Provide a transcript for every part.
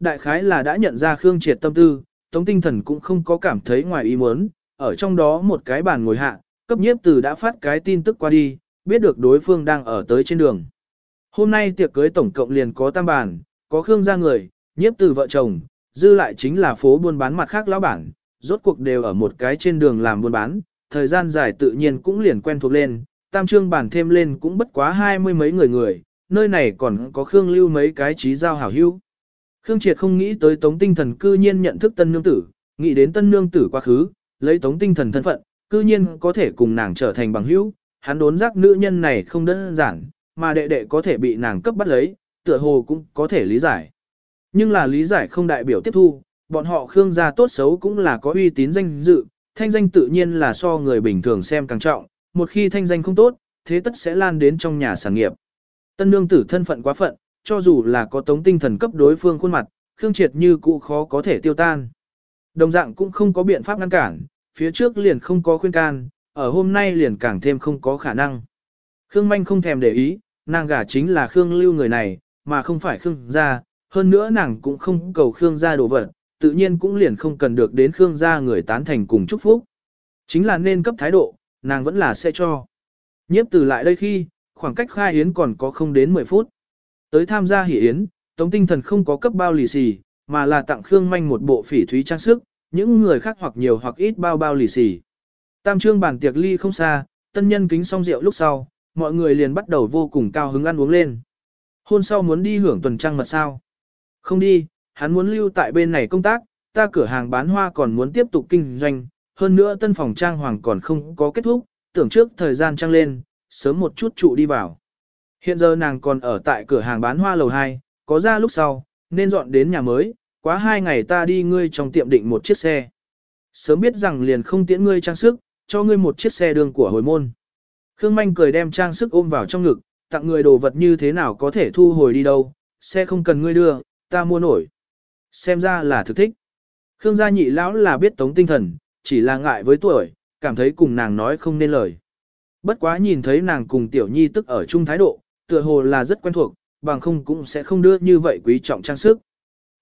đại khái là đã nhận ra Khương Triệt tâm tư, Tống Tinh Thần cũng không có cảm thấy ngoài ý muốn, ở trong đó một cái bàn ngồi hạ, cấp nhiếp từ đã phát cái tin tức qua đi, biết được đối phương đang ở tới trên đường. Hôm nay tiệc cưới tổng cộng liền có tam bàn, có Khương gia người, nhiếp từ vợ chồng, dư lại chính là phố buôn bán mặt khác lão bản, rốt cuộc đều ở một cái trên đường làm buôn bán, thời gian dài tự nhiên cũng liền quen thuộc lên, tam trương bản thêm lên cũng bất quá hai mươi mấy người người, nơi này còn có Khương lưu mấy cái trí giao hảo hữu. Khương Triệt không nghĩ tới tống tinh thần cư nhiên nhận thức tân nương tử, nghĩ đến tân nương tử quá khứ, lấy tống tinh thần thân phận, cư nhiên có thể cùng nàng trở thành bằng hữu, hắn đốn giác nữ nhân này không đơn giản, mà đệ đệ có thể bị nàng cấp bắt lấy, tựa hồ cũng có thể lý giải. Nhưng là lý giải không đại biểu tiếp thu, bọn họ Khương gia tốt xấu cũng là có uy tín danh dự, thanh danh tự nhiên là so người bình thường xem càng trọng, một khi thanh danh không tốt, thế tất sẽ lan đến trong nhà sản nghiệp. Tân nương tử thân phận quá phận, cho dù là có tống tinh thần cấp đối phương khuôn mặt, Khương Triệt như cũ khó có thể tiêu tan. Đồng dạng cũng không có biện pháp ngăn cản, phía trước liền không có khuyên can, ở hôm nay liền càng thêm không có khả năng. Khương Manh không thèm để ý, nàng gả chính là Khương Lưu người này, mà không phải Khương gia, hơn nữa nàng cũng không cầu Khương gia đồ vật, tự nhiên cũng liền không cần được đến Khương gia người tán thành cùng chúc phúc. Chính là nên cấp thái độ, nàng vẫn là sẽ cho. Nhiếp từ lại đây khi, khoảng cách khai yến còn có không đến 10 phút. Tới tham gia hỷ yến, Tống Tinh Thần không có cấp bao lì xì, mà là tặng Khương Manh một bộ phỉ thúy trang sức, những người khác hoặc nhiều hoặc ít bao bao lì xì. Tam trương bàn tiệc ly không xa, tân nhân kính xong rượu lúc sau, mọi người liền bắt đầu vô cùng cao hứng ăn uống lên. Hôn sau muốn đi hưởng tuần trăng mật sao? Không đi, hắn muốn lưu tại bên này công tác, ta cửa hàng bán hoa còn muốn tiếp tục kinh doanh, hơn nữa tân phòng trang hoàng còn không có kết thúc, tưởng trước thời gian trăng lên, sớm một chút trụ đi vào. Hiện giờ nàng còn ở tại cửa hàng bán hoa lầu 2, có ra lúc sau, nên dọn đến nhà mới, quá hai ngày ta đi ngươi trong tiệm định một chiếc xe. Sớm biết rằng liền không tiễn ngươi trang sức, cho ngươi một chiếc xe đường của hồi môn. Khương Manh cười đem trang sức ôm vào trong ngực, tặng người đồ vật như thế nào có thể thu hồi đi đâu, xe không cần ngươi đưa, ta mua nổi. Xem ra là thực thích. Khương gia nhị lão là biết tống tinh thần, chỉ là ngại với tuổi, cảm thấy cùng nàng nói không nên lời. Bất quá nhìn thấy nàng cùng tiểu nhi tức ở chung thái độ, tựa hồ là rất quen thuộc, bằng không cũng sẽ không đưa như vậy quý trọng trang sức.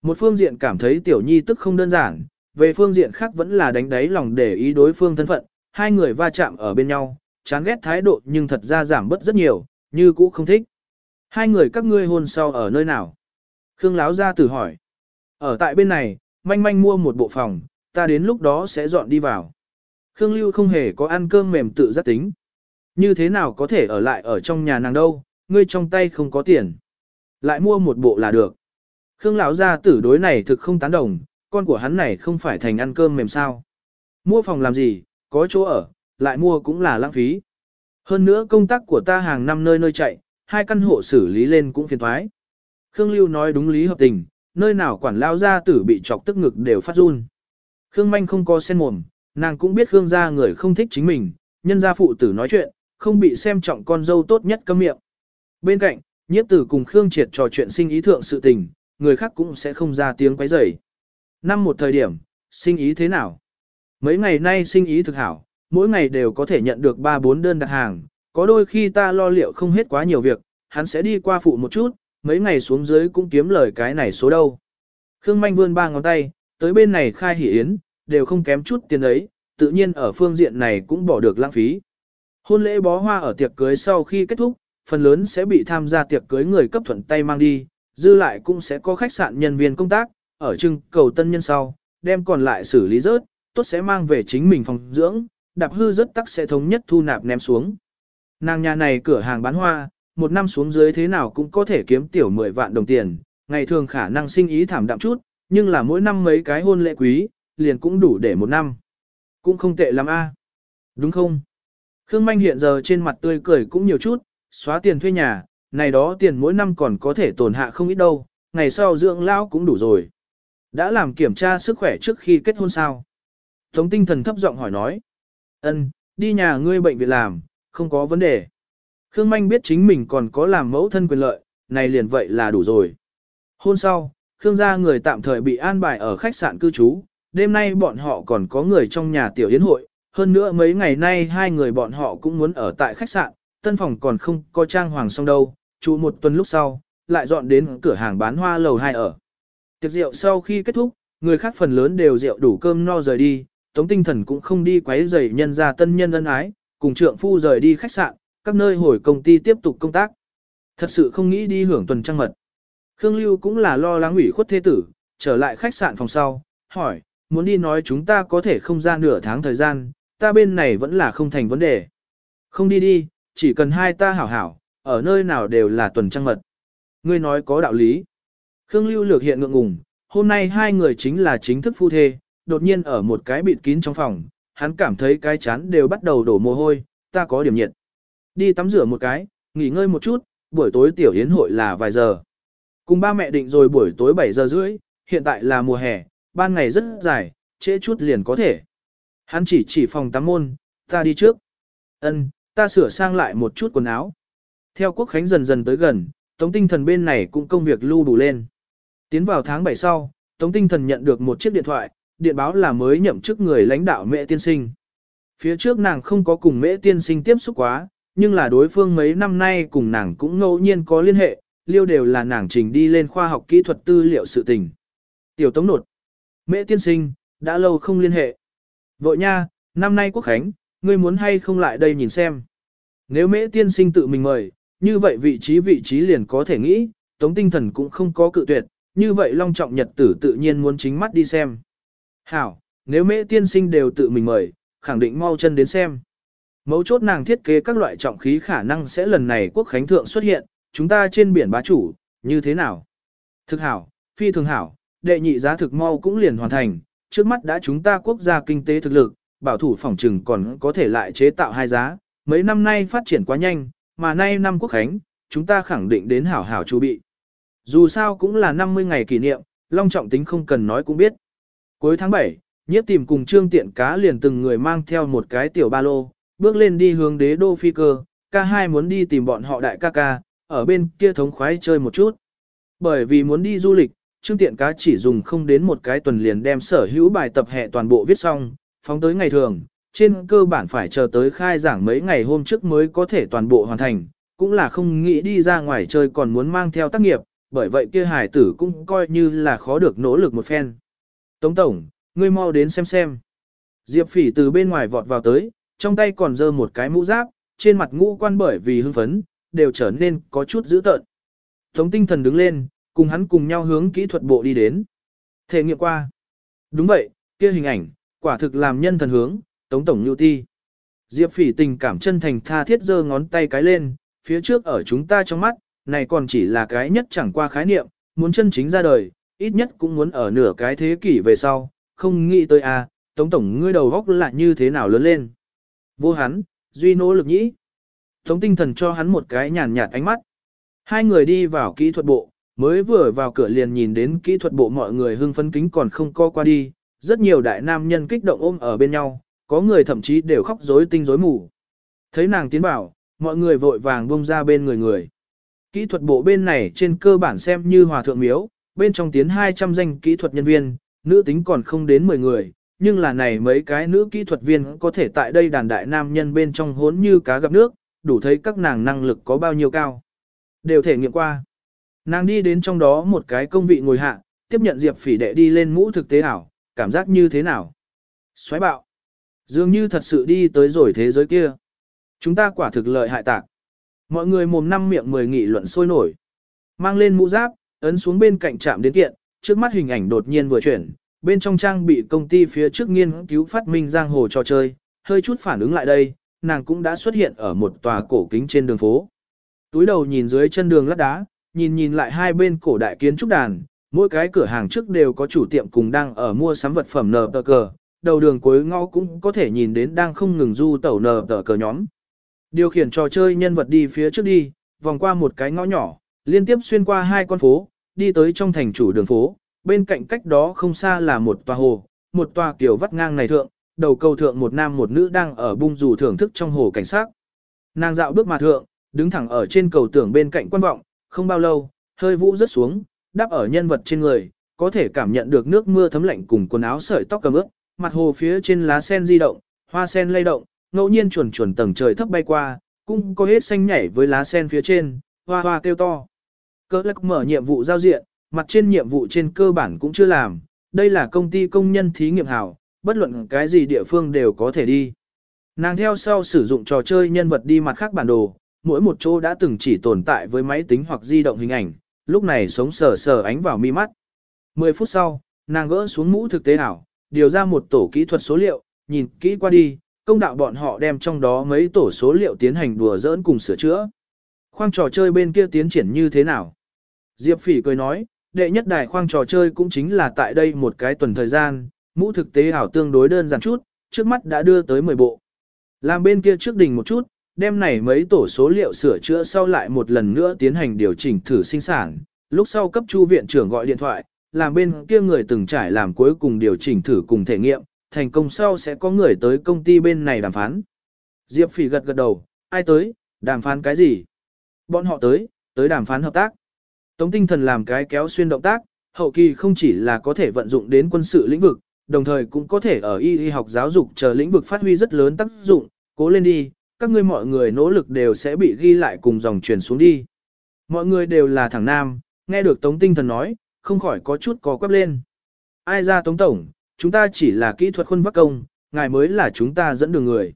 Một phương diện cảm thấy tiểu nhi tức không đơn giản, về phương diện khác vẫn là đánh đáy lòng để ý đối phương thân phận, hai người va chạm ở bên nhau, chán ghét thái độ nhưng thật ra giảm bớt rất nhiều, như cũ không thích. Hai người các ngươi hôn sau ở nơi nào? Khương Láo ra tử hỏi. Ở tại bên này, manh manh mua một bộ phòng, ta đến lúc đó sẽ dọn đi vào. Khương Lưu không hề có ăn cơm mềm tự giác tính. Như thế nào có thể ở lại ở trong nhà nàng đâu, ngươi trong tay không có tiền. Lại mua một bộ là được. Khương lão gia tử đối này thực không tán đồng, con của hắn này không phải thành ăn cơm mềm sao. Mua phòng làm gì, có chỗ ở, lại mua cũng là lãng phí. Hơn nữa công tác của ta hàng năm nơi nơi chạy, hai căn hộ xử lý lên cũng phiền thoái. Khương Lưu nói đúng lý hợp tình, nơi nào quản lao gia tử bị chọc tức ngực đều phát run. Khương Manh không có sen mồm, nàng cũng biết Khương gia người không thích chính mình, nhân gia phụ tử nói chuyện, không bị xem trọng con dâu tốt nhất cấm miệng. Bên cạnh, nhiếp tử cùng Khương Triệt trò chuyện sinh ý thượng sự tình, người khác cũng sẽ không ra tiếng quấy rầy. Năm một thời điểm, sinh ý thế nào? Mấy ngày nay sinh ý thực hảo, mỗi ngày đều có thể nhận được 3-4 đơn đặt hàng, có đôi khi ta lo liệu không hết quá nhiều việc, hắn sẽ đi qua phụ một chút, mấy ngày xuống dưới cũng kiếm lời cái này số đâu. Khương Manh vươn ba ngón tay, tới bên này khai hỉ yến, đều không kém chút tiền ấy, tự nhiên ở phương diện này cũng bỏ được lãng phí. Hôn lễ bó hoa ở tiệc cưới sau khi kết thúc, phần lớn sẽ bị tham gia tiệc cưới người cấp thuận tay mang đi, dư lại cũng sẽ có khách sạn nhân viên công tác, ở trưng cầu tân nhân sau, đem còn lại xử lý rớt, tốt sẽ mang về chính mình phòng dưỡng, đạp hư rất tắc sẽ thống nhất thu nạp ném xuống. Nàng nhà này cửa hàng bán hoa, một năm xuống dưới thế nào cũng có thể kiếm tiểu 10 vạn đồng tiền, ngày thường khả năng sinh ý thảm đạm chút, nhưng là mỗi năm mấy cái hôn lễ quý, liền cũng đủ để một năm. Cũng không tệ lắm a, Đúng không? Khương Manh hiện giờ trên mặt tươi cười cũng nhiều chút, xóa tiền thuê nhà, này đó tiền mỗi năm còn có thể tồn hạ không ít đâu, ngày sau dưỡng lão cũng đủ rồi. Đã làm kiểm tra sức khỏe trước khi kết hôn sao? Tống tinh thần thấp giọng hỏi nói. ân đi nhà ngươi bệnh viện làm, không có vấn đề. Khương Manh biết chính mình còn có làm mẫu thân quyền lợi, này liền vậy là đủ rồi. Hôn sau, Khương gia người tạm thời bị an bài ở khách sạn cư trú, đêm nay bọn họ còn có người trong nhà tiểu yến hội, hơn nữa mấy ngày nay hai người bọn họ cũng muốn ở tại khách sạn, tân phòng còn không có trang hoàng xong đâu, trụ một tuần lúc sau, lại dọn đến cửa hàng bán hoa lầu 2 ở. Tiệc rượu sau khi kết thúc, người khác phần lớn đều rượu đủ cơm no rời đi, Tống Tinh Thần cũng không đi quấy rầy nhân gia tân nhân ân ái, cùng trượng phu rời đi khách sạn, các nơi hồi công ty tiếp tục công tác. Thật sự không nghĩ đi hưởng tuần trăng mật. Khương Lưu cũng là lo lắng ủy khuất thế tử, trở lại khách sạn phòng sau, hỏi, muốn đi nói chúng ta có thể không ra nửa tháng thời gian, ta bên này vẫn là không thành vấn đề. Không đi đi, chỉ cần hai ta hảo hảo, ở nơi nào đều là tuần trăng mật. Ngươi nói có đạo lý. Khương Lưu lược hiện ngượng ngùng, hôm nay hai người chính là chính thức phu thê, đột nhiên ở một cái bịt kín trong phòng, hắn cảm thấy cái chán đều bắt đầu đổ mồ hôi, ta có điểm nhiệt. Đi tắm rửa một cái, nghỉ ngơi một chút, buổi tối tiểu yến hội là vài giờ. Cùng ba mẹ định rồi buổi tối 7 giờ rưỡi, hiện tại là mùa hè, ban ngày rất dài, trễ chút liền có thể. Hắn chỉ chỉ phòng tắm môn, ta đi trước. Ân, ta sửa sang lại một chút quần áo. Theo quốc khánh dần dần tới gần, tống tinh thần bên này cũng công việc lưu đủ lên. Tiến vào tháng 7 sau, tống tinh thần nhận được một chiếc điện thoại, điện báo là mới nhậm chức người lãnh đạo mẹ tiên sinh. Phía trước nàng không có cùng mẹ tiên sinh tiếp xúc quá, nhưng là đối phương mấy năm nay cùng nàng cũng ngẫu nhiên có liên hệ, liêu đều là nàng trình đi lên khoa học kỹ thuật tư liệu sự tình. Tiểu tống nột. Mẹ tiên sinh, đã lâu không liên hệ. Vội nha, năm nay quốc khánh, ngươi muốn hay không lại đây nhìn xem. Nếu mễ tiên sinh tự mình mời, như vậy vị trí vị trí liền có thể nghĩ, tống tinh thần cũng không có cự tuyệt, như vậy long trọng nhật tử tự nhiên muốn chính mắt đi xem. Hảo, nếu mễ tiên sinh đều tự mình mời, khẳng định mau chân đến xem. Mấu chốt nàng thiết kế các loại trọng khí khả năng sẽ lần này quốc khánh thượng xuất hiện, chúng ta trên biển bá chủ, như thế nào? Thực hảo, phi thường hảo, đệ nhị giá thực mau cũng liền hoàn thành, trước mắt đã chúng ta quốc gia kinh tế thực lực, bảo thủ phòng trừng còn có thể lại chế tạo hai giá, mấy năm nay phát triển quá nhanh, mà nay năm quốc khánh, chúng ta khẳng định đến hảo hảo chu bị. Dù sao cũng là 50 ngày kỷ niệm, long trọng tính không cần nói cũng biết. Cuối tháng 7, nhiếp tìm cùng trương tiện cá liền từng người mang theo một cái tiểu ba lô, bước lên đi hướng đế đô phi cơ, ca hai muốn đi tìm bọn họ đại ca ca, ở bên kia thống khoái chơi một chút. Bởi vì muốn đi du lịch, Trương Tiện Cá chỉ dùng không đến một cái tuần liền đem sở hữu bài tập hệ toàn bộ viết xong, phóng tới ngày thường, trên cơ bản phải chờ tới khai giảng mấy ngày hôm trước mới có thể toàn bộ hoàn thành, cũng là không nghĩ đi ra ngoài chơi còn muốn mang theo tác nghiệp, bởi vậy kia hải tử cũng coi như là khó được nỗ lực một phen. Tống Tổng, ngươi mau đến xem xem. Diệp phỉ từ bên ngoài vọt vào tới, trong tay còn dơ một cái mũ giáp, trên mặt ngũ quan bởi vì hưng phấn, đều trở nên có chút dữ tợn. Tống tinh thần đứng lên, cùng hắn cùng nhau hướng kỹ thuật bộ đi đến. Thể nghiệm qua. Đúng vậy, kia hình ảnh, quả thực làm nhân thần hướng, tống tổng nhu ti. Diệp phỉ tình cảm chân thành tha thiết giơ ngón tay cái lên, phía trước ở chúng ta trong mắt, này còn chỉ là cái nhất chẳng qua khái niệm, muốn chân chính ra đời, ít nhất cũng muốn ở nửa cái thế kỷ về sau, không nghĩ tới a, à, tống tổng ngươi đầu góc lại như thế nào lớn lên. Vô hắn, duy nỗ lực nhĩ. Tống tinh thần cho hắn một cái nhàn nhạt ánh mắt. Hai người đi vào kỹ thuật bộ, mới vừa vào cửa liền nhìn đến kỹ thuật bộ mọi người hưng phấn kính còn không co qua đi, rất nhiều đại nam nhân kích động ôm ở bên nhau, có người thậm chí đều khóc rối tinh rối mù. Thấy nàng tiến bảo, mọi người vội vàng bông ra bên người người. Kỹ thuật bộ bên này trên cơ bản xem như hòa thượng miếu, bên trong tiến 200 danh kỹ thuật nhân viên, nữ tính còn không đến 10 người, nhưng là này mấy cái nữ kỹ thuật viên có thể tại đây đàn đại nam nhân bên trong hốn như cá gặp nước, đủ thấy các nàng năng lực có bao nhiêu cao. Đều thể nghiệm qua. Nàng đi đến trong đó một cái công vị ngồi hạ, tiếp nhận Diệp phỉ đệ đi lên mũ thực tế ảo, cảm giác như thế nào? Xoáy bạo. Dường như thật sự đi tới rồi thế giới kia. Chúng ta quả thực lợi hại tạc. Mọi người mồm năm miệng mười nghị luận sôi nổi. Mang lên mũ giáp, ấn xuống bên cạnh trạm đến kiện, trước mắt hình ảnh đột nhiên vừa chuyển, bên trong trang bị công ty phía trước nghiên cứu phát minh giang hồ trò chơi, hơi chút phản ứng lại đây, nàng cũng đã xuất hiện ở một tòa cổ kính trên đường phố. Túi đầu nhìn dưới chân đường lát đá, nhìn nhìn lại hai bên cổ đại kiến trúc đàn, mỗi cái cửa hàng trước đều có chủ tiệm cùng đang ở mua sắm vật phẩm nờ tờ cờ, đầu đường cuối ngõ cũng có thể nhìn đến đang không ngừng du tẩu nờ tờ cờ nhóm. Điều khiển trò chơi nhân vật đi phía trước đi, vòng qua một cái ngõ nhỏ, liên tiếp xuyên qua hai con phố, đi tới trong thành chủ đường phố, bên cạnh cách đó không xa là một tòa hồ, một tòa kiểu vắt ngang này thượng, đầu cầu thượng một nam một nữ đang ở bung dù thưởng thức trong hồ cảnh sát. Nàng dạo bước mà thượng, đứng thẳng ở trên cầu tưởng bên cạnh quan vọng, không bao lâu, hơi vũ rất xuống, đáp ở nhân vật trên người, có thể cảm nhận được nước mưa thấm lạnh cùng quần áo sợi tóc cầm ướt, mặt hồ phía trên lá sen di động, hoa sen lay động, ngẫu nhiên chuồn chuồn tầng trời thấp bay qua, cũng có hết xanh nhảy với lá sen phía trên, hoa hoa kêu to. Cơ lắc mở nhiệm vụ giao diện, mặt trên nhiệm vụ trên cơ bản cũng chưa làm, đây là công ty công nhân thí nghiệm hảo, bất luận cái gì địa phương đều có thể đi. Nàng theo sau sử dụng trò chơi nhân vật đi mặt khác bản đồ, mỗi một chỗ đã từng chỉ tồn tại với máy tính hoặc di động hình ảnh, lúc này sống sờ sờ ánh vào mi mắt. 10 phút sau, nàng gỡ xuống mũ thực tế ảo, điều ra một tổ kỹ thuật số liệu, nhìn kỹ qua đi, công đạo bọn họ đem trong đó mấy tổ số liệu tiến hành đùa dỡn cùng sửa chữa. Khoang trò chơi bên kia tiến triển như thế nào? Diệp Phỉ cười nói, đệ nhất đài khoang trò chơi cũng chính là tại đây một cái tuần thời gian, mũ thực tế ảo tương đối đơn giản chút, trước mắt đã đưa tới 10 bộ. Làm bên kia trước đỉnh một chút, đem này mấy tổ số liệu sửa chữa sau lại một lần nữa tiến hành điều chỉnh thử sinh sản, lúc sau cấp chu viện trưởng gọi điện thoại, làm bên kia người từng trải làm cuối cùng điều chỉnh thử cùng thể nghiệm, thành công sau sẽ có người tới công ty bên này đàm phán. Diệp Phỉ gật gật đầu, ai tới, đàm phán cái gì? Bọn họ tới, tới đàm phán hợp tác. Tống tinh thần làm cái kéo xuyên động tác, hậu kỳ không chỉ là có thể vận dụng đến quân sự lĩnh vực, đồng thời cũng có thể ở y y học giáo dục chờ lĩnh vực phát huy rất lớn tác dụng, cố lên đi, các ngươi mọi người nỗ lực đều sẽ bị ghi lại cùng dòng truyền xuống đi. Mọi người đều là thằng nam, nghe được Tống tinh thần nói, không khỏi có chút có quắp lên. Ai ra Tống Tổng, chúng ta chỉ là kỹ thuật khuôn vắc công, ngài mới là chúng ta dẫn đường người.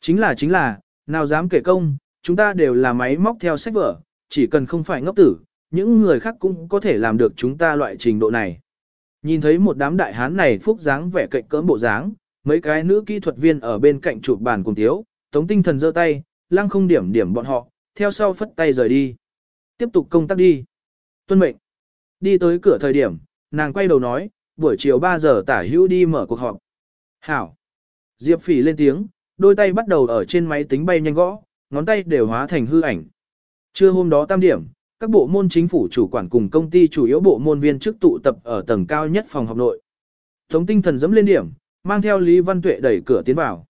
Chính là chính là, nào dám kể công, chúng ta đều là máy móc theo sách vở, chỉ cần không phải ngốc tử, những người khác cũng có thể làm được chúng ta loại trình độ này. Nhìn thấy một đám đại hán này phúc dáng vẻ cạnh cỡm bộ dáng, mấy cái nữ kỹ thuật viên ở bên cạnh chụp bàn cùng thiếu tống tinh thần giơ tay, lăng không điểm điểm bọn họ, theo sau phất tay rời đi. Tiếp tục công tác đi. Tuân mệnh. Đi tới cửa thời điểm, nàng quay đầu nói, buổi chiều 3 giờ tả hữu đi mở cuộc họp. Hảo. Diệp phỉ lên tiếng, đôi tay bắt đầu ở trên máy tính bay nhanh gõ, ngón tay đều hóa thành hư ảnh. Trưa hôm đó tam điểm, các bộ môn chính phủ chủ quản cùng công ty chủ yếu bộ môn viên chức tụ tập ở tầng cao nhất phòng học nội. Tống tinh thần dẫm lên điểm, mang theo Lý Văn Tuệ đẩy cửa tiến vào.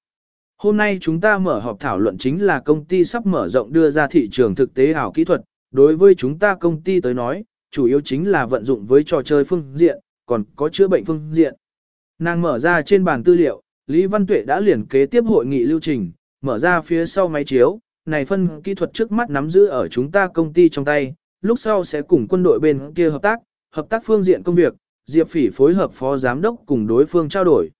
Hôm nay chúng ta mở họp thảo luận chính là công ty sắp mở rộng đưa ra thị trường thực tế ảo kỹ thuật. Đối với chúng ta công ty tới nói, chủ yếu chính là vận dụng với trò chơi phương diện, còn có chữa bệnh phương diện. Nàng mở ra trên bàn tư liệu, Lý Văn Tuệ đã liền kế tiếp hội nghị lưu trình, mở ra phía sau máy chiếu, này phân kỹ thuật trước mắt nắm giữ ở chúng ta công ty trong tay, lúc sau sẽ cùng quân đội bên kia hợp tác, hợp tác phương diện công việc, Diệp Phỉ phối hợp phó giám đốc cùng đối phương trao đổi.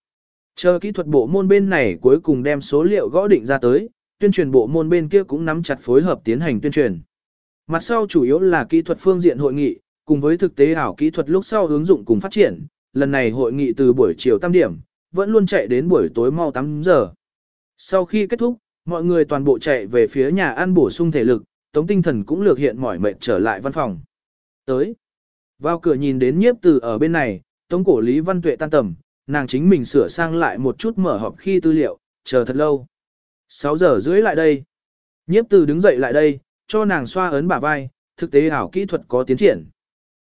Chờ kỹ thuật bộ môn bên này cuối cùng đem số liệu gõ định ra tới, tuyên truyền bộ môn bên kia cũng nắm chặt phối hợp tiến hành tuyên truyền. Mặt sau chủ yếu là kỹ thuật phương diện hội nghị, cùng với thực tế ảo kỹ thuật lúc sau ứng dụng cùng phát triển, lần này hội nghị từ buổi chiều tam điểm, vẫn luôn chạy đến buổi tối mau 8 giờ. Sau khi kết thúc, mọi người toàn bộ chạy về phía nhà ăn bổ sung thể lực, tống tinh thần cũng lược hiện mỏi mệt trở lại văn phòng. Tới, vào cửa nhìn đến nhiếp từ ở bên này, tống cổ Lý Văn Tuệ tan tầm, nàng chính mình sửa sang lại một chút mở họp khi tư liệu, chờ thật lâu. 6 giờ rưỡi lại đây. Nhiếp từ đứng dậy lại đây, cho nàng xoa ấn bả vai, thực tế ảo kỹ thuật có tiến triển.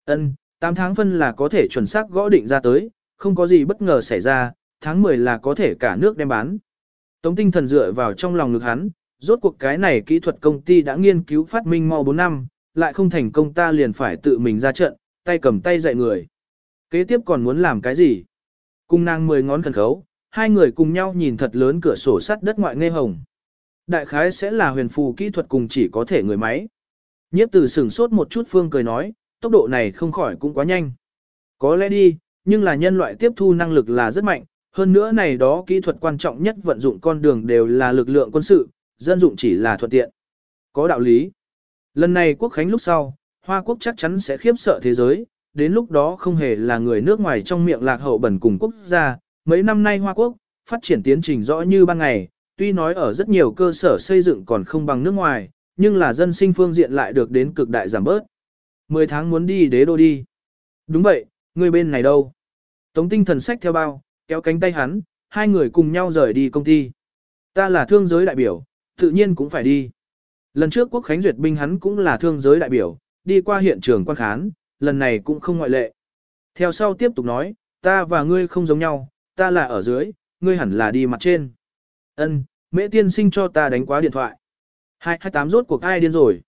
Ân, 8 tháng phân là có thể chuẩn xác gõ định ra tới, không có gì bất ngờ xảy ra, tháng 10 là có thể cả nước đem bán. Tống tinh thần dựa vào trong lòng ngực hắn, rốt cuộc cái này kỹ thuật công ty đã nghiên cứu phát minh mau 4 năm, lại không thành công ta liền phải tự mình ra trận, tay cầm tay dạy người. Kế tiếp còn muốn làm cái gì? Cung nàng mười ngón khẩn khấu, hai người cùng nhau nhìn thật lớn cửa sổ sắt đất ngoại nghe hồng. Đại khái sẽ là huyền phù kỹ thuật cùng chỉ có thể người máy. Nhiếp tử sửng sốt một chút phương cười nói, tốc độ này không khỏi cũng quá nhanh. Có lẽ đi, nhưng là nhân loại tiếp thu năng lực là rất mạnh, hơn nữa này đó kỹ thuật quan trọng nhất vận dụng con đường đều là lực lượng quân sự, dân dụng chỉ là thuận tiện. Có đạo lý. Lần này quốc khánh lúc sau, Hoa Quốc chắc chắn sẽ khiếp sợ thế giới, đến lúc đó không hề là người nước ngoài trong miệng lạc hậu bẩn cùng quốc gia. Mấy năm nay Hoa Quốc, phát triển tiến trình rõ như ban ngày, tuy nói ở rất nhiều cơ sở xây dựng còn không bằng nước ngoài, nhưng là dân sinh phương diện lại được đến cực đại giảm bớt. 10 tháng muốn đi đế đô đi. Đúng vậy, người bên này đâu? Tống tinh thần sách theo bao, kéo cánh tay hắn, hai người cùng nhau rời đi công ty. Ta là thương giới đại biểu, tự nhiên cũng phải đi. Lần trước quốc khánh duyệt binh hắn cũng là thương giới đại biểu, đi qua hiện trường quan khán, lần này cũng không ngoại lệ. Theo sau tiếp tục nói, ta và ngươi không giống nhau, ta là ở dưới, ngươi hẳn là đi mặt trên. Ân, mễ tiên sinh cho ta đánh quá điện thoại. Hai hai tám rốt cuộc ai điên rồi.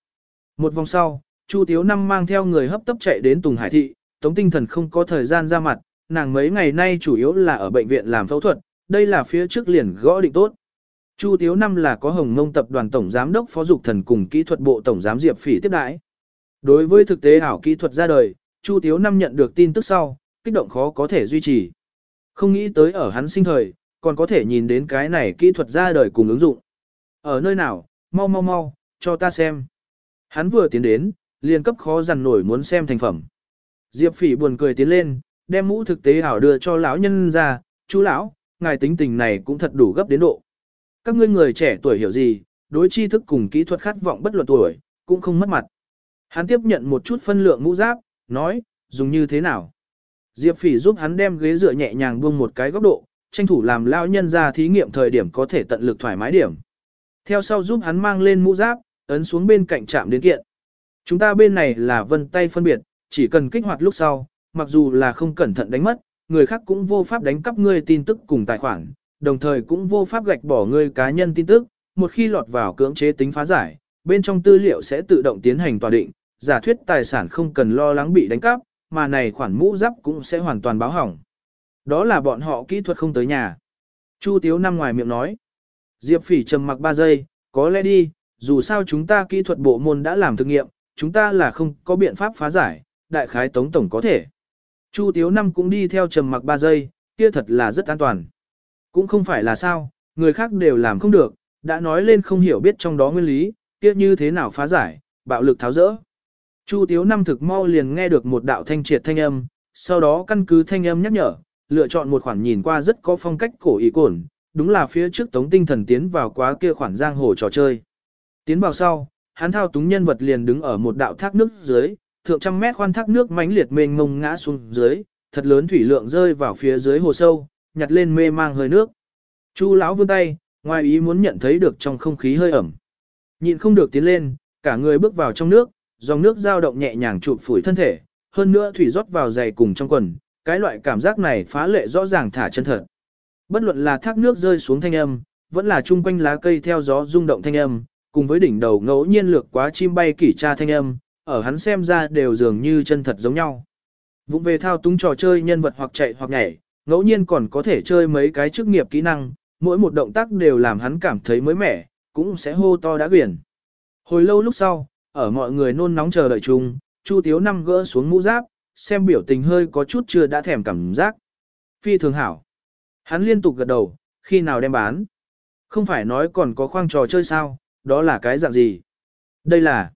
Một vòng sau, Chu Tiếu Năm mang theo người hấp tấp chạy đến Tùng Hải Thị, Tống Tinh Thần không có thời gian ra mặt, nàng mấy ngày nay chủ yếu là ở bệnh viện làm phẫu thuật, đây là phía trước liền gõ định tốt. Chu Tiếu Năm là có Hồng Ngông tập đoàn tổng giám đốc phó dục thần cùng kỹ thuật bộ tổng giám Diệp Phỉ tiếp đãi. Đối với thực tế ảo kỹ thuật ra đời, Chu Tiếu Năm nhận được tin tức sau, kích động khó có thể duy trì. Không nghĩ tới ở hắn sinh thời, còn có thể nhìn đến cái này kỹ thuật ra đời cùng ứng dụng. Ở nơi nào, mau mau mau, cho ta xem. Hắn vừa tiến đến, liền cấp khó dằn nổi muốn xem thành phẩm. Diệp Phỉ buồn cười tiến lên, đem mũ thực tế ảo đưa cho lão nhân ra, chú lão, ngài tính tình này cũng thật đủ gấp đến độ. Các ngươi người trẻ tuổi hiểu gì, đối tri thức cùng kỹ thuật khát vọng bất luận tuổi, cũng không mất mặt. Hắn tiếp nhận một chút phân lượng mũ giáp, nói, dùng như thế nào. Diệp Phỉ giúp hắn đem ghế dựa nhẹ nhàng buông một cái góc độ, tranh thủ làm lão nhân ra thí nghiệm thời điểm có thể tận lực thoải mái điểm. Theo sau giúp hắn mang lên mũ giáp, ấn xuống bên cạnh chạm đến kiện. Chúng ta bên này là vân tay phân biệt, chỉ cần kích hoạt lúc sau, mặc dù là không cẩn thận đánh mất, người khác cũng vô pháp đánh cắp ngươi tin tức cùng tài khoản, đồng thời cũng vô pháp gạch bỏ ngươi cá nhân tin tức, một khi lọt vào cưỡng chế tính phá giải, bên trong tư liệu sẽ tự động tiến hành tòa định, giả thuyết tài sản không cần lo lắng bị đánh cắp, mà này khoản mũ giáp cũng sẽ hoàn toàn báo hỏng. Đó là bọn họ kỹ thuật không tới nhà. Chu Tiếu năm ngoài miệng nói. Diệp Phỉ trầm mặc 3 giây, có lẽ đi, dù sao chúng ta kỹ thuật bộ môn đã làm thực nghiệm, chúng ta là không có biện pháp phá giải, đại khái tống tổng có thể. Chu Tiếu Năm cũng đi theo trầm mặc 3 giây, kia thật là rất an toàn. Cũng không phải là sao, người khác đều làm không được, đã nói lên không hiểu biết trong đó nguyên lý, kia như thế nào phá giải, bạo lực tháo rỡ. Chu Tiếu Năm thực mau liền nghe được một đạo thanh triệt thanh âm, sau đó căn cứ thanh âm nhắc nhở, lựa chọn một khoản nhìn qua rất có phong cách cổ ý cổn, đúng là phía trước tống tinh thần tiến vào quá kia khoản giang hồ trò chơi. Tiến vào sau, hắn thao túng nhân vật liền đứng ở một đạo thác nước dưới, thượng trăm mét khoan thác nước mãnh liệt mênh ngông ngã xuống dưới, thật lớn thủy lượng rơi vào phía dưới hồ sâu, nhặt lên mê mang hơi nước. Chu lão vươn tay, ngoài ý muốn nhận thấy được trong không khí hơi ẩm. Nhịn không được tiến lên, cả người bước vào trong nước, dòng nước dao động nhẹ nhàng chụp phủi thân thể, hơn nữa thủy rót vào giày cùng trong quần, cái loại cảm giác này phá lệ rõ ràng thả chân thật. Bất luận là thác nước rơi xuống thanh âm, vẫn là chung quanh lá cây theo gió rung động thanh âm, cùng với đỉnh đầu ngẫu nhiên lược quá chim bay kỷ tra thanh âm, ở hắn xem ra đều dường như chân thật giống nhau. Vụng về thao túng trò chơi nhân vật hoặc chạy hoặc nhảy, ngẫu nhiên còn có thể chơi mấy cái chức nghiệp kỹ năng, mỗi một động tác đều làm hắn cảm thấy mới mẻ, cũng sẽ hô to đã quyển. Hồi lâu lúc sau, ở mọi người nôn nóng chờ đợi chung, Chu Tiếu năm gỡ xuống mũ giáp, xem biểu tình hơi có chút chưa đã thèm cảm giác. Phi thường hảo. Hắn liên tục gật đầu, khi nào đem bán. Không phải nói còn có khoang trò chơi sao, đó là cái dạng gì? Đây là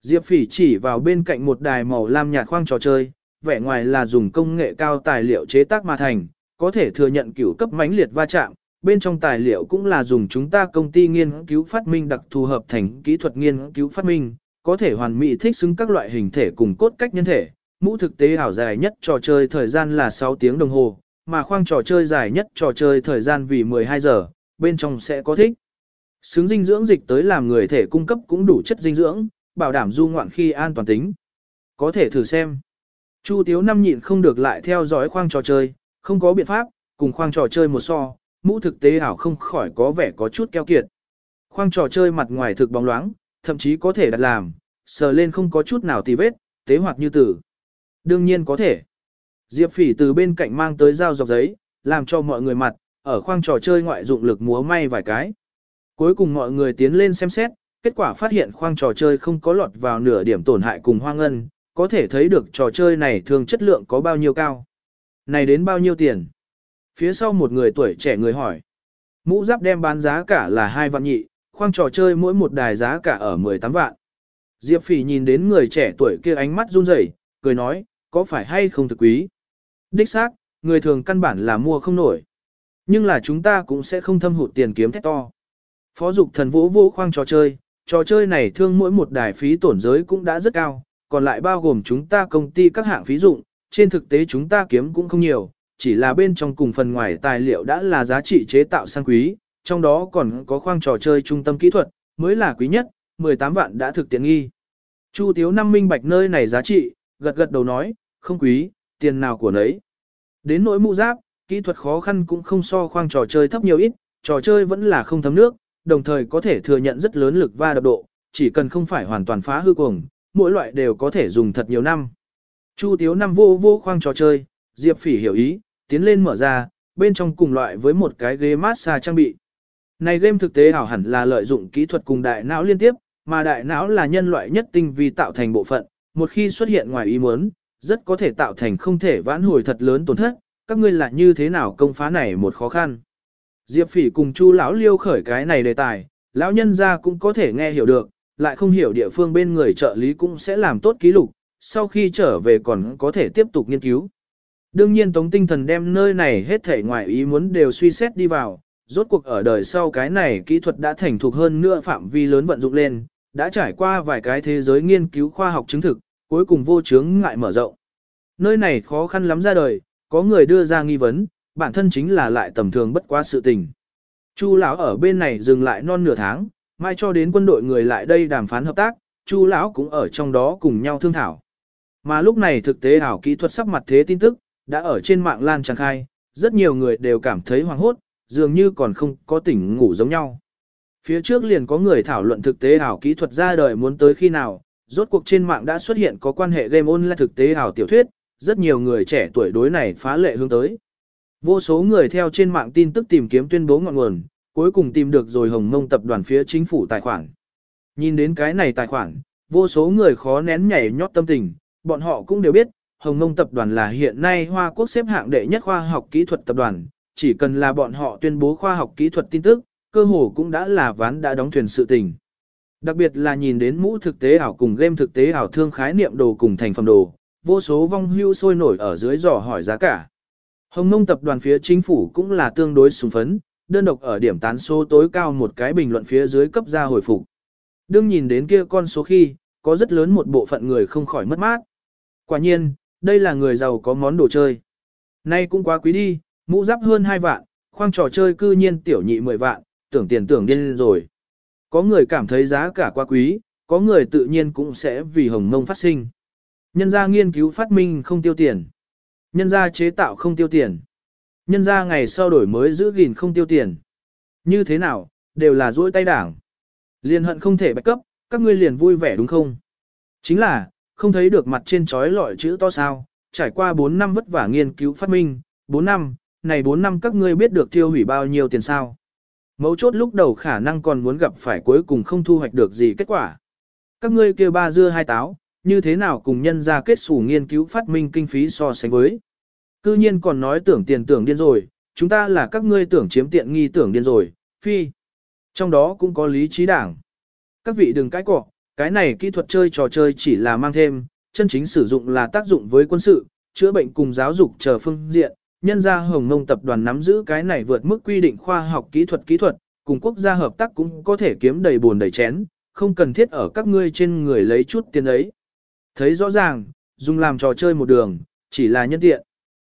Diệp Phỉ chỉ vào bên cạnh một đài màu lam nhạt khoang trò chơi, vẻ ngoài là dùng công nghệ cao tài liệu chế tác mà thành, có thể thừa nhận cửu cấp mãnh liệt va chạm, bên trong tài liệu cũng là dùng chúng ta công ty nghiên cứu phát minh đặc thù hợp thành kỹ thuật nghiên cứu phát minh, có thể hoàn mỹ thích xứng các loại hình thể cùng cốt cách nhân thể. Mũ thực tế ảo dài nhất trò chơi thời gian là 6 tiếng đồng hồ, mà khoang trò chơi dài nhất trò chơi thời gian vì 12 giờ, bên trong sẽ có thích. Xứng dinh dưỡng dịch tới làm người thể cung cấp cũng đủ chất dinh dưỡng, bảo đảm du ngoạn khi an toàn tính. Có thể thử xem. Chu Tiếu năm nhịn không được lại theo dõi khoang trò chơi, không có biện pháp, cùng khoang trò chơi một so, mũ thực tế ảo không khỏi có vẻ có chút keo kiệt. Khoang trò chơi mặt ngoài thực bóng loáng, thậm chí có thể đặt làm, sờ lên không có chút nào tì vết, tế hoạt như tử. Đương nhiên có thể. Diệp phỉ từ bên cạnh mang tới dao dọc giấy, làm cho mọi người mặt, ở khoang trò chơi ngoại dụng lực múa may vài cái. Cuối cùng mọi người tiến lên xem xét, kết quả phát hiện khoang trò chơi không có lọt vào nửa điểm tổn hại cùng hoang ngân, có thể thấy được trò chơi này thường chất lượng có bao nhiêu cao. Này đến bao nhiêu tiền? Phía sau một người tuổi trẻ người hỏi. Mũ giáp đem bán giá cả là hai vạn nhị, khoang trò chơi mỗi một đài giá cả ở 18 vạn. Diệp phỉ nhìn đến người trẻ tuổi kia ánh mắt run rẩy, cười nói, có phải hay không thực quý? Đích xác, người thường căn bản là mua không nổi. Nhưng là chúng ta cũng sẽ không thâm hụt tiền kiếm thét to. Phó dục thần vũ vô khoang trò chơi, trò chơi này thương mỗi một đài phí tổn giới cũng đã rất cao, còn lại bao gồm chúng ta công ty các hạng phí dụng, trên thực tế chúng ta kiếm cũng không nhiều, chỉ là bên trong cùng phần ngoài tài liệu đã là giá trị chế tạo sang quý, trong đó còn có khoang trò chơi trung tâm kỹ thuật, mới là quý nhất, 18 vạn đã thực tiện nghi. Chu Tiếu năm minh bạch nơi này giá trị, gật gật đầu nói, không quý, tiền nào của nấy. Đến nỗi mũ giáp, kỹ thuật khó khăn cũng không so khoang trò chơi thấp nhiều ít, trò chơi vẫn là không thấm nước, đồng thời có thể thừa nhận rất lớn lực va đập độ, chỉ cần không phải hoàn toàn phá hư cuồng, mỗi loại đều có thể dùng thật nhiều năm. Chu Tiếu năm vô vô khoang trò chơi, Diệp Phỉ hiểu ý, tiến lên mở ra, bên trong cùng loại với một cái ghế massage trang bị. Này game thực tế ảo hẳn là lợi dụng kỹ thuật cùng đại não liên tiếp, mà đại não là nhân loại nhất tinh vi tạo thành bộ phận, một khi xuất hiện ngoài ý muốn, rất có thể tạo thành không thể vãn hồi thật lớn tổn thất, các ngươi là như thế nào công phá này một khó khăn. Diệp Phỉ cùng Chu lão liêu khởi cái này đề tài, lão nhân gia cũng có thể nghe hiểu được, lại không hiểu địa phương bên người trợ lý cũng sẽ làm tốt ký lục, sau khi trở về còn có thể tiếp tục nghiên cứu. Đương nhiên Tống Tinh Thần đem nơi này hết thể ngoài ý muốn đều suy xét đi vào, rốt cuộc ở đời sau cái này kỹ thuật đã thành thục hơn nữa phạm vi lớn vận dụng lên, đã trải qua vài cái thế giới nghiên cứu khoa học chứng thực, cuối cùng vô chướng ngại mở rộng. Nơi này khó khăn lắm ra đời, có người đưa ra nghi vấn, bản thân chính là lại tầm thường bất quá sự tình. Chu lão ở bên này dừng lại non nửa tháng, mai cho đến quân đội người lại đây đàm phán hợp tác, Chu lão cũng ở trong đó cùng nhau thương thảo. Mà lúc này thực tế ảo kỹ thuật sắp mặt thế tin tức, đã ở trên mạng lan tràn khai, rất nhiều người đều cảm thấy hoảng hốt, dường như còn không có tỉnh ngủ giống nhau. Phía trước liền có người thảo luận thực tế ảo kỹ thuật ra đời muốn tới khi nào, rốt cuộc trên mạng đã xuất hiện có quan hệ game online thực tế ảo tiểu thuyết, rất nhiều người trẻ tuổi đối này phá lệ hướng tới. Vô số người theo trên mạng tin tức tìm kiếm tuyên bố ngọn nguồn, cuối cùng tìm được rồi Hồng Mông tập đoàn phía chính phủ tài khoản. Nhìn đến cái này tài khoản, vô số người khó nén nhảy nhót tâm tình, bọn họ cũng đều biết, Hồng Ngông tập đoàn là hiện nay Hoa Quốc xếp hạng đệ nhất khoa học kỹ thuật tập đoàn, chỉ cần là bọn họ tuyên bố khoa học kỹ thuật tin tức, cơ hồ cũng đã là ván đã đóng thuyền sự tình. Đặc biệt là nhìn đến mũ thực tế ảo cùng game thực tế ảo thương khái niệm đồ cùng thành phẩm đồ, vô số vong hưu sôi nổi ở dưới dò hỏi giá cả. Hồng Nông tập đoàn phía chính phủ cũng là tương đối sùng phấn, đơn độc ở điểm tán số tối cao một cái bình luận phía dưới cấp ra hồi phục. Đương nhìn đến kia con số khi, có rất lớn một bộ phận người không khỏi mất mát. Quả nhiên, đây là người giàu có món đồ chơi. Nay cũng quá quý đi, mũ giáp hơn 2 vạn, khoang trò chơi cư nhiên tiểu nhị 10 vạn, tưởng tiền tưởng điên rồi. Có người cảm thấy giá cả quá quý, có người tự nhiên cũng sẽ vì hồng mông phát sinh. Nhân gia nghiên cứu phát minh không tiêu tiền. Nhân gia chế tạo không tiêu tiền. Nhân gia ngày sau đổi mới giữ gìn không tiêu tiền. Như thế nào, đều là dỗi tay đảng. Liên hận không thể bạch cấp, các ngươi liền vui vẻ đúng không? Chính là, không thấy được mặt trên trói lọi chữ to sao, trải qua 4 năm vất vả nghiên cứu phát minh, 4 năm, này 4 năm các ngươi biết được tiêu hủy bao nhiêu tiền sao? Mấu chốt lúc đầu khả năng còn muốn gặp phải cuối cùng không thu hoạch được gì kết quả. Các ngươi kêu ba dưa hai táo, như thế nào cùng nhân ra kết sủ nghiên cứu phát minh kinh phí so sánh với. Cư nhiên còn nói tưởng tiền tưởng điên rồi, chúng ta là các ngươi tưởng chiếm tiện nghi tưởng điên rồi, phi. Trong đó cũng có lý trí đảng. Các vị đừng cãi cọ, cái này kỹ thuật chơi trò chơi chỉ là mang thêm, chân chính sử dụng là tác dụng với quân sự, chữa bệnh cùng giáo dục chờ phương diện. Nhân gia Hồng Ngông tập đoàn nắm giữ cái này vượt mức quy định khoa học kỹ thuật kỹ thuật, cùng quốc gia hợp tác cũng có thể kiếm đầy buồn đầy chén, không cần thiết ở các ngươi trên người lấy chút tiền ấy. Thấy rõ ràng, dùng làm trò chơi một đường, chỉ là nhân tiện.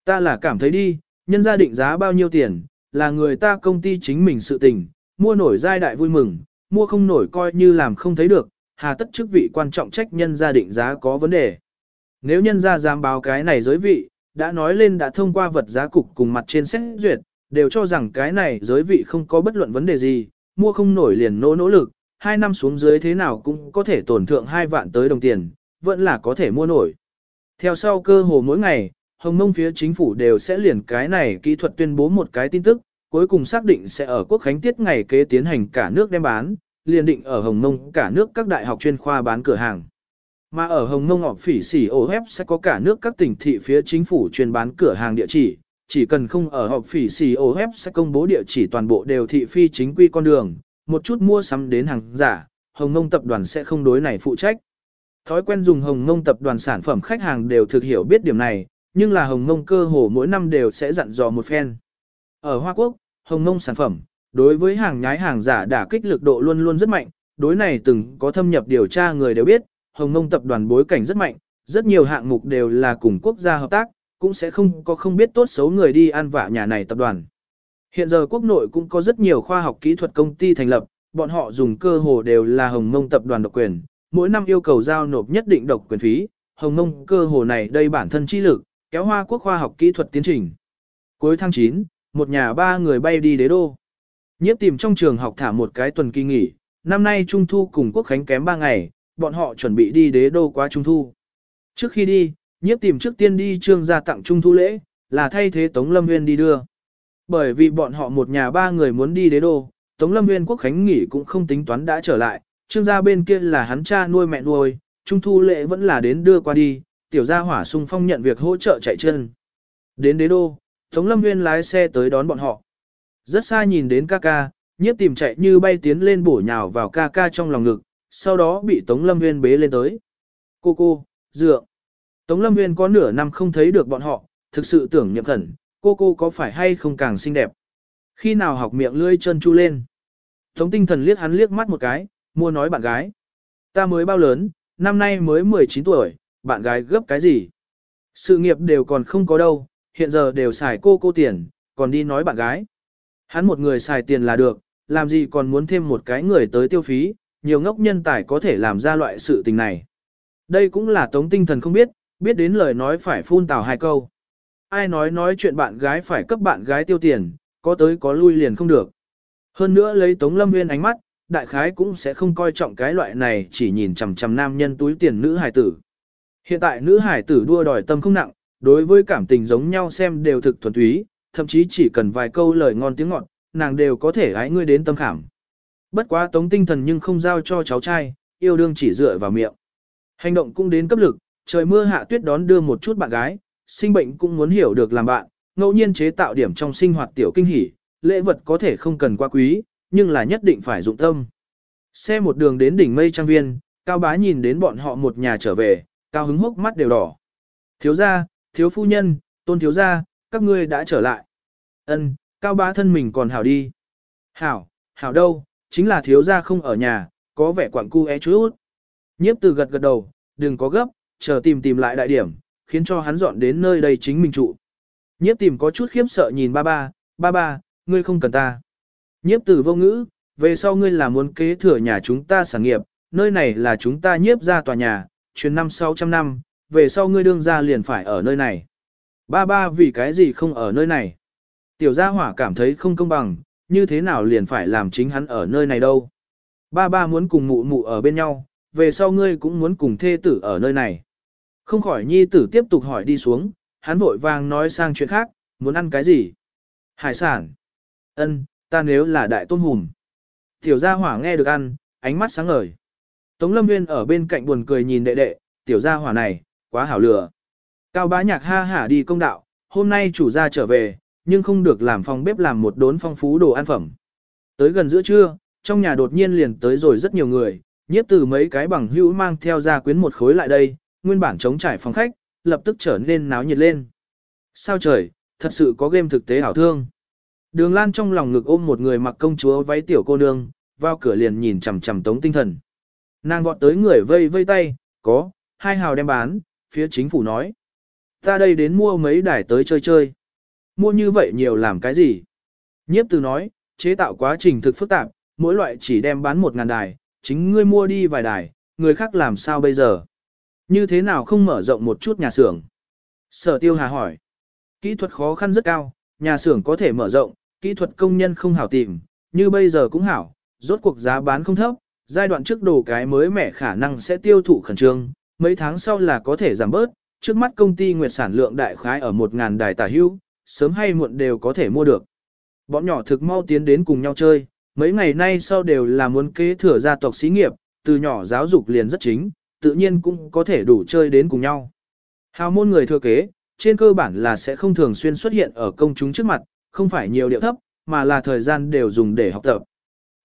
Ta là cảm thấy đi, nhân gia định giá bao nhiêu tiền, là người ta công ty chính mình sự tình, mua nổi giai đại vui mừng, mua không nổi coi như làm không thấy được, hà tất chức vị quan trọng trách nhân gia định giá có vấn đề. Nếu nhân gia dám báo cái này giới vị, đã nói lên đã thông qua vật giá cục cùng mặt trên xét duyệt, đều cho rằng cái này giới vị không có bất luận vấn đề gì, mua không nổi liền nỗ nỗ lực, hai năm xuống dưới thế nào cũng có thể tổn thượng hai vạn tới đồng tiền, vẫn là có thể mua nổi. Theo sau cơ hồ mỗi ngày, Hồng Mông phía chính phủ đều sẽ liền cái này kỹ thuật tuyên bố một cái tin tức, cuối cùng xác định sẽ ở quốc khánh tiết ngày kế tiến hành cả nước đem bán, liền định ở Hồng Mông cả nước các đại học chuyên khoa bán cửa hàng. Mà ở Hồng Mông họp phỉ xỉ OF sẽ có cả nước các tỉnh thị phía chính phủ chuyên bán cửa hàng địa chỉ, chỉ cần không ở họp phỉ xỉ OF sẽ công bố địa chỉ toàn bộ đều thị phi chính quy con đường, một chút mua sắm đến hàng giả, Hồng Mông tập đoàn sẽ không đối này phụ trách. Thói quen dùng Hồng Mông tập đoàn sản phẩm khách hàng đều thực hiểu biết điểm này, nhưng là Hồng Mông cơ hồ mỗi năm đều sẽ dặn dò một phen. Ở Hoa Quốc, Hồng Mông sản phẩm, đối với hàng nhái hàng giả đả kích lực độ luôn luôn rất mạnh, đối này từng có thâm nhập điều tra người đều biết, Hồng Mông tập đoàn bối cảnh rất mạnh, rất nhiều hạng mục đều là cùng quốc gia hợp tác, cũng sẽ không có không biết tốt xấu người đi ăn vạ nhà này tập đoàn. Hiện giờ quốc nội cũng có rất nhiều khoa học kỹ thuật công ty thành lập, bọn họ dùng cơ hồ đều là Hồng Mông tập đoàn độc quyền, mỗi năm yêu cầu giao nộp nhất định độc quyền phí, Hồng Mông cơ hồ này đây bản thân chi lực, kéo Hoa Quốc khoa học kỹ thuật tiến trình. Cuối tháng 9, một nhà ba người bay đi đế đô. Nhiếp tìm trong trường học thả một cái tuần kỳ nghỉ, năm nay Trung Thu cùng Quốc Khánh kém 3 ngày, bọn họ chuẩn bị đi đế đô qua Trung Thu. Trước khi đi, nhiếp tìm trước tiên đi trương gia tặng Trung Thu lễ, là thay thế Tống Lâm Nguyên đi đưa. Bởi vì bọn họ một nhà ba người muốn đi đế đô, Tống Lâm Nguyên Quốc Khánh nghỉ cũng không tính toán đã trở lại, trương gia bên kia là hắn cha nuôi mẹ nuôi, Trung Thu lễ vẫn là đến đưa qua đi, tiểu gia hỏa sung phong nhận việc hỗ trợ chạy chân. Đến đế đô, Tống Lâm Nguyên lái xe tới đón bọn họ. Rất xa nhìn đến ca ca, nhiếp tìm chạy như bay tiến lên bổ nhào vào ca ca trong lòng ngực, sau đó bị Tống Lâm Nguyên bế lên tới. Cô cô, dựa. Tống Lâm Nguyên có nửa năm không thấy được bọn họ, thực sự tưởng nhậm khẩn, cô cô có phải hay không càng xinh đẹp. Khi nào học miệng lươi chân chu lên. Tống tinh thần liếc hắn liếc mắt một cái, mua nói bạn gái. Ta mới bao lớn, năm nay mới 19 tuổi, bạn gái gấp cái gì? Sự nghiệp đều còn không có đâu, hiện giờ đều xài cô cô tiền, còn đi nói bạn gái. Hắn một người xài tiền là được, làm gì còn muốn thêm một cái người tới tiêu phí, nhiều ngốc nhân tài có thể làm ra loại sự tình này. Đây cũng là tống tinh thần không biết, biết đến lời nói phải phun tào hai câu. Ai nói nói chuyện bạn gái phải cấp bạn gái tiêu tiền, có tới có lui liền không được. Hơn nữa lấy tống lâm nguyên ánh mắt, đại khái cũng sẽ không coi trọng cái loại này chỉ nhìn chằm chằm nam nhân túi tiền nữ hải tử. Hiện tại nữ hải tử đua đòi tâm không nặng, đối với cảm tình giống nhau xem đều thực thuần túy, thậm chí chỉ cần vài câu lời ngon tiếng ngọt, nàng đều có thể ái ngươi đến tâm khảm. Bất quá tống tinh thần nhưng không giao cho cháu trai, yêu đương chỉ dựa vào miệng. Hành động cũng đến cấp lực, trời mưa hạ tuyết đón đưa một chút bạn gái, sinh bệnh cũng muốn hiểu được làm bạn, ngẫu nhiên chế tạo điểm trong sinh hoạt tiểu kinh hỉ, lễ vật có thể không cần quá quý, nhưng là nhất định phải dụng tâm. Xe một đường đến đỉnh mây trang viên, Cao Bá nhìn đến bọn họ một nhà trở về, cao hứng hốc mắt đều đỏ. Thiếu gia, thiếu phu nhân, tôn thiếu gia, các ngươi đã trở lại. Ân, cao bá thân mình còn hảo đi. Hảo, hảo đâu, chính là thiếu gia không ở nhà, có vẻ quặng cu é chút. Nhiếp từ gật gật đầu, đừng có gấp, chờ tìm tìm lại đại điểm, khiến cho hắn dọn đến nơi đây chính mình trụ. Nhiếp tìm có chút khiếp sợ nhìn ba ba, ba ba, ngươi không cần ta. Nhiếp từ vô ngữ, về sau ngươi là muốn kế thừa nhà chúng ta sản nghiệp, nơi này là chúng ta nhiếp ra tòa nhà, truyền năm 600 năm, về sau ngươi đương ra liền phải ở nơi này. Ba ba vì cái gì không ở nơi này? Tiểu gia hỏa cảm thấy không công bằng, như thế nào liền phải làm chính hắn ở nơi này đâu? Ba ba muốn cùng mụ mụ ở bên nhau, về sau ngươi cũng muốn cùng thê tử ở nơi này. Không khỏi nhi tử tiếp tục hỏi đi xuống, hắn vội vàng nói sang chuyện khác, muốn ăn cái gì? Hải sản. Ân, ta nếu là đại tôn hùm. Tiểu gia hỏa nghe được ăn, ánh mắt sáng ngời. Tống Lâm Nguyên ở bên cạnh buồn cười nhìn đệ đệ, tiểu gia hỏa này, quá hảo lừa. Cao bá nhạc ha hả đi công đạo, hôm nay chủ gia trở về, nhưng không được làm phòng bếp làm một đốn phong phú đồ ăn phẩm. Tới gần giữa trưa, trong nhà đột nhiên liền tới rồi rất nhiều người, nhiếp từ mấy cái bằng hữu mang theo ra quyến một khối lại đây, nguyên bản chống trải phòng khách, lập tức trở nên náo nhiệt lên. Sao trời, thật sự có game thực tế hảo thương. Đường Lan trong lòng ngực ôm một người mặc công chúa váy tiểu cô nương, vào cửa liền nhìn chằm chằm tống tinh thần. Nàng vọt tới người vây vây tay, có, hai hào đem bán, phía chính phủ nói. Ta đây đến mua mấy đài tới chơi chơi. Mua như vậy nhiều làm cái gì? Nhiếp từ nói, chế tạo quá trình thực phức tạp, mỗi loại chỉ đem bán một ngàn đài, chính ngươi mua đi vài đài, người khác làm sao bây giờ? Như thế nào không mở rộng một chút nhà xưởng? Sở tiêu hà hỏi. Kỹ thuật khó khăn rất cao, nhà xưởng có thể mở rộng, kỹ thuật công nhân không hảo tìm, như bây giờ cũng hảo, rốt cuộc giá bán không thấp, giai đoạn trước đồ cái mới mẻ khả năng sẽ tiêu thụ khẩn trương, mấy tháng sau là có thể giảm bớt, trước mắt công ty nguyệt sản lượng đại khái ở 1.000 đài tả hưu, sớm hay muộn đều có thể mua được. Bọn nhỏ thực mau tiến đến cùng nhau chơi, mấy ngày nay sau đều là muốn kế thừa gia tộc xí nghiệp, từ nhỏ giáo dục liền rất chính, tự nhiên cũng có thể đủ chơi đến cùng nhau. Hào môn người thừa kế, trên cơ bản là sẽ không thường xuyên xuất hiện ở công chúng trước mặt, không phải nhiều điệu thấp, mà là thời gian đều dùng để học tập.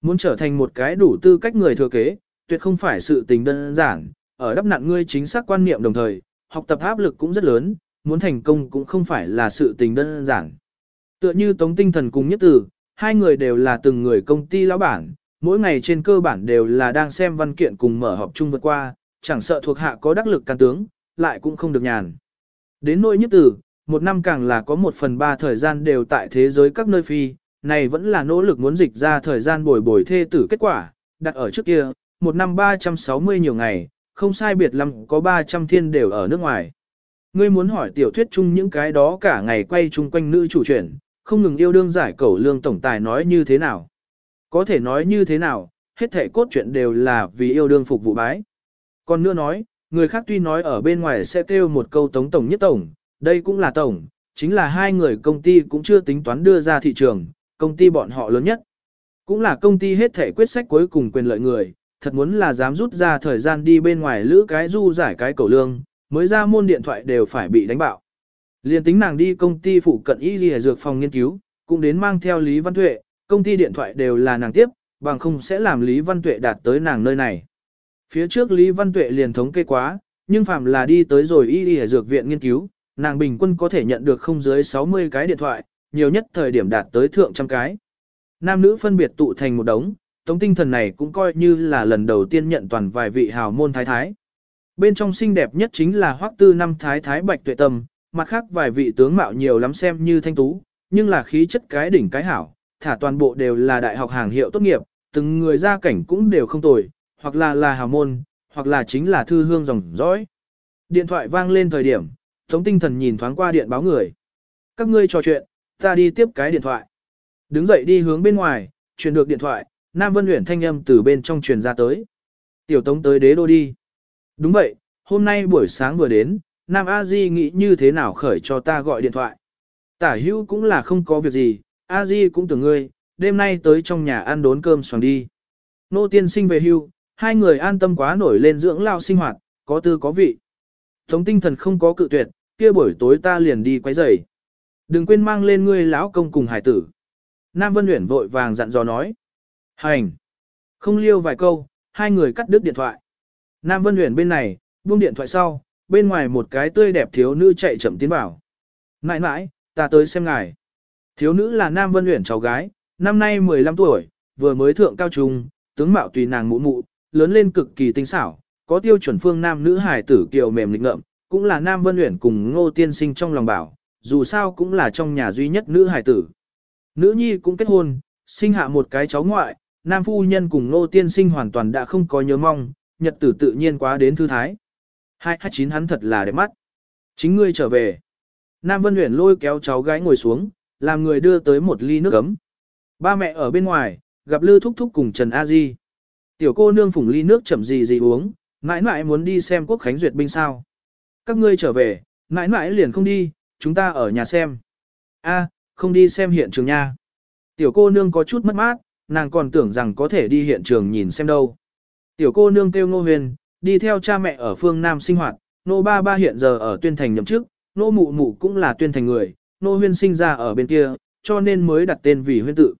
Muốn trở thành một cái đủ tư cách người thừa kế, tuyệt không phải sự tình đơn giản, ở đắp nặn ngươi chính xác quan niệm đồng thời, học tập áp lực cũng rất lớn, muốn thành công cũng không phải là sự tình đơn giản. Tựa như Tống Tinh Thần cùng Nhất Tử, hai người đều là từng người công ty lão bản, mỗi ngày trên cơ bản đều là đang xem văn kiện cùng mở họp chung vượt qua, chẳng sợ thuộc hạ có đắc lực can tướng, lại cũng không được nhàn. Đến nỗi Nhất Tử, một năm càng là có một phần ba thời gian đều tại thế giới các nơi phi, này vẫn là nỗ lực muốn dịch ra thời gian bồi bồi thê tử kết quả, đặt ở trước kia, một năm 360 nhiều ngày, không sai biệt lắm có 300 thiên đều ở nước ngoài. Ngươi muốn hỏi tiểu thuyết chung những cái đó cả ngày quay chung quanh nữ chủ truyện, không ngừng yêu đương giải cẩu lương tổng tài nói như thế nào. Có thể nói như thế nào, hết thể cốt truyện đều là vì yêu đương phục vụ bái. Còn nữa nói, người khác tuy nói ở bên ngoài sẽ kêu một câu tống tổng nhất tổng, đây cũng là tổng, chính là hai người công ty cũng chưa tính toán đưa ra thị trường, công ty bọn họ lớn nhất. Cũng là công ty hết thể quyết sách cuối cùng quyền lợi người, thật muốn là dám rút ra thời gian đi bên ngoài lữ cái du giải cái cầu lương, mới ra môn điện thoại đều phải bị đánh bạo. Liên tính nàng đi công ty phụ cận y ghi dược phòng nghiên cứu, cũng đến mang theo Lý Văn Tuệ, công ty điện thoại đều là nàng tiếp, bằng không sẽ làm Lý Văn Tuệ đạt tới nàng nơi này. Phía trước Lý Văn Tuệ liền thống kê quá, nhưng phạm là đi tới rồi y y dược viện nghiên cứu, nàng bình quân có thể nhận được không dưới 60 cái điện thoại, nhiều nhất thời điểm đạt tới thượng trăm cái. Nam nữ phân biệt tụ thành một đống, tống tinh thần này cũng coi như là lần đầu tiên nhận toàn vài vị hào môn thái thái. Bên trong xinh đẹp nhất chính là hoắc tư năm thái thái bạch tuệ tâm, mặt khác vài vị tướng mạo nhiều lắm xem như thanh tú, nhưng là khí chất cái đỉnh cái hảo, thả toàn bộ đều là đại học hàng hiệu tốt nghiệp, từng người gia cảnh cũng đều không tồi, hoặc là là hào môn, hoặc là chính là thư hương dòng dõi. Điện thoại vang lên thời điểm, Tống tinh thần nhìn thoáng qua điện báo người. Các ngươi trò chuyện, ta đi tiếp cái điện thoại. Đứng dậy đi hướng bên ngoài, truyền được điện thoại, Nam Vân Uyển thanh âm từ bên trong truyền ra tới. Tiểu Tống tới đế đô đi. Đúng vậy, hôm nay buổi sáng vừa đến, Nam A Di nghĩ như thế nào khởi cho ta gọi điện thoại. Tả hữu cũng là không có việc gì, A Di cũng tưởng ngươi, đêm nay tới trong nhà ăn đốn cơm xoàng đi. Nô tiên sinh về hưu, hai người an tâm quá nổi lên dưỡng lao sinh hoạt, có tư có vị. Tống tinh thần không có cự tuyệt, kia buổi tối ta liền đi quấy rầy. Đừng quên mang lên ngươi lão công cùng hải tử. Nam Vân Uyển vội vàng dặn dò nói. Hành. Không liêu vài câu, hai người cắt đứt điện thoại. Nam Vân Uyển bên này, buông điện thoại sau, bên ngoài một cái tươi đẹp thiếu nữ chạy chậm tiến vào. Nãi nãi, ta tới xem ngài. Thiếu nữ là Nam Vân Uyển cháu gái, năm nay 15 tuổi, vừa mới thượng cao trung, tướng mạo tùy nàng mụ mụ, lớn lên cực kỳ tinh xảo, có tiêu chuẩn phương nam nữ hài tử kiều mềm lịch ngợm, cũng là Nam Vân Uyển cùng Ngô Tiên Sinh trong lòng bảo, dù sao cũng là trong nhà duy nhất nữ hài tử. Nữ nhi cũng kết hôn, sinh hạ một cái cháu ngoại, Nam Phu Nhân cùng Nô Tiên Sinh hoàn toàn đã không có nhớ mong, nhật tử tự nhiên quá đến thư thái. Hai hai chín hắn thật là đẹp mắt. Chính ngươi trở về. Nam Vân Uyển lôi kéo cháu gái ngồi xuống, làm người đưa tới một ly nước ấm. Ba mẹ ở bên ngoài, gặp Lư Thúc Thúc cùng Trần A Di. Tiểu cô nương phủng ly nước chậm gì gì uống, mãi mãi muốn đi xem quốc khánh duyệt binh sao. Các ngươi trở về, mãi mãi liền không đi, chúng ta ở nhà xem. A, không đi xem hiện trường nha. Tiểu cô nương có chút mất mát, nàng còn tưởng rằng có thể đi hiện trường nhìn xem đâu. Tiểu cô nương kêu Ngô Huyền, đi theo cha mẹ ở phương Nam sinh hoạt, nô ba ba hiện giờ ở tuyên thành nhậm chức, nô mụ mụ cũng là tuyên thành người, nô huyên sinh ra ở bên kia, cho nên mới đặt tên vì huyên tự.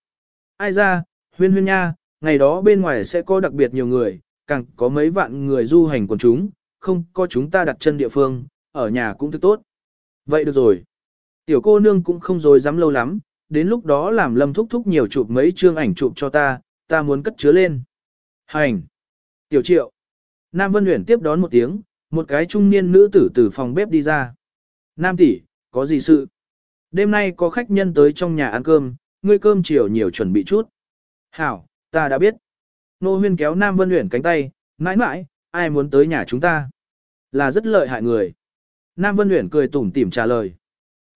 Ai ra, huyên huyên nha, ngày đó bên ngoài sẽ có đặc biệt nhiều người, càng có mấy vạn người du hành quần chúng, không có chúng ta đặt chân địa phương, ở nhà cũng thức tốt. Vậy được rồi. Tiểu cô nương cũng không dối dám lâu lắm, đến lúc đó làm lâm thúc thúc nhiều chụp mấy chương ảnh chụp cho ta, ta muốn cất chứa lên. Hành. Tiểu triệu. Nam Vân Uyển tiếp đón một tiếng, một cái trung niên nữ tử từ phòng bếp đi ra. Nam tỷ, có gì sự? Đêm nay có khách nhân tới trong nhà ăn cơm, ngươi cơm chiều nhiều chuẩn bị chút. Hảo, ta đã biết. Nô huyên kéo Nam Vân Uyển cánh tay, mãi mãi, ai muốn tới nhà chúng ta? Là rất lợi hại người. Nam Vân Uyển cười tủm tỉm trả lời.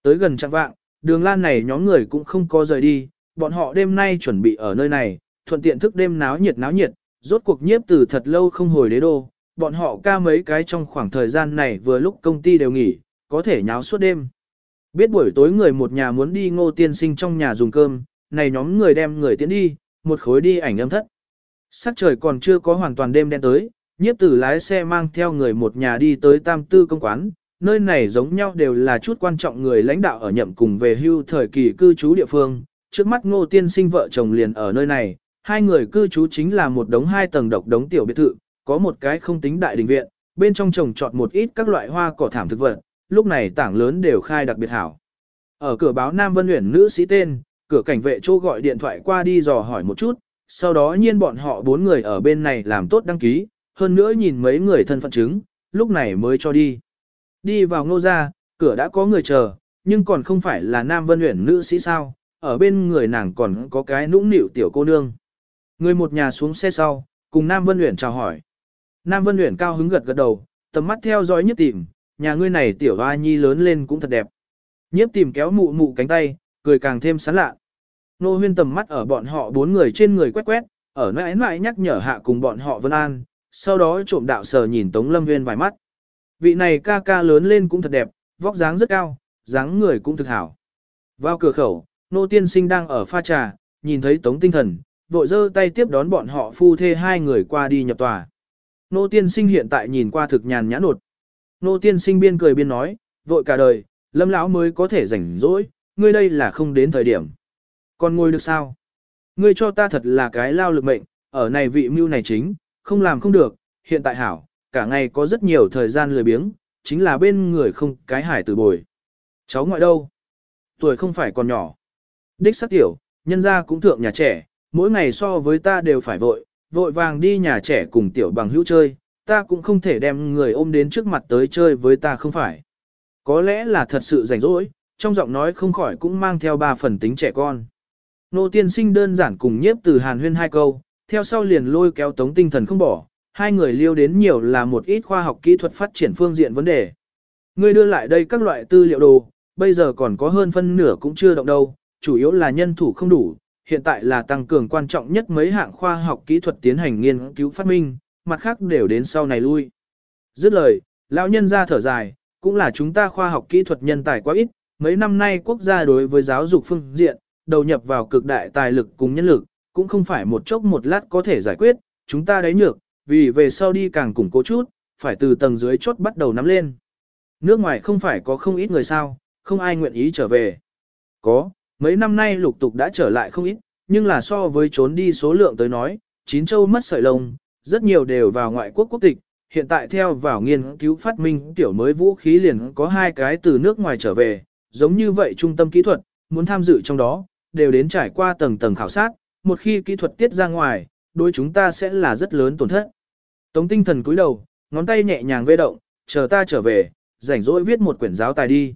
Tới gần trạng vạng, đường lan này nhóm người cũng không có rời đi, bọn họ đêm nay chuẩn bị ở nơi này, thuận tiện thức đêm náo nhiệt náo nhiệt, rốt cuộc nhiếp từ thật lâu không hồi đế đô, bọn họ ca mấy cái trong khoảng thời gian này vừa lúc công ty đều nghỉ, có thể nháo suốt đêm. Biết buổi tối người một nhà muốn đi ngô tiên sinh trong nhà dùng cơm, này nhóm người đem người tiến đi, một khối đi ảnh âm thất. Sắc trời còn chưa có hoàn toàn đêm đen tới, nhiếp tử lái xe mang theo người một nhà đi tới tam tư công quán, nơi này giống nhau đều là chút quan trọng người lãnh đạo ở nhậm cùng về hưu thời kỳ cư trú địa phương. Trước mắt ngô tiên sinh vợ chồng liền ở nơi này, hai người cư trú chính là một đống hai tầng độc đống tiểu biệt thự, có một cái không tính đại đình viện, bên trong trồng trọt một ít các loại hoa cỏ thảm thực vật, lúc này tảng lớn đều khai đặc biệt hảo. Ở cửa báo Nam Vân Uyển nữ sĩ tên, cửa cảnh vệ chỗ gọi điện thoại qua đi dò hỏi một chút, sau đó nhiên bọn họ bốn người ở bên này làm tốt đăng ký, hơn nữa nhìn mấy người thân phận chứng, lúc này mới cho đi. Đi vào ngô ra, cửa đã có người chờ, nhưng còn không phải là Nam Vân Uyển nữ sĩ sao, ở bên người nàng còn có cái nũng nịu tiểu cô nương. Người một nhà xuống xe sau, cùng Nam Vân Uyển chào hỏi. Nam Vân Uyển cao hứng gật gật đầu, tầm mắt theo dõi nhất tìm, nhà ngươi này tiểu hoa nhi lớn lên cũng thật đẹp. Nhiếp tìm kéo mụ mụ cánh tay, cười càng thêm sán lạ. Nô huyên tầm mắt ở bọn họ bốn người trên người quét quét, ở nơi mãi nhắc nhở hạ cùng bọn họ vân an, sau đó trộm đạo sờ nhìn Tống Lâm Nguyên vài mắt. Vị này ca ca lớn lên cũng thật đẹp, vóc dáng rất cao, dáng người cũng thực hảo. Vào cửa khẩu, nô tiên sinh đang ở pha trà, nhìn thấy Tống tinh thần, vội giơ tay tiếp đón bọn họ phu thê hai người qua đi nhập tòa. Nô tiên sinh hiện tại nhìn qua thực nhàn nhã nột. Nô tiên sinh biên cười biên nói, vội cả đời, lâm lão mới có thể rảnh rỗi, ngươi đây là không đến thời điểm. Còn ngồi được sao? Ngươi cho ta thật là cái lao lực mệnh, ở này vị mưu này chính, không làm không được, hiện tại hảo, cả ngày có rất nhiều thời gian lười biếng, chính là bên người không cái hải tử bồi. Cháu ngoại đâu? Tuổi không phải còn nhỏ. Đích sắc tiểu, nhân gia cũng thượng nhà trẻ, mỗi ngày so với ta đều phải vội, vội vàng đi nhà trẻ cùng tiểu bằng hữu chơi, ta cũng không thể đem người ôm đến trước mặt tới chơi với ta không phải. Có lẽ là thật sự rảnh rỗi, trong giọng nói không khỏi cũng mang theo ba phần tính trẻ con. Nô tiên sinh đơn giản cùng nhiếp từ hàn huyên hai câu, theo sau liền lôi kéo tống tinh thần không bỏ, hai người liêu đến nhiều là một ít khoa học kỹ thuật phát triển phương diện vấn đề. Ngươi đưa lại đây các loại tư liệu đồ, bây giờ còn có hơn phân nửa cũng chưa động đâu, chủ yếu là nhân thủ không đủ, hiện tại là tăng cường quan trọng nhất mấy hạng khoa học kỹ thuật tiến hành nghiên cứu phát minh, mặt khác đều đến sau này lui. Dứt lời, lão nhân ra thở dài, cũng là chúng ta khoa học kỹ thuật nhân tài quá ít, mấy năm nay quốc gia đối với giáo dục phương diện, đầu nhập vào cực đại tài lực cùng nhân lực, cũng không phải một chốc một lát có thể giải quyết, chúng ta đấy nhược, vì về sau đi càng củng cố chút, phải từ tầng dưới chốt bắt đầu nắm lên. Nước ngoài không phải có không ít người sao, không ai nguyện ý trở về. Có, mấy năm nay lục tục đã trở lại không ít, nhưng là so với trốn đi số lượng tới nói, chín châu mất sợi lông, rất nhiều đều vào ngoại quốc quốc tịch, hiện tại theo vào nghiên cứu phát minh tiểu mới vũ khí liền có hai cái từ nước ngoài trở về, giống như vậy trung tâm kỹ thuật, muốn tham dự trong đó, đều đến trải qua tầng tầng khảo sát, một khi kỹ thuật tiết ra ngoài, đối chúng ta sẽ là rất lớn tổn thất. Tống tinh thần cúi đầu, ngón tay nhẹ nhàng vê động, chờ ta trở về, rảnh rỗi viết một quyển giáo tài đi.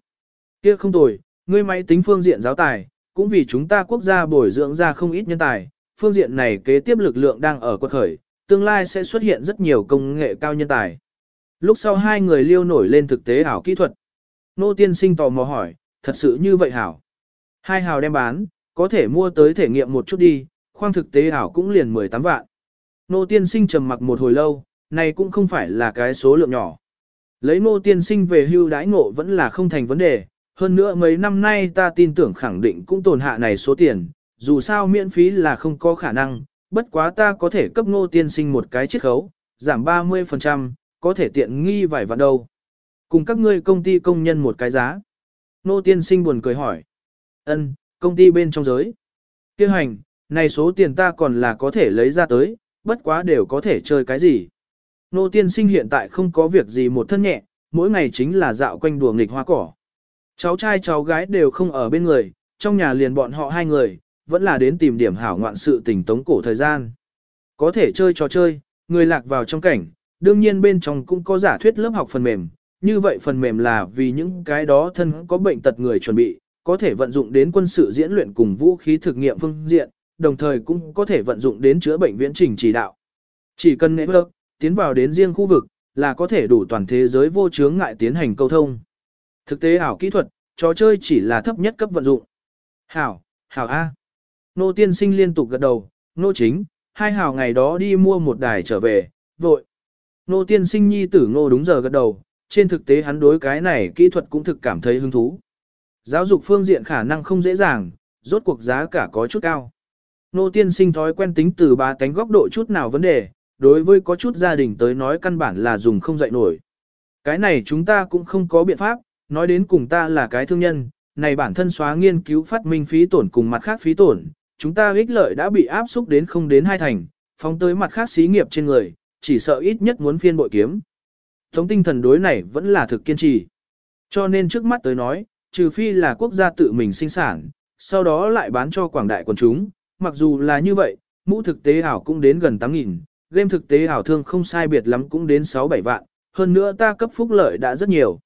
Kia không tồi, ngươi máy tính phương diện giáo tài, cũng vì chúng ta quốc gia bồi dưỡng ra không ít nhân tài, phương diện này kế tiếp lực lượng đang ở quật khởi, tương lai sẽ xuất hiện rất nhiều công nghệ cao nhân tài. Lúc sau hai người liêu nổi lên thực tế ảo kỹ thuật. Nô tiên sinh tò mò hỏi, thật sự như vậy hảo. Hai hào đem bán, có thể mua tới thể nghiệm một chút đi, khoang thực tế ảo cũng liền 18 vạn. Nô tiên sinh trầm mặc một hồi lâu, này cũng không phải là cái số lượng nhỏ. Lấy nô tiên sinh về hưu đãi ngộ vẫn là không thành vấn đề, hơn nữa mấy năm nay ta tin tưởng khẳng định cũng tồn hạ này số tiền, dù sao miễn phí là không có khả năng, bất quá ta có thể cấp nô tiên sinh một cái chiết khấu, giảm 30%, có thể tiện nghi vài vạn đâu. Cùng các ngươi công ty công nhân một cái giá. Nô tiên sinh buồn cười hỏi. ân công ty bên trong giới. Kêu hành, này số tiền ta còn là có thể lấy ra tới, bất quá đều có thể chơi cái gì. Nô tiên sinh hiện tại không có việc gì một thân nhẹ, mỗi ngày chính là dạo quanh đùa nghịch hoa cỏ. Cháu trai cháu gái đều không ở bên người, trong nhà liền bọn họ hai người, vẫn là đến tìm điểm hảo ngoạn sự tình tống cổ thời gian. Có thể chơi trò chơi, người lạc vào trong cảnh, đương nhiên bên trong cũng có giả thuyết lớp học phần mềm, như vậy phần mềm là vì những cái đó thân có bệnh tật người chuẩn bị, có thể vận dụng đến quân sự diễn luyện cùng vũ khí thực nghiệm phương diện, đồng thời cũng có thể vận dụng đến chữa bệnh viễn trình chỉ đạo. Chỉ cần network, tiến vào đến riêng khu vực, là có thể đủ toàn thế giới vô chướng ngại tiến hành câu thông. Thực tế ảo kỹ thuật, trò chơi chỉ là thấp nhất cấp vận dụng. Hảo, hảo A. Nô tiên sinh liên tục gật đầu, nô chính, hai hảo ngày đó đi mua một đài trở về, vội. Nô tiên sinh nhi tử ngô đúng giờ gật đầu, trên thực tế hắn đối cái này kỹ thuật cũng thực cảm thấy hứng thú. Giáo dục phương diện khả năng không dễ dàng, rốt cuộc giá cả có chút cao. Nô tiên sinh thói quen tính từ ba cánh góc độ chút nào vấn đề, đối với có chút gia đình tới nói căn bản là dùng không dậy nổi. Cái này chúng ta cũng không có biện pháp, nói đến cùng ta là cái thương nhân, này bản thân xóa nghiên cứu phát minh phí tổn cùng mặt khác phí tổn, chúng ta ích lợi đã bị áp xúc đến không đến hai thành, phóng tới mặt khác xí nghiệp trên người, chỉ sợ ít nhất muốn phiên bội kiếm. Thống tinh thần đối này vẫn là thực kiên trì. Cho nên trước mắt tới nói, trừ phi là quốc gia tự mình sinh sản, sau đó lại bán cho quảng đại quần chúng, mặc dù là như vậy, mũ thực tế ảo cũng đến gần 8.000, game thực tế ảo thương không sai biệt lắm cũng đến 6-7 vạn, hơn nữa ta cấp phúc lợi đã rất nhiều.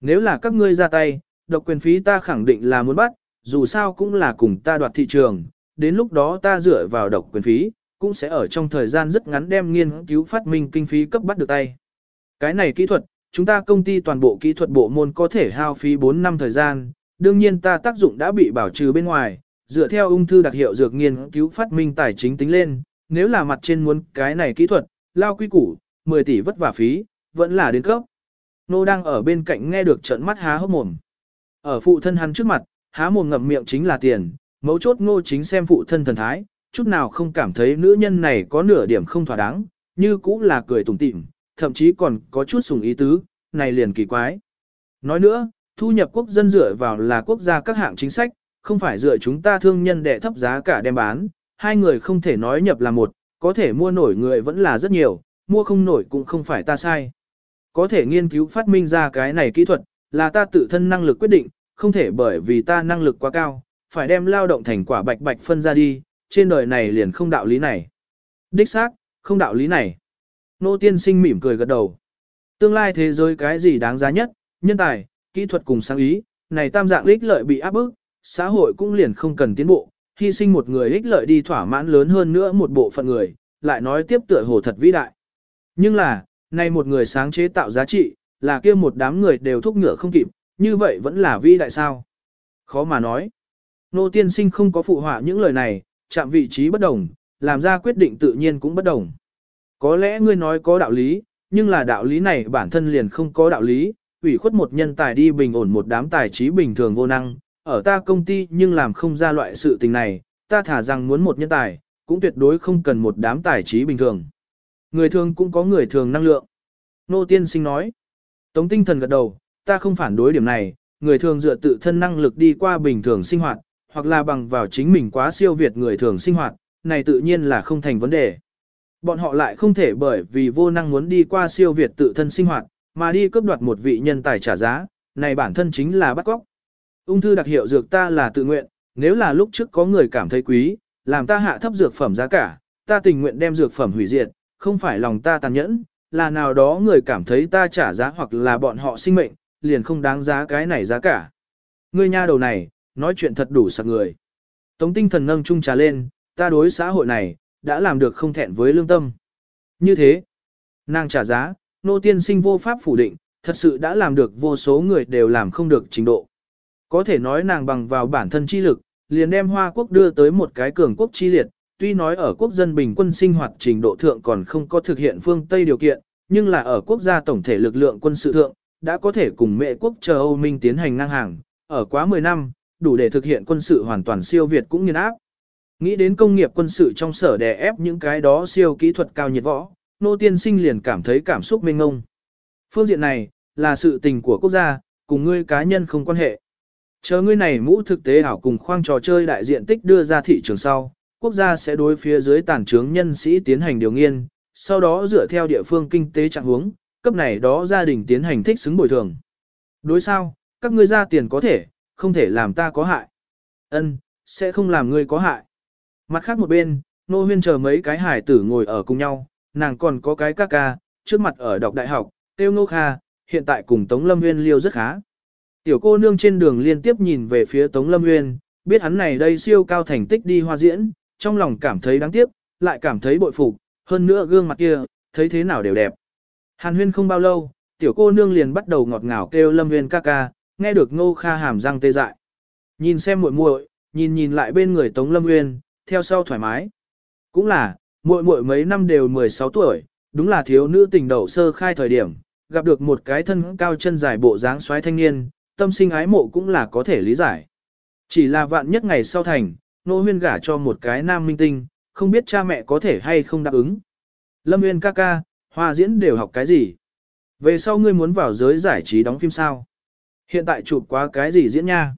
Nếu là các ngươi ra tay, độc quyền phí ta khẳng định là muốn bắt, dù sao cũng là cùng ta đoạt thị trường, đến lúc đó ta dựa vào độc quyền phí, cũng sẽ ở trong thời gian rất ngắn đem nghiên cứu phát minh kinh phí cấp bắt được tay. Cái này kỹ thuật, chúng ta công ty toàn bộ kỹ thuật bộ môn có thể hao phí 4 năm thời gian, đương nhiên ta tác dụng đã bị bảo trừ bên ngoài, dựa theo ung thư đặc hiệu dược nghiên cứu phát minh tài chính tính lên, nếu là mặt trên muốn cái này kỹ thuật, lao quy củ, 10 tỷ vất vả phí, vẫn là đến cấp. Nô đang ở bên cạnh nghe được trận mắt há hốc mồm. Ở phụ thân hắn trước mặt, há mồm ngậm miệng chính là tiền, mấu chốt ngô chính xem phụ thân thần thái, chút nào không cảm thấy nữ nhân này có nửa điểm không thỏa đáng, như cũng là cười tủm tỉm, thậm chí còn có chút sùng ý tứ, này liền kỳ quái. Nói nữa, thu nhập quốc dân dựa vào là quốc gia các hạng chính sách, không phải dựa chúng ta thương nhân đệ thấp giá cả đem bán, hai người không thể nói nhập là một, có thể mua nổi người vẫn là rất nhiều, mua không nổi cũng không phải ta sai. Có thể nghiên cứu phát minh ra cái này kỹ thuật, là ta tự thân năng lực quyết định, không thể bởi vì ta năng lực quá cao, phải đem lao động thành quả bạch bạch phân ra đi, trên đời này liền không đạo lý này. Đích xác, không đạo lý này. Nô tiên sinh mỉm cười gật đầu. Tương lai thế giới cái gì đáng giá nhất, nhân tài, kỹ thuật cùng sáng ý, này tam dạng ích lợi bị áp bức, xã hội cũng liền không cần tiến bộ, hy sinh một người ích lợi đi thỏa mãn lớn hơn nữa một bộ phận người, lại nói tiếp tựa hồ thật vĩ đại. Nhưng là, nay một người sáng chế tạo giá trị, là kia một đám người đều thúc ngựa không kịp, như vậy vẫn là vĩ đại sao? Khó mà nói. Nô tiên sinh không có phụ họa những lời này, chạm vị trí bất đồng, làm ra quyết định tự nhiên cũng bất đồng. Có lẽ ngươi nói có đạo lý, nhưng là đạo lý này bản thân liền không có đạo lý, ủy khuất một nhân tài đi bình ổn một đám tài trí bình thường vô năng, ở ta công ty nhưng làm không ra loại sự tình này, ta thả rằng muốn một nhân tài, cũng tuyệt đối không cần một đám tài trí bình thường. Người thường cũng có người thường năng lượng. Nô tiên sinh nói, tống tinh thần gật đầu, ta không phản đối điểm này, người thường dựa tự thân năng lực đi qua bình thường sinh hoạt, hoặc là bằng vào chính mình quá siêu việt người thường sinh hoạt, này tự nhiên là không thành vấn đề. Bọn họ lại không thể bởi vì vô năng muốn đi qua siêu việt tự thân sinh hoạt, mà đi cướp đoạt một vị nhân tài trả giá, này bản thân chính là bắt cóc. Ung thư đặc hiệu dược ta là tự nguyện, nếu là lúc trước có người cảm thấy quý, làm ta hạ thấp dược phẩm giá cả, ta tình nguyện đem dược phẩm hủy diệt, không phải lòng ta tàn nhẫn, là nào đó người cảm thấy ta trả giá hoặc là bọn họ sinh mệnh, liền không đáng giá cái này giá cả. Ngươi nha đầu này, nói chuyện thật đủ sặc người. Tống tinh thần nâng chung trà lên, ta đối xã hội này, đã làm được không thẹn với lương tâm. Như thế, nàng trả giá, nô tiên sinh vô pháp phủ định, thật sự đã làm được vô số người đều làm không được trình độ. Có thể nói nàng bằng vào bản thân chi lực, liền đem Hoa Quốc đưa tới một cái cường quốc chi liệt, tuy nói ở quốc dân bình quân sinh hoạt trình độ thượng còn không có thực hiện phương Tây điều kiện, nhưng là ở quốc gia tổng thể lực lượng quân sự thượng, đã có thể cùng mẹ quốc chờ Âu Minh tiến hành ngang hàng, ở quá 10 năm, đủ để thực hiện quân sự hoàn toàn siêu Việt cũng nghiên áp. Nghĩ đến công nghiệp quân sự trong sở đè ép những cái đó siêu kỹ thuật cao nhiệt võ, nô tiên sinh liền cảm thấy cảm xúc mênh ngông. Phương diện này, là sự tình của quốc gia, cùng ngươi cá nhân không quan hệ. Chờ ngươi này mũ thực tế ảo cùng khoang trò chơi đại diện tích đưa ra thị trường sau, quốc gia sẽ đối phía dưới tàn trướng nhân sĩ tiến hành điều nghiên, sau đó dựa theo địa phương kinh tế trạng huống, cấp này đó gia đình tiến hành thích xứng bồi thường. Đối sao, các ngươi ra tiền có thể, không thể làm ta có hại. Ân, sẽ không làm ngươi có hại. Mặt khác một bên, nô huyên chờ mấy cái hải tử ngồi ở cùng nhau, nàng còn có cái ca ca, trước mặt ở đọc đại học, tiêu nô kha, hiện tại cùng Tống Lâm huyên liêu rất khá. Tiểu cô nương trên đường liên tiếp nhìn về phía Tống Lâm Nguyên, biết hắn này đây siêu cao thành tích đi hoa diễn, trong lòng cảm thấy đáng tiếc, lại cảm thấy bội phục, hơn nữa gương mặt kia, thấy thế nào đều đẹp. Hàn huyên không bao lâu, tiểu cô nương liền bắt đầu ngọt ngào kêu Lâm Nguyên ca ca, nghe được ngô kha hàm răng tê dại. Nhìn xem muội muội, nhìn nhìn lại bên người Tống Lâm Nguyên, theo sau thoải mái. Cũng là, muội muội mấy năm đều 16 tuổi, đúng là thiếu nữ tình đầu sơ khai thời điểm, gặp được một cái thân cao chân dài bộ dáng xoáy thanh niên, tâm sinh ái mộ cũng là có thể lý giải. Chỉ là vạn nhất ngày sau thành, nô huyên gả cho một cái nam minh tinh, không biết cha mẹ có thể hay không đáp ứng. Lâm Nguyên ca ca, hoa diễn đều học cái gì? Về sau ngươi muốn vào giới giải trí đóng phim sao? Hiện tại chụp quá cái gì diễn nha?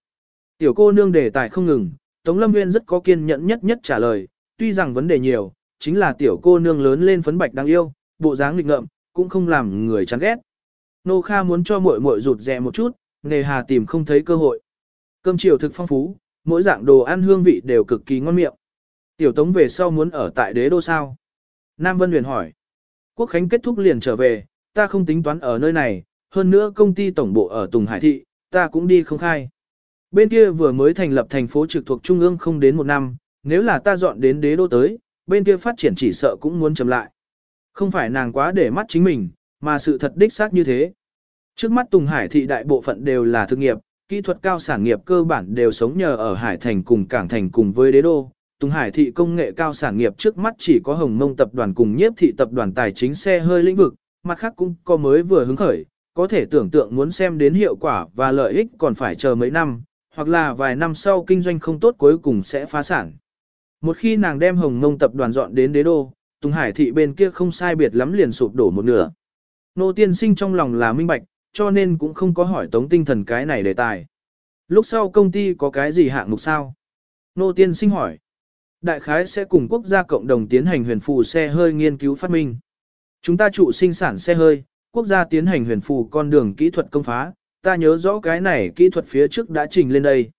Tiểu cô nương đề tài không ngừng, Tống Lâm Nguyên rất có kiên nhẫn nhất nhất trả lời, tuy rằng vấn đề nhiều, chính là tiểu cô nương lớn lên phấn bạch đáng yêu, bộ dáng nghịch ngợm, cũng không làm người chán ghét. Nô Kha muốn cho muội muội rụt rè một chút, nề hà tìm không thấy cơ hội. Cơm chiều thực phong phú, mỗi dạng đồ ăn hương vị đều cực kỳ ngon miệng. Tiểu Tống về sau muốn ở tại đế đô sao? Nam Vân Huyền hỏi. Quốc Khánh kết thúc liền trở về, ta không tính toán ở nơi này, hơn nữa công ty tổng bộ ở Tùng Hải Thị, ta cũng đi không khai. Bên kia vừa mới thành lập thành phố trực thuộc Trung ương không đến một năm, nếu là ta dọn đến đế đô tới, bên kia phát triển chỉ sợ cũng muốn chậm lại. Không phải nàng quá để mắt chính mình, mà sự thật đích xác như thế. Trước mắt Tùng Hải thị đại bộ phận đều là thương nghiệp, kỹ thuật cao sản nghiệp cơ bản đều sống nhờ ở Hải Thành cùng Cảng Thành cùng với đế đô. Tùng Hải thị công nghệ cao sản nghiệp trước mắt chỉ có Hồng Mông tập đoàn cùng nhiếp thị tập đoàn tài chính xe hơi lĩnh vực, mặt khác cũng có mới vừa hứng khởi, có thể tưởng tượng muốn xem đến hiệu quả và lợi ích còn phải chờ mấy năm, hoặc là vài năm sau kinh doanh không tốt cuối cùng sẽ phá sản. Một khi nàng đem Hồng Mông tập đoàn dọn đến đế đô, Tùng Hải thị bên kia không sai biệt lắm liền sụp đổ một nửa. Nô tiên sinh trong lòng là minh bạch, cho nên cũng không có hỏi tống tinh thần cái này đề tài. Lúc sau công ty có cái gì hạng mục sao? Nô tiên sinh hỏi. Đại khái sẽ cùng quốc gia cộng đồng tiến hành huyền phù xe hơi nghiên cứu phát minh. Chúng ta trụ sinh sản xe hơi, quốc gia tiến hành huyền phù con đường kỹ thuật công phá, ta nhớ rõ cái này kỹ thuật phía trước đã trình lên đây.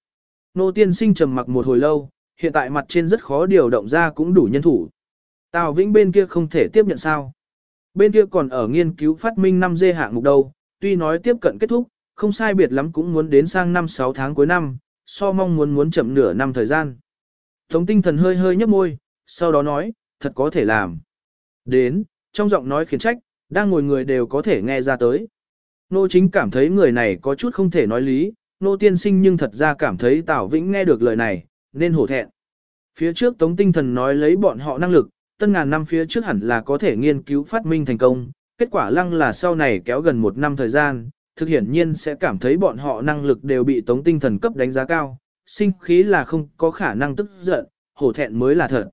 Nô tiên sinh trầm mặc một hồi lâu, hiện tại mặt trên rất khó điều động ra cũng đủ nhân thủ. Tào Vĩnh bên kia không thể tiếp nhận sao. Bên kia còn ở nghiên cứu phát minh 5G hạng mục đâu, tuy nói tiếp cận kết thúc, không sai biệt lắm cũng muốn đến sang năm 6 tháng cuối năm, so mong muốn muốn chậm nửa năm thời gian. Tống tinh thần hơi hơi nhấp môi, sau đó nói, thật có thể làm. Đến, trong giọng nói khiến trách, đang ngồi người đều có thể nghe ra tới. Nô chính cảm thấy người này có chút không thể nói lý, nô tiên sinh nhưng thật ra cảm thấy Tào Vĩnh nghe được lời này, nên hổ thẹn. Phía trước Tống Tinh Thần nói lấy bọn họ năng lực, tân ngàn năm phía trước hẳn là có thể nghiên cứu phát minh thành công, kết quả lăng là sau này kéo gần một năm thời gian, thực hiển nhiên sẽ cảm thấy bọn họ năng lực đều bị Tống Tinh Thần cấp đánh giá cao, sinh khí là không có khả năng tức giận, hổ thẹn mới là thật.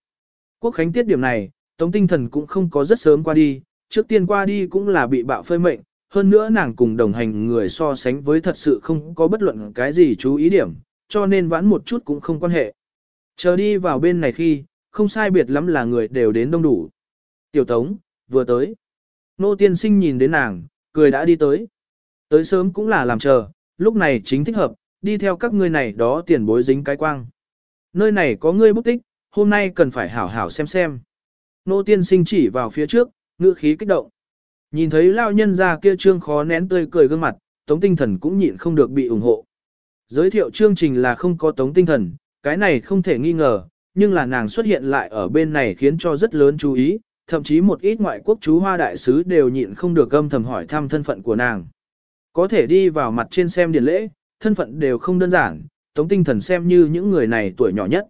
Quốc khánh tiết điểm này, Tống Tinh Thần cũng không có rất sớm qua đi, trước tiên qua đi cũng là bị bạo phơi mệnh, hơn nữa nàng cùng đồng hành người so sánh với thật sự không có bất luận cái gì chú ý điểm, cho nên vãn một chút cũng không quan hệ. Chờ đi vào bên này khi, không sai biệt lắm là người đều đến đông đủ. Tiểu Tống, vừa tới. Nô tiên sinh nhìn đến nàng, cười đã đi tới. Tới sớm cũng là làm chờ, lúc này chính thích hợp, đi theo các ngươi này đó tiền bối dính cái quang. Nơi này có ngươi bút tích, hôm nay cần phải hảo hảo xem xem. Nô tiên sinh chỉ vào phía trước, ngữ khí kích động. Nhìn thấy lao nhân ra kia trương khó nén tươi cười gương mặt, tống tinh thần cũng nhịn không được bị ủng hộ. Giới thiệu chương trình là không có tống tinh thần, cái này không thể nghi ngờ, nhưng là nàng xuất hiện lại ở bên này khiến cho rất lớn chú ý, thậm chí một ít ngoại quốc chú hoa đại sứ đều nhịn không được âm thầm hỏi thăm thân phận của nàng. Có thể đi vào mặt trên xem điển lễ, thân phận đều không đơn giản, tống tinh thần xem như những người này tuổi nhỏ nhất.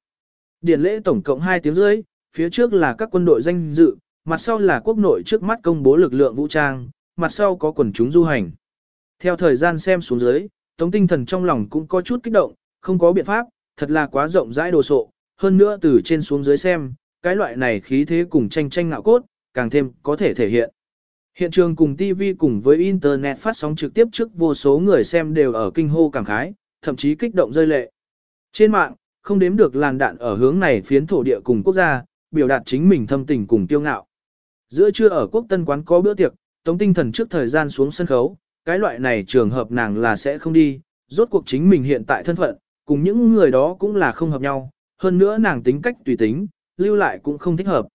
Điển lễ tổng cộng 2 tiếng rưỡi, phía trước là các quân đội danh dự, mặt sau là quốc nội trước mắt công bố lực lượng vũ trang, mặt sau có quần chúng du hành. Theo thời gian xem xuống dưới, tống tinh thần trong lòng cũng có chút kích động, không có biện pháp, thật là quá rộng rãi đồ sộ, hơn nữa từ trên xuống dưới xem, cái loại này khí thế cùng tranh tranh ngạo cốt, càng thêm có thể thể hiện. Hiện trường cùng TV cùng với Internet phát sóng trực tiếp trước vô số người xem đều ở kinh hô cảm khái, thậm chí kích động rơi lệ. Trên mạng, không đếm được làn đạn ở hướng này phiến thổ địa cùng quốc gia, biểu đạt chính mình thâm tình cùng tiêu ngạo. Giữa trưa ở quốc tân quán có bữa tiệc, tống tinh thần trước thời gian xuống sân khấu, cái loại này trường hợp nàng là sẽ không đi, rốt cuộc chính mình hiện tại thân phận, cùng những người đó cũng là không hợp nhau, hơn nữa nàng tính cách tùy tính, lưu lại cũng không thích hợp.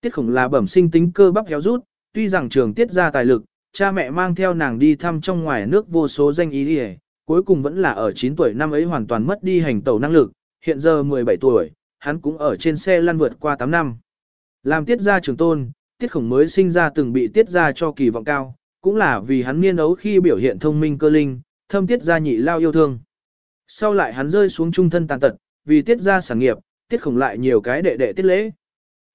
Tiết khổng là bẩm sinh tính cơ bắp héo rút, tuy rằng trường tiết ra tài lực, cha mẹ mang theo nàng đi thăm trong ngoài nước vô số danh ý đi cuối cùng vẫn là ở 9 tuổi năm ấy hoàn toàn mất đi hành tẩu năng lực, hiện giờ 17 tuổi, hắn cũng ở trên xe lăn vượt qua 8 năm. Làm tiết ra trường tôn, tiết khổng mới sinh ra từng bị tiết ra cho kỳ vọng cao, cũng là vì hắn niên ấu khi biểu hiện thông minh cơ linh, thâm tiết ra nhị lao yêu thương. Sau lại hắn rơi xuống trung thân tàn tật, vì tiết ra sản nghiệp, tiết khổng lại nhiều cái đệ đệ tiết lễ.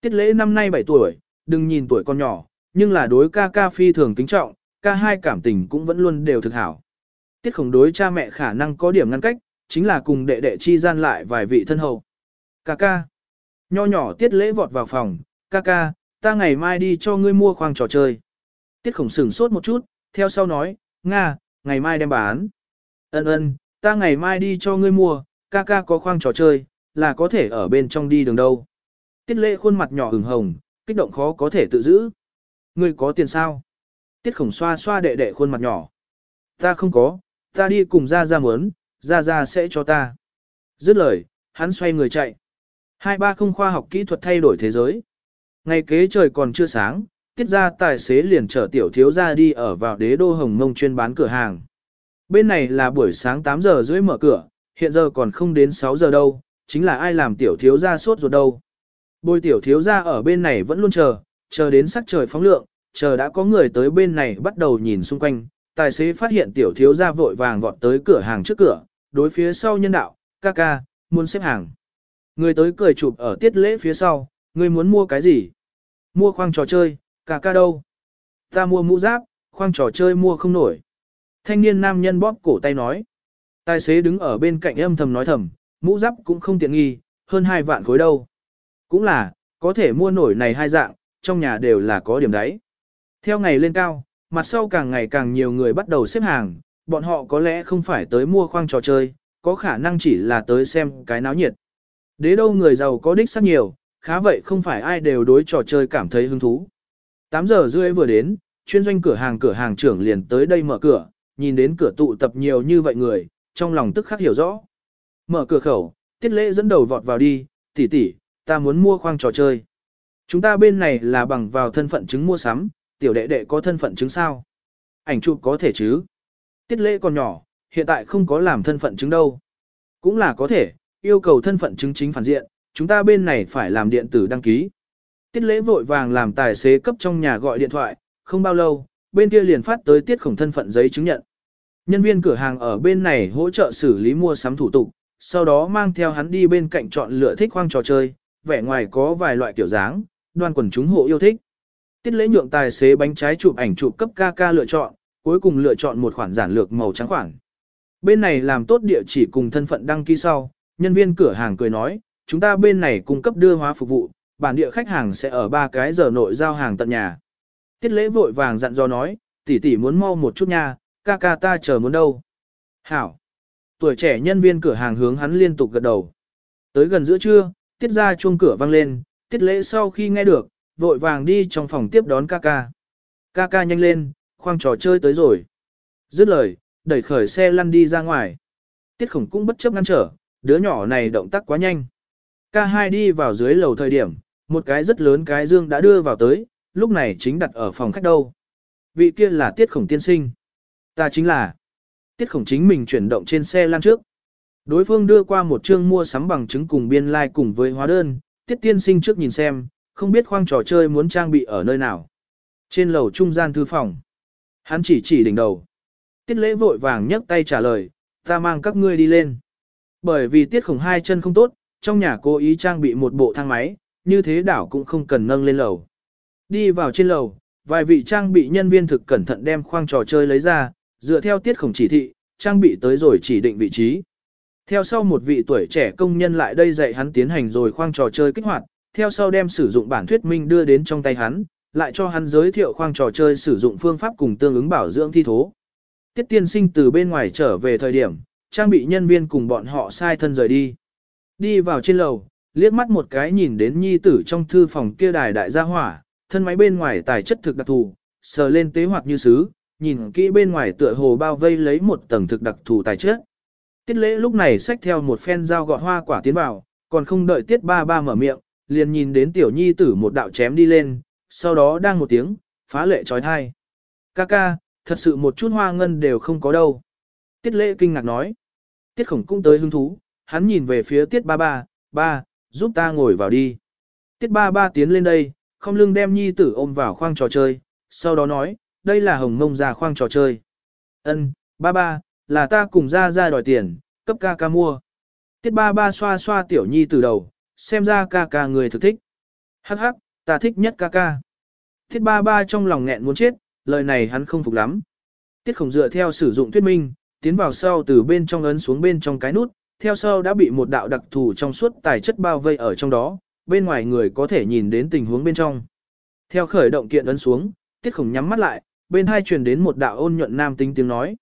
Tiết lễ năm nay 7 tuổi, đừng nhìn tuổi con nhỏ, nhưng là đối ca ca phi thường kính trọng, ca hai cảm tình cũng vẫn luôn đều thực hảo. Tiết khổng đối cha mẹ khả năng có điểm ngăn cách, chính là cùng đệ đệ chi gian lại vài vị thân hậu. Ca ca. Nho nhỏ tiết lễ vọt vào phòng, ca ca, ta ngày mai đi cho ngươi mua khoang trò chơi. Tiết khổng sửng sốt một chút, theo sau nói, Nga, ngày mai đem bán. Ân ân, ta ngày mai đi cho ngươi mua, ca ca có khoang trò chơi, là có thể ở bên trong đi đường đâu. Tiết lệ khuôn mặt nhỏ ửng hồng, kích động khó có thể tự giữ. Ngươi có tiền sao? Tiết khổng xoa xoa đệ đệ khuôn mặt nhỏ. Ta không có, ta đi cùng ra ra muốn, ra ra sẽ cho ta. Dứt lời, hắn xoay người chạy. Hai ba không khoa học kỹ thuật thay đổi thế giới. Ngày kế trời còn chưa sáng, tiết ra tài xế liền chở tiểu thiếu ra đi ở vào đế đô Hồng Mông chuyên bán cửa hàng. Bên này là buổi sáng 8 giờ rưỡi mở cửa, hiện giờ còn không đến 6 giờ đâu, chính là ai làm tiểu thiếu ra sốt ruột đâu. bôi tiểu thiếu ra ở bên này vẫn luôn chờ, chờ đến sắc trời phóng lượng, chờ đã có người tới bên này bắt đầu nhìn xung quanh, tài xế phát hiện tiểu thiếu ra vội vàng vọt tới cửa hàng trước cửa, đối phía sau nhân đạo, ca ca, muốn xếp hàng. Người tới cười chụp ở tiết lễ phía sau, người muốn mua cái gì? Mua khoang trò chơi, ca ca đâu? Ta mua mũ giáp, khoang trò chơi mua không nổi. Thanh niên nam nhân bóp cổ tay nói. Tài xế đứng ở bên cạnh âm thầm nói thầm, mũ giáp cũng không tiện nghi, hơn hai vạn khối đâu. Cũng là, có thể mua nổi này hai dạng, trong nhà đều là có điểm đấy. Theo ngày lên cao, mặt sau càng ngày càng nhiều người bắt đầu xếp hàng, bọn họ có lẽ không phải tới mua khoang trò chơi, có khả năng chỉ là tới xem cái náo nhiệt. Đế đâu người giàu có đích sắc nhiều, khá vậy không phải ai đều đối trò chơi cảm thấy hứng thú. 8 giờ rưỡi vừa đến, chuyên doanh cửa hàng cửa hàng trưởng liền tới đây mở cửa, nhìn đến cửa tụ tập nhiều như vậy người, trong lòng tức khắc hiểu rõ. Mở cửa khẩu, tiết lễ dẫn đầu vọt vào đi, tỷ tỷ, ta muốn mua khoang trò chơi. Chúng ta bên này là bằng vào thân phận chứng mua sắm, tiểu đệ đệ có thân phận chứng sao? Ảnh chụp có thể chứ? Tiết lễ còn nhỏ, hiện tại không có làm thân phận chứng đâu. Cũng là có thể, yêu cầu thân phận chứng chính phản diện, chúng ta bên này phải làm điện tử đăng ký. Tiết lễ vội vàng làm tài xế cấp trong nhà gọi điện thoại, không bao lâu, bên kia liền phát tới tiết khổng thân phận giấy chứng nhận. Nhân viên cửa hàng ở bên này hỗ trợ xử lý mua sắm thủ tục, sau đó mang theo hắn đi bên cạnh chọn lựa thích khoang trò chơi, vẻ ngoài có vài loại kiểu dáng, đoan quần chúng hộ yêu thích. Tiết lễ nhượng tài xế bánh trái chụp ảnh chụp cấp ca ca lựa chọn, cuối cùng lựa chọn một khoản giản lược màu trắng khoản. Bên này làm tốt địa chỉ cùng thân phận đăng ký sau, nhân viên cửa hàng cười nói, chúng ta bên này cung cấp đưa hóa phục vụ, bản địa khách hàng sẽ ở ba cái giờ nội giao hàng tận nhà. Tiết lễ vội vàng dặn dò nói, tỷ tỷ muốn mau một chút nha, ca ca ta chờ muốn đâu. Hảo. Tuổi trẻ nhân viên cửa hàng hướng hắn liên tục gật đầu. Tới gần giữa trưa, tiết ra chuông cửa vang lên, tiết lễ sau khi nghe được, vội vàng đi trong phòng tiếp đón ca ca. Ca ca nhanh lên, khoang trò chơi tới rồi. Dứt lời, đẩy khởi xe lăn đi ra ngoài. Tiết khổng cũng bất chấp ngăn trở, đứa nhỏ này động tác quá nhanh. Ca hai đi vào dưới lầu thời điểm, một cái rất lớn cái dương đã đưa vào tới, lúc này chính đặt ở phòng khách đâu. Vị kia là tiết khổng tiên sinh. Ta chính là tiết khổng chính mình chuyển động trên xe lan trước. Đối phương đưa qua một chương mua sắm bằng chứng cùng biên lai like cùng với hóa đơn, tiết tiên sinh trước nhìn xem, không biết khoang trò chơi muốn trang bị ở nơi nào. Trên lầu trung gian thư phòng. Hắn chỉ chỉ đỉnh đầu. Tiết lễ vội vàng nhấc tay trả lời, ta mang các ngươi đi lên. Bởi vì tiết khổng hai chân không tốt, trong nhà cố ý trang bị một bộ thang máy, như thế đảo cũng không cần nâng lên lầu. Đi vào trên lầu, vài vị trang bị nhân viên thực cẩn thận đem khoang trò chơi lấy ra, dựa theo tiết khổng chỉ thị, trang bị tới rồi chỉ định vị trí. Theo sau một vị tuổi trẻ công nhân lại đây dạy hắn tiến hành rồi khoang trò chơi kích hoạt, theo sau đem sử dụng bản thuyết minh đưa đến trong tay hắn, lại cho hắn giới thiệu khoang trò chơi sử dụng phương pháp cùng tương ứng bảo dưỡng thi thố. Tiết tiên sinh từ bên ngoài trở về thời điểm, trang bị nhân viên cùng bọn họ sai thân rời đi. Đi vào trên lầu, liếc mắt một cái nhìn đến nhi tử trong thư phòng kia đài đại gia hỏa, thân máy bên ngoài tài chất thực đặc thù, sờ lên tế hoạt như sứ, nhìn kỹ bên ngoài tựa hồ bao vây lấy một tầng thực đặc thù tài chất. Tiết lễ lúc này xách theo một phen dao gọt hoa quả tiến vào, còn không đợi tiết ba ba mở miệng, liền nhìn đến tiểu nhi tử một đạo chém đi lên, sau đó đang một tiếng, phá lệ trói thai. Ca ca, thật sự một chút hoa ngân đều không có đâu. Tiết lễ kinh ngạc nói. Tiết khổng cũng tới hứng thú, hắn nhìn về phía tiết ba ba, ba, giúp ta ngồi vào đi. Tiết ba ba tiến lên đây, không lưng đem nhi tử ôm vào khoang trò chơi, sau đó nói, đây là hồng mông ra khoang trò chơi. Ân, ba ba, là ta cùng ra ra đòi tiền, cấp ca ca mua. Tiết ba ba xoa xoa tiểu nhi từ đầu, xem ra ca ca người thực thích. Hắc hắc, ta thích nhất ca ca. Tiết ba ba trong lòng nghẹn muốn chết, lời này hắn không phục lắm. Tiết khổng dựa theo sử dụng thuyết minh, tiến vào sau từ bên trong ấn xuống bên trong cái nút, theo sau đã bị một đạo đặc thù trong suốt tài chất bao vây ở trong đó, bên ngoài người có thể nhìn đến tình huống bên trong. Theo khởi động kiện ấn xuống, tiết khổng nhắm mắt lại, bên hai truyền đến một đạo ôn nhuận nam tính tiếng nói.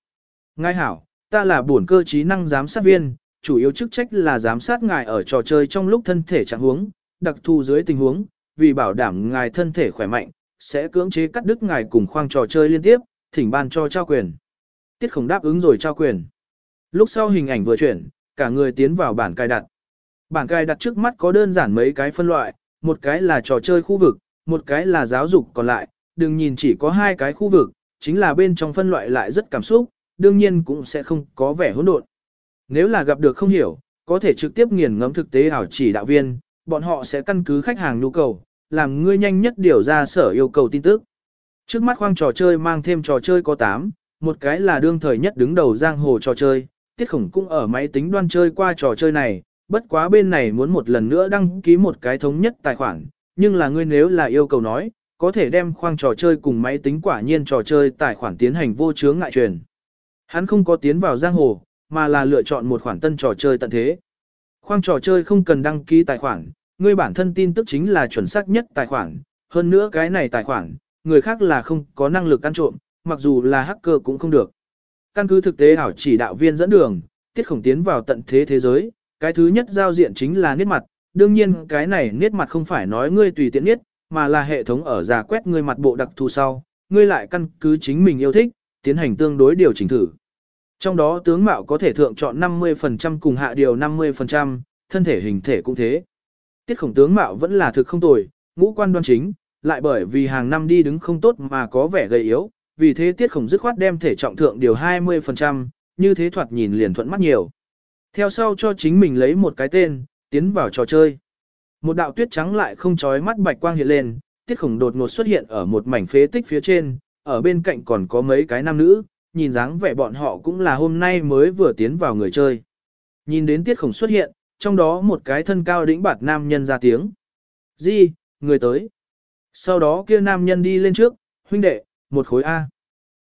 Ngài hảo, ta là bổn cơ trí năng giám sát viên, chủ yếu chức trách là giám sát ngài ở trò chơi trong lúc thân thể trạng huống, đặc thù dưới tình huống, vì bảo đảm ngài thân thể khỏe mạnh, sẽ cưỡng chế cắt đứt ngài cùng khoang trò chơi liên tiếp, thỉnh ban cho trao quyền. Tiết khổng đáp ứng rồi trao quyền. Lúc sau hình ảnh vừa chuyển, cả người tiến vào bản cài đặt. Bản cài đặt trước mắt có đơn giản mấy cái phân loại, một cái là trò chơi khu vực, một cái là giáo dục còn lại, đừng nhìn chỉ có hai cái khu vực, chính là bên trong phân loại lại rất cảm xúc, đương nhiên cũng sẽ không có vẻ hỗn độn. Nếu là gặp được không hiểu, có thể trực tiếp nghiền ngẫm thực tế ảo chỉ đạo viên, bọn họ sẽ căn cứ khách hàng nhu cầu, làm ngươi nhanh nhất điều ra sở yêu cầu tin tức. Trước mắt khoang trò chơi mang thêm trò chơi có 8, một cái là đương thời nhất đứng đầu giang hồ trò chơi, tiết khổng cũng ở máy tính đoan chơi qua trò chơi này, bất quá bên này muốn một lần nữa đăng ký một cái thống nhất tài khoản, nhưng là ngươi nếu là yêu cầu nói, có thể đem khoang trò chơi cùng máy tính quả nhiên trò chơi tài khoản tiến hành vô chướng ngại truyền. Hắn không có tiến vào giang hồ, mà là lựa chọn một khoản tân trò chơi tận thế. Khoang trò chơi không cần đăng ký tài khoản, ngươi bản thân tin tức chính là chuẩn xác nhất tài khoản, hơn nữa cái này tài khoản, người khác là không có năng lực ăn trộm, mặc dù là hacker cũng không được. Căn cứ thực tế ảo chỉ đạo viên dẫn đường, tiết khổng tiến vào tận thế thế giới, cái thứ nhất giao diện chính là niết mặt, đương nhiên cái này niết mặt không phải nói ngươi tùy tiện niết, mà là hệ thống ở giả quét ngươi mặt bộ đặc thù sau, ngươi lại căn cứ chính mình yêu thích, tiến hành tương đối điều chỉnh thử. Trong đó tướng mạo có thể thượng chọn 50% cùng hạ điều 50%, thân thể hình thể cũng thế. Tiết khổng tướng mạo vẫn là thực không tồi, ngũ quan đoan chính, lại bởi vì hàng năm đi đứng không tốt mà có vẻ gầy yếu, vì thế tiết khổng dứt khoát đem thể trọng thượng điều 20%, như thế thoạt nhìn liền thuận mắt nhiều. Theo sau cho chính mình lấy một cái tên, tiến vào trò chơi. Một đạo tuyết trắng lại không chói mắt bạch quang hiện lên, tiết khổng đột ngột xuất hiện ở một mảnh phế tích phía trên, ở bên cạnh còn có mấy cái nam nữ, nhìn dáng vẻ bọn họ cũng là hôm nay mới vừa tiến vào người chơi. Nhìn đến tiết khổng xuất hiện, trong đó một cái thân cao đĩnh bạt nam nhân ra tiếng. Di, người tới. Sau đó kia nam nhân đi lên trước, huynh đệ, một khối A.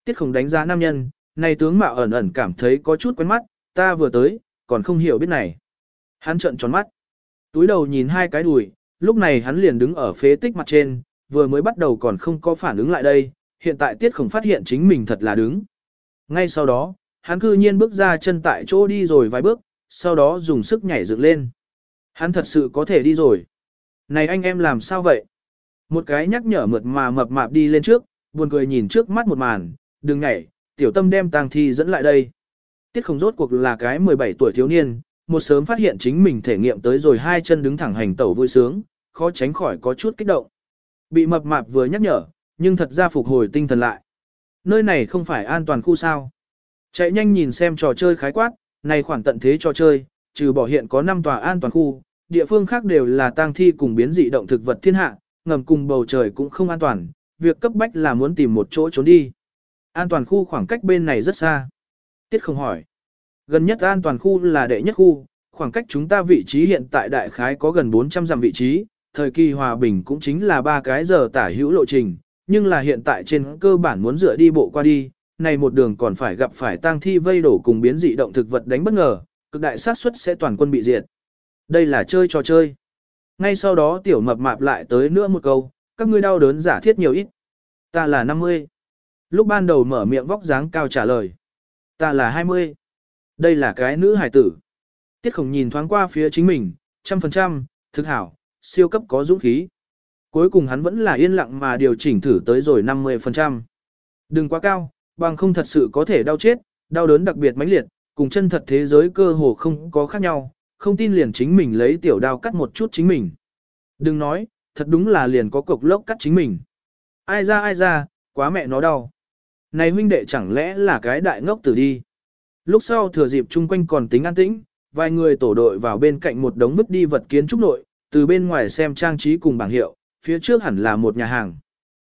Tiết khổng đánh giá nam nhân, này tướng mạo ẩn ẩn cảm thấy có chút quen mắt, ta vừa tới, còn không hiểu biết này. Hắn trợn tròn mắt. Túi đầu nhìn hai cái đùi, lúc này hắn liền đứng ở phế tích mặt trên, vừa mới bắt đầu còn không có phản ứng lại đây, hiện tại tiết khổng phát hiện chính mình thật là đứng. Ngay sau đó, hắn cư nhiên bước ra chân tại chỗ đi rồi vài bước, sau đó dùng sức nhảy dựng lên. Hắn thật sự có thể đi rồi. Này anh em làm sao vậy? Một cái nhắc nhở mượt mà mập mạp đi lên trước, buồn cười nhìn trước mắt một màn, đừng nhảy, tiểu tâm đem tang thi dẫn lại đây. Tiết không rốt cuộc là cái 17 tuổi thiếu niên, một sớm phát hiện chính mình thể nghiệm tới rồi hai chân đứng thẳng hành tẩu vui sướng, khó tránh khỏi có chút kích động. Bị mập mạp vừa nhắc nhở, nhưng thật ra phục hồi tinh thần lại. Nơi này không phải an toàn khu sao. Chạy nhanh nhìn xem trò chơi khái quát, này khoảng tận thế trò chơi, trừ bỏ hiện có 5 tòa an toàn khu, địa phương khác đều là tang thi cùng biến dị động thực vật thiên hạ, ngầm cùng bầu trời cũng không an toàn, việc cấp bách là muốn tìm một chỗ trốn đi. An toàn khu khoảng cách bên này rất xa. Tiết không hỏi. Gần nhất an toàn khu là đệ nhất khu, khoảng cách chúng ta vị trí hiện tại đại khái có gần 400 dặm vị trí, thời kỳ hòa bình cũng chính là ba cái giờ tả hữu lộ trình, nhưng là hiện tại trên cơ bản muốn dựa đi bộ qua đi, này một đường còn phải gặp phải tang thi vây đổ cùng biến dị động thực vật đánh bất ngờ, cực đại xác suất sẽ toàn quân bị diệt. Đây là chơi trò chơi. Ngay sau đó tiểu mập mạp lại tới nữa một câu, các ngươi đau đớn giả thiết nhiều ít. Ta là 50. Lúc ban đầu mở miệng vóc dáng cao trả lời. Ta là 20. Đây là cái nữ hải tử. Tiết khổng nhìn thoáng qua phía chính mình, trăm phần trăm, thực hảo, siêu cấp có dũng khí. Cuối cùng hắn vẫn là yên lặng mà điều chỉnh thử tới rồi 50%. Đừng quá cao, bằng không thật sự có thể đau chết, đau đớn đặc biệt mãnh liệt, cùng chân thật thế giới cơ hồ không có khác nhau, không tin liền chính mình lấy tiểu đao cắt một chút chính mình. Đừng nói, thật đúng là liền có cục lốc cắt chính mình. Ai ra ai ra, quá mẹ nó đau. Này huynh đệ chẳng lẽ là cái đại ngốc tử đi. Lúc sau thừa dịp chung quanh còn tính an tĩnh, vài người tổ đội vào bên cạnh một đống vứt đi vật kiến trúc nội, từ bên ngoài xem trang trí cùng bảng hiệu, phía trước hẳn là một nhà hàng.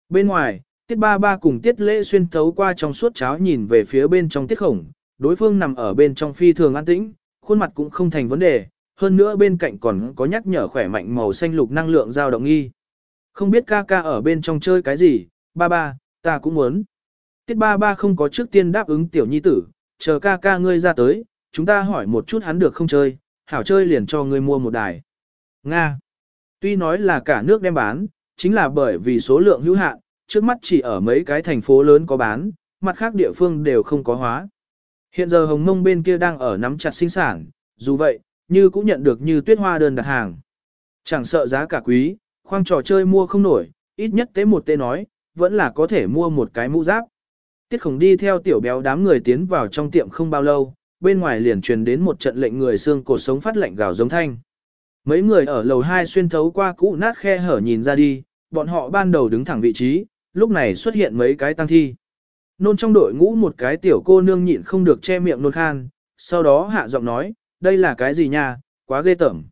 Bên ngoài, tiết ba ba cùng tiết lễ xuyên thấu qua trong suốt cháo nhìn về phía bên trong tiết khổng, đối phương nằm ở bên trong phi thường an tĩnh, khuôn mặt cũng không thành vấn đề, hơn nữa bên cạnh còn có nhắc nhở khỏe mạnh màu xanh lục năng lượng dao động nghi. Không biết ca ca ở bên trong chơi cái gì, ba ba, ta cũng muốn. Tiết ba ba không có trước tiên đáp ứng tiểu nhi tử, chờ ca ca ngươi ra tới, chúng ta hỏi một chút hắn được không chơi, hảo chơi liền cho ngươi mua một đài. Nga. Tuy nói là cả nước đem bán, chính là bởi vì số lượng hữu hạn, trước mắt chỉ ở mấy cái thành phố lớn có bán, mặt khác địa phương đều không có hóa. Hiện giờ Hồng Mông bên kia đang ở nắm chặt sinh sản, dù vậy, như cũng nhận được như tuyết hoa đơn đặt hàng. Chẳng sợ giá cả quý, khoang trò chơi mua không nổi, ít nhất tế một tế nói, vẫn là có thể mua một cái mũ giáp. Tiết khổng đi theo tiểu béo đám người tiến vào trong tiệm không bao lâu, bên ngoài liền truyền đến một trận lệnh người xương cổ sống phát lệnh gào giống thanh. Mấy người ở lầu 2 xuyên thấu qua cũ nát khe hở nhìn ra đi, bọn họ ban đầu đứng thẳng vị trí, lúc này xuất hiện mấy cái tăng thi. Nôn trong đội ngũ một cái tiểu cô nương nhịn không được che miệng nôn khan, sau đó hạ giọng nói, đây là cái gì nha, quá ghê tởm.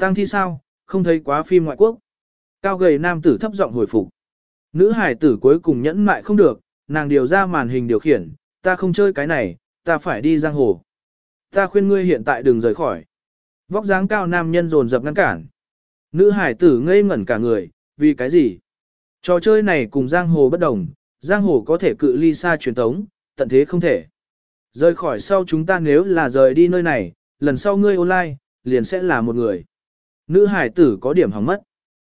Tăng thi sao, không thấy quá phim ngoại quốc. Cao gầy nam tử thấp giọng hồi phục. Nữ hải tử cuối cùng nhẫn mại không được, nàng điều ra màn hình điều khiển, ta không chơi cái này, ta phải đi giang hồ. Ta khuyên ngươi hiện tại đừng rời khỏi. Vóc dáng cao nam nhân dồn dập ngăn cản. Nữ hải tử ngây ngẩn cả người, vì cái gì? Trò chơi này cùng giang hồ bất đồng, giang hồ có thể cự ly xa truyền thống, tận thế không thể. Rời khỏi sau chúng ta nếu là rời đi nơi này, lần sau ngươi online, liền sẽ là một người. Nữ hải tử có điểm hỏng mất.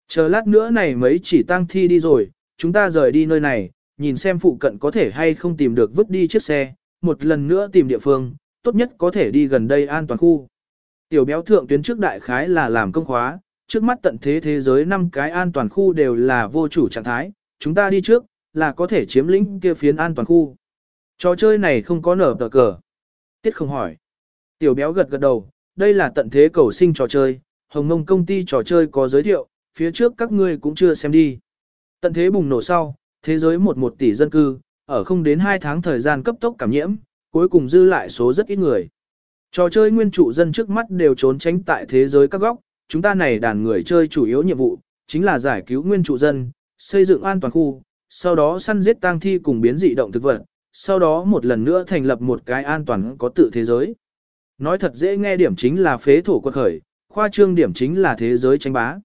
Chờ lát nữa này mấy chỉ tăng thi đi rồi, chúng ta rời đi nơi này, nhìn xem phụ cận có thể hay không tìm được vứt đi chiếc xe, một lần nữa tìm địa phương, tốt nhất có thể đi gần đây an toàn khu. Tiểu béo thượng tuyến trước đại khái là làm công khóa, trước mắt tận thế thế giới năm cái an toàn khu đều là vô chủ trạng thái, chúng ta đi trước, là có thể chiếm lĩnh kia phiến an toàn khu. Trò chơi này không có nở tờ cờ. Tiết không hỏi. Tiểu béo gật gật đầu, đây là tận thế cầu sinh trò chơi, hồng mông công ty trò chơi có giới thiệu, phía trước các ngươi cũng chưa xem đi. Tận thế bùng nổ sau, thế giới một một tỷ dân cư, ở không đến 2 tháng thời gian cấp tốc cảm nhiễm, cuối cùng dư lại số rất ít người. Trò chơi nguyên trụ dân trước mắt đều trốn tránh tại thế giới các góc, chúng ta này đàn người chơi chủ yếu nhiệm vụ, chính là giải cứu nguyên trụ dân, xây dựng an toàn khu, sau đó săn giết tang thi cùng biến dị động thực vật, sau đó một lần nữa thành lập một cái an toàn có tự thế giới. Nói thật dễ nghe điểm chính là phế thổ quật khởi, khoa trương điểm chính là thế giới tranh bá.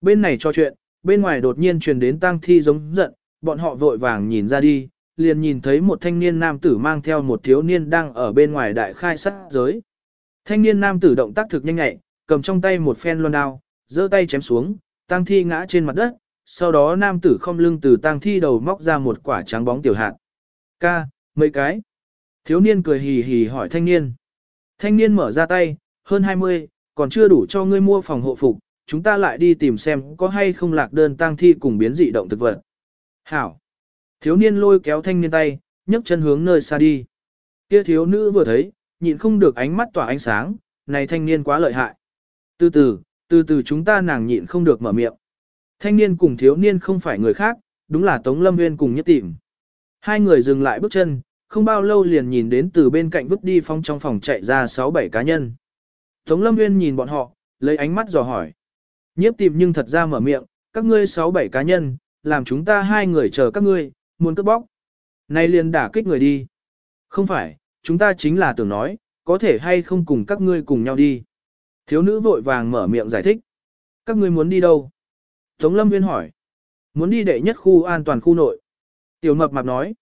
Bên này cho chuyện, bên ngoài đột nhiên truyền đến tang thi giống giận, bọn họ vội vàng nhìn ra đi, liền nhìn thấy một thanh niên nam tử mang theo một thiếu niên đang ở bên ngoài đại khai sát giới. Thanh niên nam tử động tác thực nhanh nhẹ, cầm trong tay một phen loan đao, giơ tay chém xuống, tang thi ngã trên mặt đất, sau đó nam tử không lưng từ tang thi đầu móc ra một quả trắng bóng tiểu hạt. Ca, mấy cái. Thiếu niên cười hì hì hỏi thanh niên. Thanh niên mở ra tay, hơn 20, còn chưa đủ cho ngươi mua phòng hộ phục, chúng ta lại đi tìm xem có hay không lạc đơn tang thi cùng biến dị động thực vật. Hảo. Thiếu niên lôi kéo thanh niên tay, nhấc chân hướng nơi xa đi. Kia thiếu nữ vừa thấy, nhịn không được ánh mắt tỏa ánh sáng, này thanh niên quá lợi hại. Từ từ, từ từ chúng ta nàng nhịn không được mở miệng. Thanh niên cùng thiếu niên không phải người khác, đúng là Tống Lâm Nguyên cùng nhất tìm. Hai người dừng lại bước chân, không bao lâu liền nhìn đến từ bên cạnh vứt đi phong trong phòng chạy ra 6-7 cá nhân. Tống Lâm Nguyên nhìn bọn họ, lấy ánh mắt dò hỏi. Nhiếp tìm nhưng thật ra mở miệng, các ngươi 6-7 cá nhân, làm chúng ta hai người chờ các ngươi, muốn cướp bóc. nay liền đả kích người đi. Không phải, chúng ta chính là tưởng nói, có thể hay không cùng các ngươi cùng nhau đi. Thiếu nữ vội vàng mở miệng giải thích. Các ngươi muốn đi đâu? Tống Lâm Viên hỏi. Muốn đi đệ nhất khu an toàn khu nội. Tiểu mập mạp nói.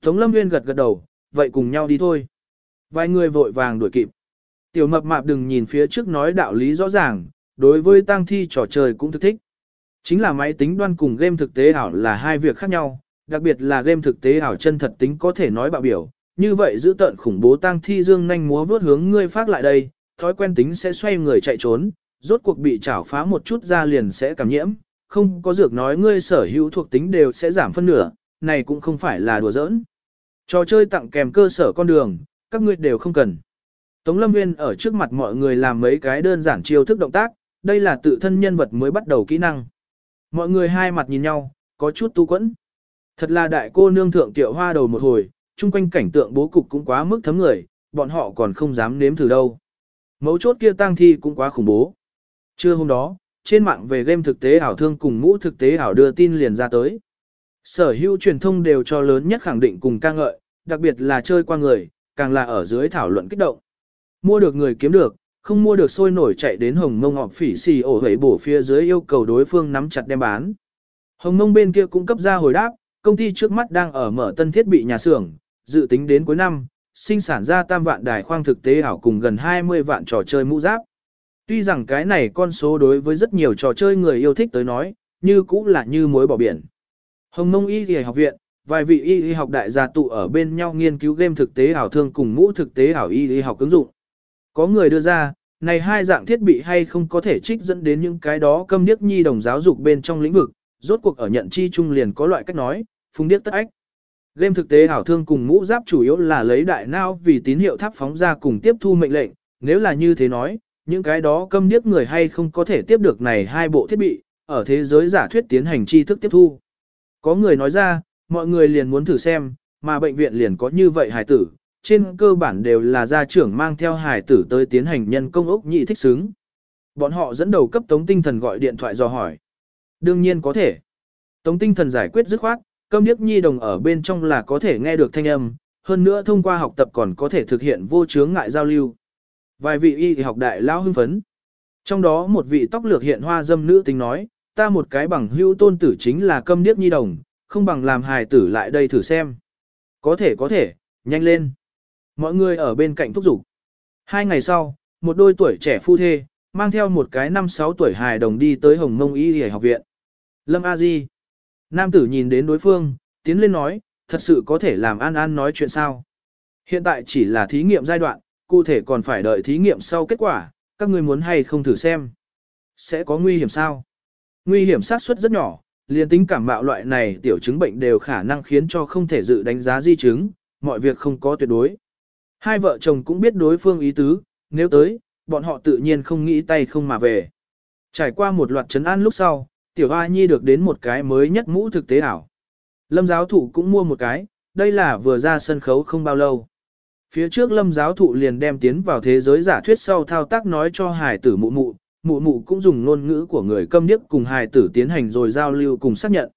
Tống Lâm Viên gật gật đầu, vậy cùng nhau đi thôi. Vài người vội vàng đuổi kịp. Tiểu mập mạp đừng nhìn phía trước nói đạo lý rõ ràng, đối với tang thi trò chơi cũng thực thích. Chính là máy tính đoan cùng game thực tế ảo là hai việc khác nhau, đặc biệt là game thực tế ảo chân thật tính có thể nói bạo biểu, như vậy giữ tận khủng bố tang thi dương nhanh múa vướt hướng ngươi phát lại đây, thói quen tính sẽ xoay người chạy trốn, rốt cuộc bị chảo phá một chút ra liền sẽ cảm nhiễm, không có dược nói ngươi sở hữu thuộc tính đều sẽ giảm phân nửa, này cũng không phải là đùa giỡn. Trò chơi tặng kèm cơ sở con đường, các ngươi đều không cần. Tống Lâm Nguyên ở trước mặt mọi người làm mấy cái đơn giản chiêu thức động tác, đây là tự thân nhân vật mới bắt đầu kỹ năng. Mọi người hai mặt nhìn nhau, có chút tu quẫn. Thật là đại cô nương thượng tiệu hoa đầu một hồi, chung quanh cảnh tượng bố cục cũng quá mức thấm người, bọn họ còn không dám nếm thử đâu. Mấu chốt kia tang thi cũng quá khủng bố. Trưa hôm đó, trên mạng về game thực tế ảo thương cùng mũ thực tế ảo đưa tin liền ra tới. Sở hữu truyền thông đều cho lớn nhất khẳng định cùng ca ngợi, đặc biệt là chơi qua người, càng là ở dưới thảo luận kích động. Mua được người kiếm được, không mua được sôi nổi chạy đến hồng mông họp phỉ xì ổ hẩy bổ phía dưới yêu cầu đối phương nắm chặt đem bán. Hồng mông bên kia cũng cấp ra hồi đáp, công ty trước mắt đang ở mở tân thiết bị nhà xưởng, dự tính đến cuối năm, sinh sản ra tam vạn đài khoang thực tế ảo cùng gần 20 vạn trò chơi mũ giáp. Tuy rằng cái này con số đối với rất nhiều trò chơi người yêu thích tới nói, như cũng là như muối bỏ biển. Hồng Mông Y Y học viện, vài vị y y học đại gia tụ ở bên nhau nghiên cứu game thực tế ảo thương cùng mũ thực tế ảo y y học ứng dụng. Có người đưa ra, này hai dạng thiết bị hay không có thể trích dẫn đến những cái đó câm điếc nhi đồng giáo dục bên trong lĩnh vực, rốt cuộc ở nhận chi trung liền có loại cách nói, phung điếc tất ách. Game thực tế ảo thương cùng mũ giáp chủ yếu là lấy đại não vì tín hiệu tháp phóng ra cùng tiếp thu mệnh lệnh, nếu là như thế nói, những cái đó câm điếc người hay không có thể tiếp được này hai bộ thiết bị, ở thế giới giả thuyết tiến hành tri thức tiếp thu. Có người nói ra, mọi người liền muốn thử xem, mà bệnh viện liền có như vậy hài tử, trên cơ bản đều là gia trưởng mang theo hài tử tới tiến hành nhân công ốc nhị thích xứng. Bọn họ dẫn đầu cấp tống tinh thần gọi điện thoại dò hỏi. Đương nhiên có thể. Tống tinh thần giải quyết dứt khoát, câm điếc nhi đồng ở bên trong là có thể nghe được thanh âm, hơn nữa thông qua học tập còn có thể thực hiện vô chướng ngại giao lưu. Vài vị y học đại lao hưng phấn. Trong đó một vị tóc lược hiện hoa dâm nữ tính nói, ta một cái bằng hưu tôn tử chính là câm điếc nhi đồng, không bằng làm hài tử lại đây thử xem. Có thể có thể, nhanh lên. Mọi người ở bên cạnh thúc giục. Hai ngày sau, một đôi tuổi trẻ phu thê, mang theo một cái năm sáu tuổi hài đồng đi tới Hồng Mông Y Y học viện. Lâm A Di. Nam tử nhìn đến đối phương, tiến lên nói, thật sự có thể làm An An nói chuyện sao. Hiện tại chỉ là thí nghiệm giai đoạn, cụ thể còn phải đợi thí nghiệm sau kết quả, các ngươi muốn hay không thử xem. Sẽ có nguy hiểm sao? Nguy hiểm xác suất rất nhỏ, liền tính cảm mạo loại này tiểu chứng bệnh đều khả năng khiến cho không thể dự đánh giá di chứng, mọi việc không có tuyệt đối. Hai vợ chồng cũng biết đối phương ý tứ, nếu tới, bọn họ tự nhiên không nghĩ tay không mà về. Trải qua một loạt chấn an lúc sau, tiểu a nhi được đến một cái mới nhất mũ thực tế ảo. Lâm giáo thụ cũng mua một cái, đây là vừa ra sân khấu không bao lâu. Phía trước lâm giáo thụ liền đem tiến vào thế giới giả thuyết sau thao tác nói cho hài tử mụ mụ, mụ mụ cũng dùng ngôn ngữ của người câm điếc cùng hài tử tiến hành rồi giao lưu cùng xác nhận.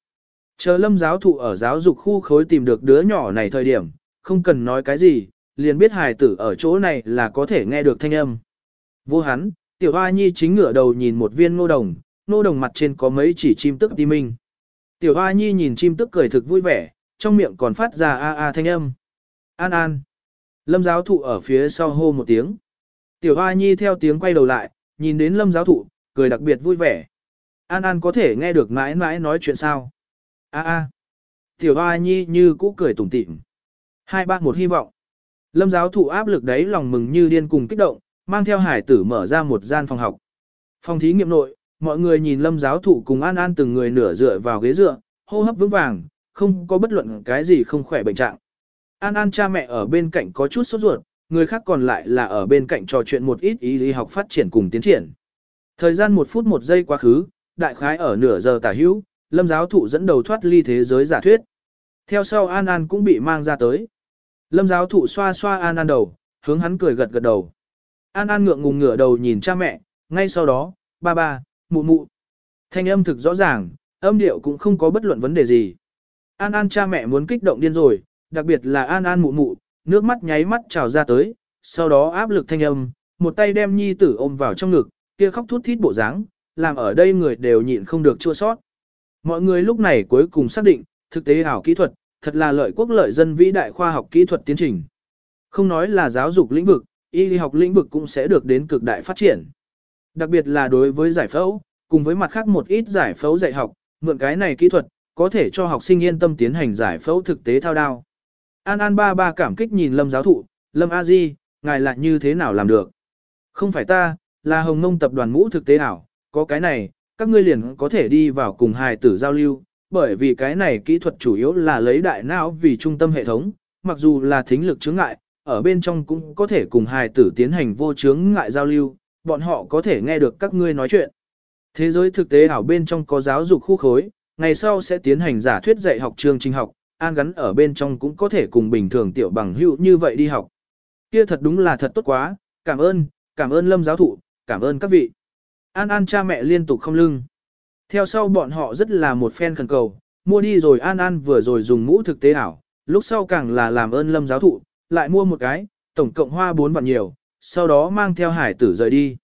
Chờ lâm giáo thụ ở giáo dục khu khối tìm được đứa nhỏ này thời điểm, không cần nói cái gì, liền biết hài tử ở chỗ này là có thể nghe được thanh âm. Vô hắn, tiểu hoa nhi chính ngửa đầu nhìn một viên ngô đồng, ngô đồng mặt trên có mấy chỉ chim tức ti minh. Tiểu hoa nhi nhìn chim tức cười thực vui vẻ, trong miệng còn phát ra a a thanh âm. An an. Lâm giáo thụ ở phía sau hô một tiếng. Tiểu hoa nhi theo tiếng quay đầu lại, nhìn đến lâm giáo thụ, cười đặc biệt vui vẻ. An An có thể nghe được mãi mãi nói chuyện sao? A a. Tiểu hoa nhi như cũ cười tủm tỉm. Hai ba một hy vọng. Lâm giáo thụ áp lực đấy lòng mừng như điên cùng kích động, mang theo hải tử mở ra một gian phòng học. Phòng thí nghiệm nội, mọi người nhìn lâm giáo thụ cùng An An từng người nửa dựa vào ghế dựa, hô hấp vững vàng, không có bất luận cái gì không khỏe bệnh trạng. An An cha mẹ ở bên cạnh có chút sốt ruột, người khác còn lại là ở bên cạnh trò chuyện một ít ý lý học phát triển cùng tiến triển. Thời gian một phút một giây quá khứ, đại khái ở nửa giờ tả hữu, lâm giáo thụ dẫn đầu thoát ly thế giới giả thuyết. Theo sau An An cũng bị mang ra tới. Lâm giáo thụ xoa xoa An An đầu, hướng hắn cười gật gật đầu. An An ngượng ngùng ngửa đầu nhìn cha mẹ, ngay sau đó, ba ba, mụ mụ. Thanh âm thực rõ ràng, âm điệu cũng không có bất luận vấn đề gì. An An cha mẹ muốn kích động điên rồi, đặc biệt là An An mụ mụ, nước mắt nháy mắt trào ra tới, sau đó áp lực thanh âm, một tay đem nhi tử ôm vào trong ngực, kia khóc thút thít bộ dáng, làm ở đây người đều nhịn không được chua sót. Mọi người lúc này cuối cùng xác định, thực tế ảo kỹ thuật, thật là lợi quốc lợi dân vĩ đại khoa học kỹ thuật tiến trình. Không nói là giáo dục lĩnh vực, y học lĩnh vực cũng sẽ được đến cực đại phát triển. Đặc biệt là đối với giải phẫu, cùng với mặt khác một ít giải phẫu dạy học, mượn cái này kỹ thuật, có thể cho học sinh yên tâm tiến hành giải phẫu thực tế thao đao. An An ba ba cảm kích nhìn Lâm giáo thụ, Lâm A Di, ngài lại như thế nào làm được? Không phải ta, là Hồng Nông tập đoàn mũ thực tế ảo, có cái này, các ngươi liền có thể đi vào cùng hài tử giao lưu, bởi vì cái này kỹ thuật chủ yếu là lấy đại não vì trung tâm hệ thống, mặc dù là thính lực chướng ngại, ở bên trong cũng có thể cùng hài tử tiến hành vô chướng ngại giao lưu, bọn họ có thể nghe được các ngươi nói chuyện. Thế giới thực tế ảo bên trong có giáo dục khu khối, ngày sau sẽ tiến hành giả thuyết dạy học chương trình học, an gắn ở bên trong cũng có thể cùng bình thường tiểu bằng hữu như vậy đi học. Kia thật đúng là thật tốt quá, cảm ơn, cảm ơn lâm giáo thụ, cảm ơn các vị. An An cha mẹ liên tục không lưng. Theo sau bọn họ rất là một phen khẩn cầu, mua đi rồi An An vừa rồi dùng mũ thực tế ảo, lúc sau càng là làm ơn lâm giáo thụ, lại mua một cái, tổng cộng hoa 4 vạn nhiều, sau đó mang theo hải tử rời đi.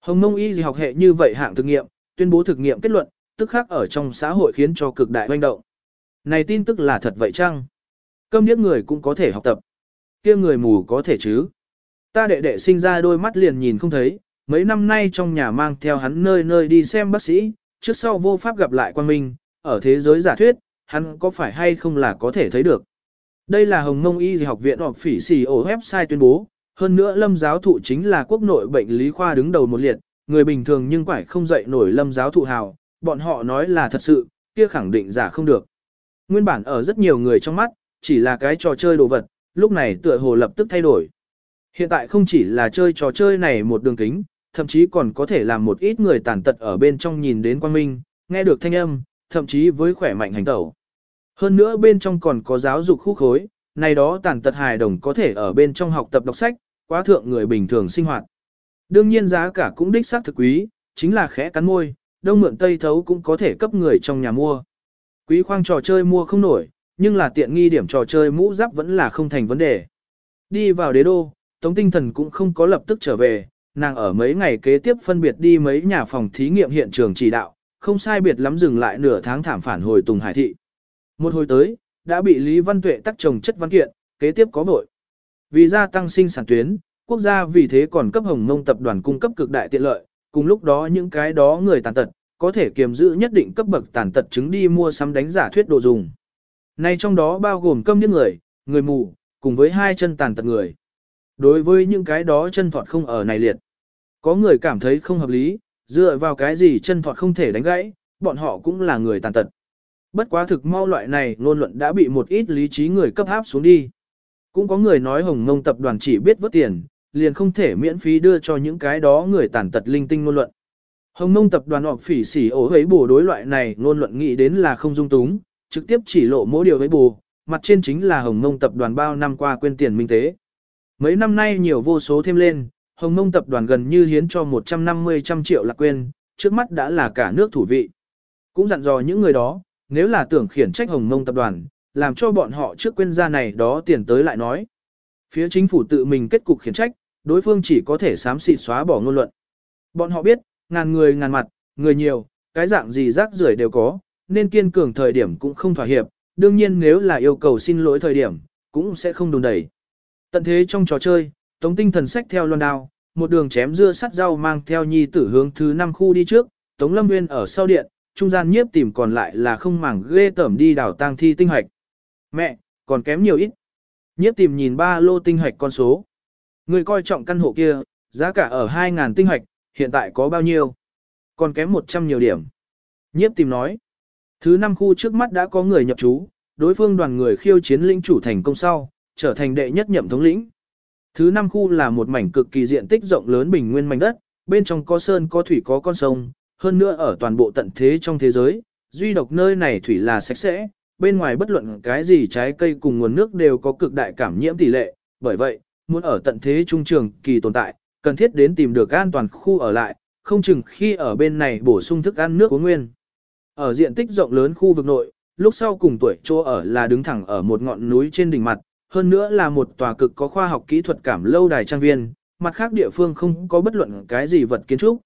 Hồng Nông Y gì học hệ như vậy hạng thực nghiệm, tuyên bố thực nghiệm kết luận, tức khác ở trong xã hội khiến cho cực đại hoành động. Này tin tức là thật vậy chăng? Câm điếc người cũng có thể học tập. kia người mù có thể chứ? Ta đệ đệ sinh ra đôi mắt liền nhìn không thấy, mấy năm nay trong nhà mang theo hắn nơi nơi đi xem bác sĩ, trước sau vô pháp gặp lại quan minh, ở thế giới giả thuyết, hắn có phải hay không là có thể thấy được. Đây là Hồng Mông Y học viện họp phỉ xì ổ website tuyên bố, hơn nữa lâm giáo thụ chính là quốc nội bệnh lý khoa đứng đầu một liệt, người bình thường nhưng quải không dậy nổi lâm giáo thụ hào, bọn họ nói là thật sự, kia khẳng định giả không được. Nguyên bản ở rất nhiều người trong mắt, chỉ là cái trò chơi đồ vật, lúc này tựa hồ lập tức thay đổi. Hiện tại không chỉ là chơi trò chơi này một đường kính, thậm chí còn có thể làm một ít người tàn tật ở bên trong nhìn đến quan minh, nghe được thanh âm, thậm chí với khỏe mạnh hành tẩu. Hơn nữa bên trong còn có giáo dục khu khối, này đó tàn tật hài đồng có thể ở bên trong học tập đọc sách, quá thượng người bình thường sinh hoạt. Đương nhiên giá cả cũng đích xác thực quý, chính là khẽ cắn môi, đông mượn tây thấu cũng có thể cấp người trong nhà mua. Quý khoang trò chơi mua không nổi, nhưng là tiện nghi điểm trò chơi mũ giáp vẫn là không thành vấn đề. Đi vào đế đô, Tống Tinh Thần cũng không có lập tức trở về, nàng ở mấy ngày kế tiếp phân biệt đi mấy nhà phòng thí nghiệm hiện trường chỉ đạo, không sai biệt lắm dừng lại nửa tháng thảm phản hồi Tùng Hải Thị. Một hồi tới, đã bị Lý Văn Tuệ tắc trồng chất văn kiện, kế tiếp có vội. Vì gia tăng sinh sản tuyến, quốc gia vì thế còn cấp hồng mông tập đoàn cung cấp cực đại tiện lợi, cùng lúc đó những cái đó người tàn tật, có thể kiềm giữ nhất định cấp bậc tàn tật chứng đi mua sắm đánh giả thuyết đồ dùng. Này trong đó bao gồm câm những người, người mù, cùng với hai chân tàn tật người. Đối với những cái đó chân thọt không ở này liệt. Có người cảm thấy không hợp lý, dựa vào cái gì chân thọt không thể đánh gãy, bọn họ cũng là người tàn tật. Bất quá thực mau loại này ngôn luận đã bị một ít lý trí người cấp áp xuống đi. Cũng có người nói Hồng Mông tập đoàn chỉ biết vớt tiền, liền không thể miễn phí đưa cho những cái đó người tàn tật linh tinh ngôn luận. Hồng Mông tập đoàn họp phỉ xỉ ổ ấy bù đối loại này ngôn luận nghĩ đến là không dung túng, trực tiếp chỉ lộ mỗi điều với bù, mặt trên chính là Hồng Mông tập đoàn bao năm qua quên tiền minh tế. Mấy năm nay nhiều vô số thêm lên, Hồng Mông tập đoàn gần như hiến cho 150 trăm triệu là quên, trước mắt đã là cả nước thủ vị. Cũng dặn dò những người đó, nếu là tưởng khiển trách Hồng Mông tập đoàn, làm cho bọn họ trước quên ra này đó tiền tới lại nói. Phía chính phủ tự mình kết cục khiển trách, đối phương chỉ có thể sám xịt xóa bỏ ngôn luận. Bọn họ biết, ngàn người ngàn mặt, người nhiều, cái dạng gì rác rưởi đều có, nên kiên cường thời điểm cũng không thỏa hiệp, đương nhiên nếu là yêu cầu xin lỗi thời điểm, cũng sẽ không đùn đẩy. Tận thế trong trò chơi, Tống Tinh thần sách theo loan đao, một đường chém dưa sắt rau mang theo nhi tử hướng thứ năm khu đi trước, Tống Lâm Nguyên ở sau điện, trung gian nhiếp tìm còn lại là không màng ghê tẩm đi đào tang thi tinh hoạch. Mẹ, còn kém nhiều ít. Nhiếp tìm nhìn ba lô tinh hoạch con số. Người coi trọng căn hộ kia, giá cả ở 2.000 tinh hoạch, hiện tại có bao nhiêu? Còn kém 100 nhiều điểm. Nhiếp tìm nói. Thứ năm khu trước mắt đã có người nhập trú, đối phương đoàn người khiêu chiến lĩnh chủ thành công sau, trở thành đệ nhất nhậm thống lĩnh. Thứ năm khu là một mảnh cực kỳ diện tích rộng lớn bình nguyên mảnh đất, bên trong có sơn có thủy có con sông, hơn nữa ở toàn bộ tận thế trong thế giới, duy độc nơi này thủy là sạch sẽ, bên ngoài bất luận cái gì trái cây cùng nguồn nước đều có cực đại cảm nhiễm tỷ lệ, bởi vậy, muốn ở tận thế trung trường kỳ tồn tại, cần thiết đến tìm được an toàn khu ở lại, không chừng khi ở bên này bổ sung thức ăn nước uống nguyên. Ở diện tích rộng lớn khu vực nội, lúc sau cùng tuổi chỗ ở là đứng thẳng ở một ngọn núi trên đỉnh mặt, hơn nữa là một tòa cực có khoa học kỹ thuật cảm lâu đài trang viên, mặt khác địa phương không có bất luận cái gì vật kiến trúc.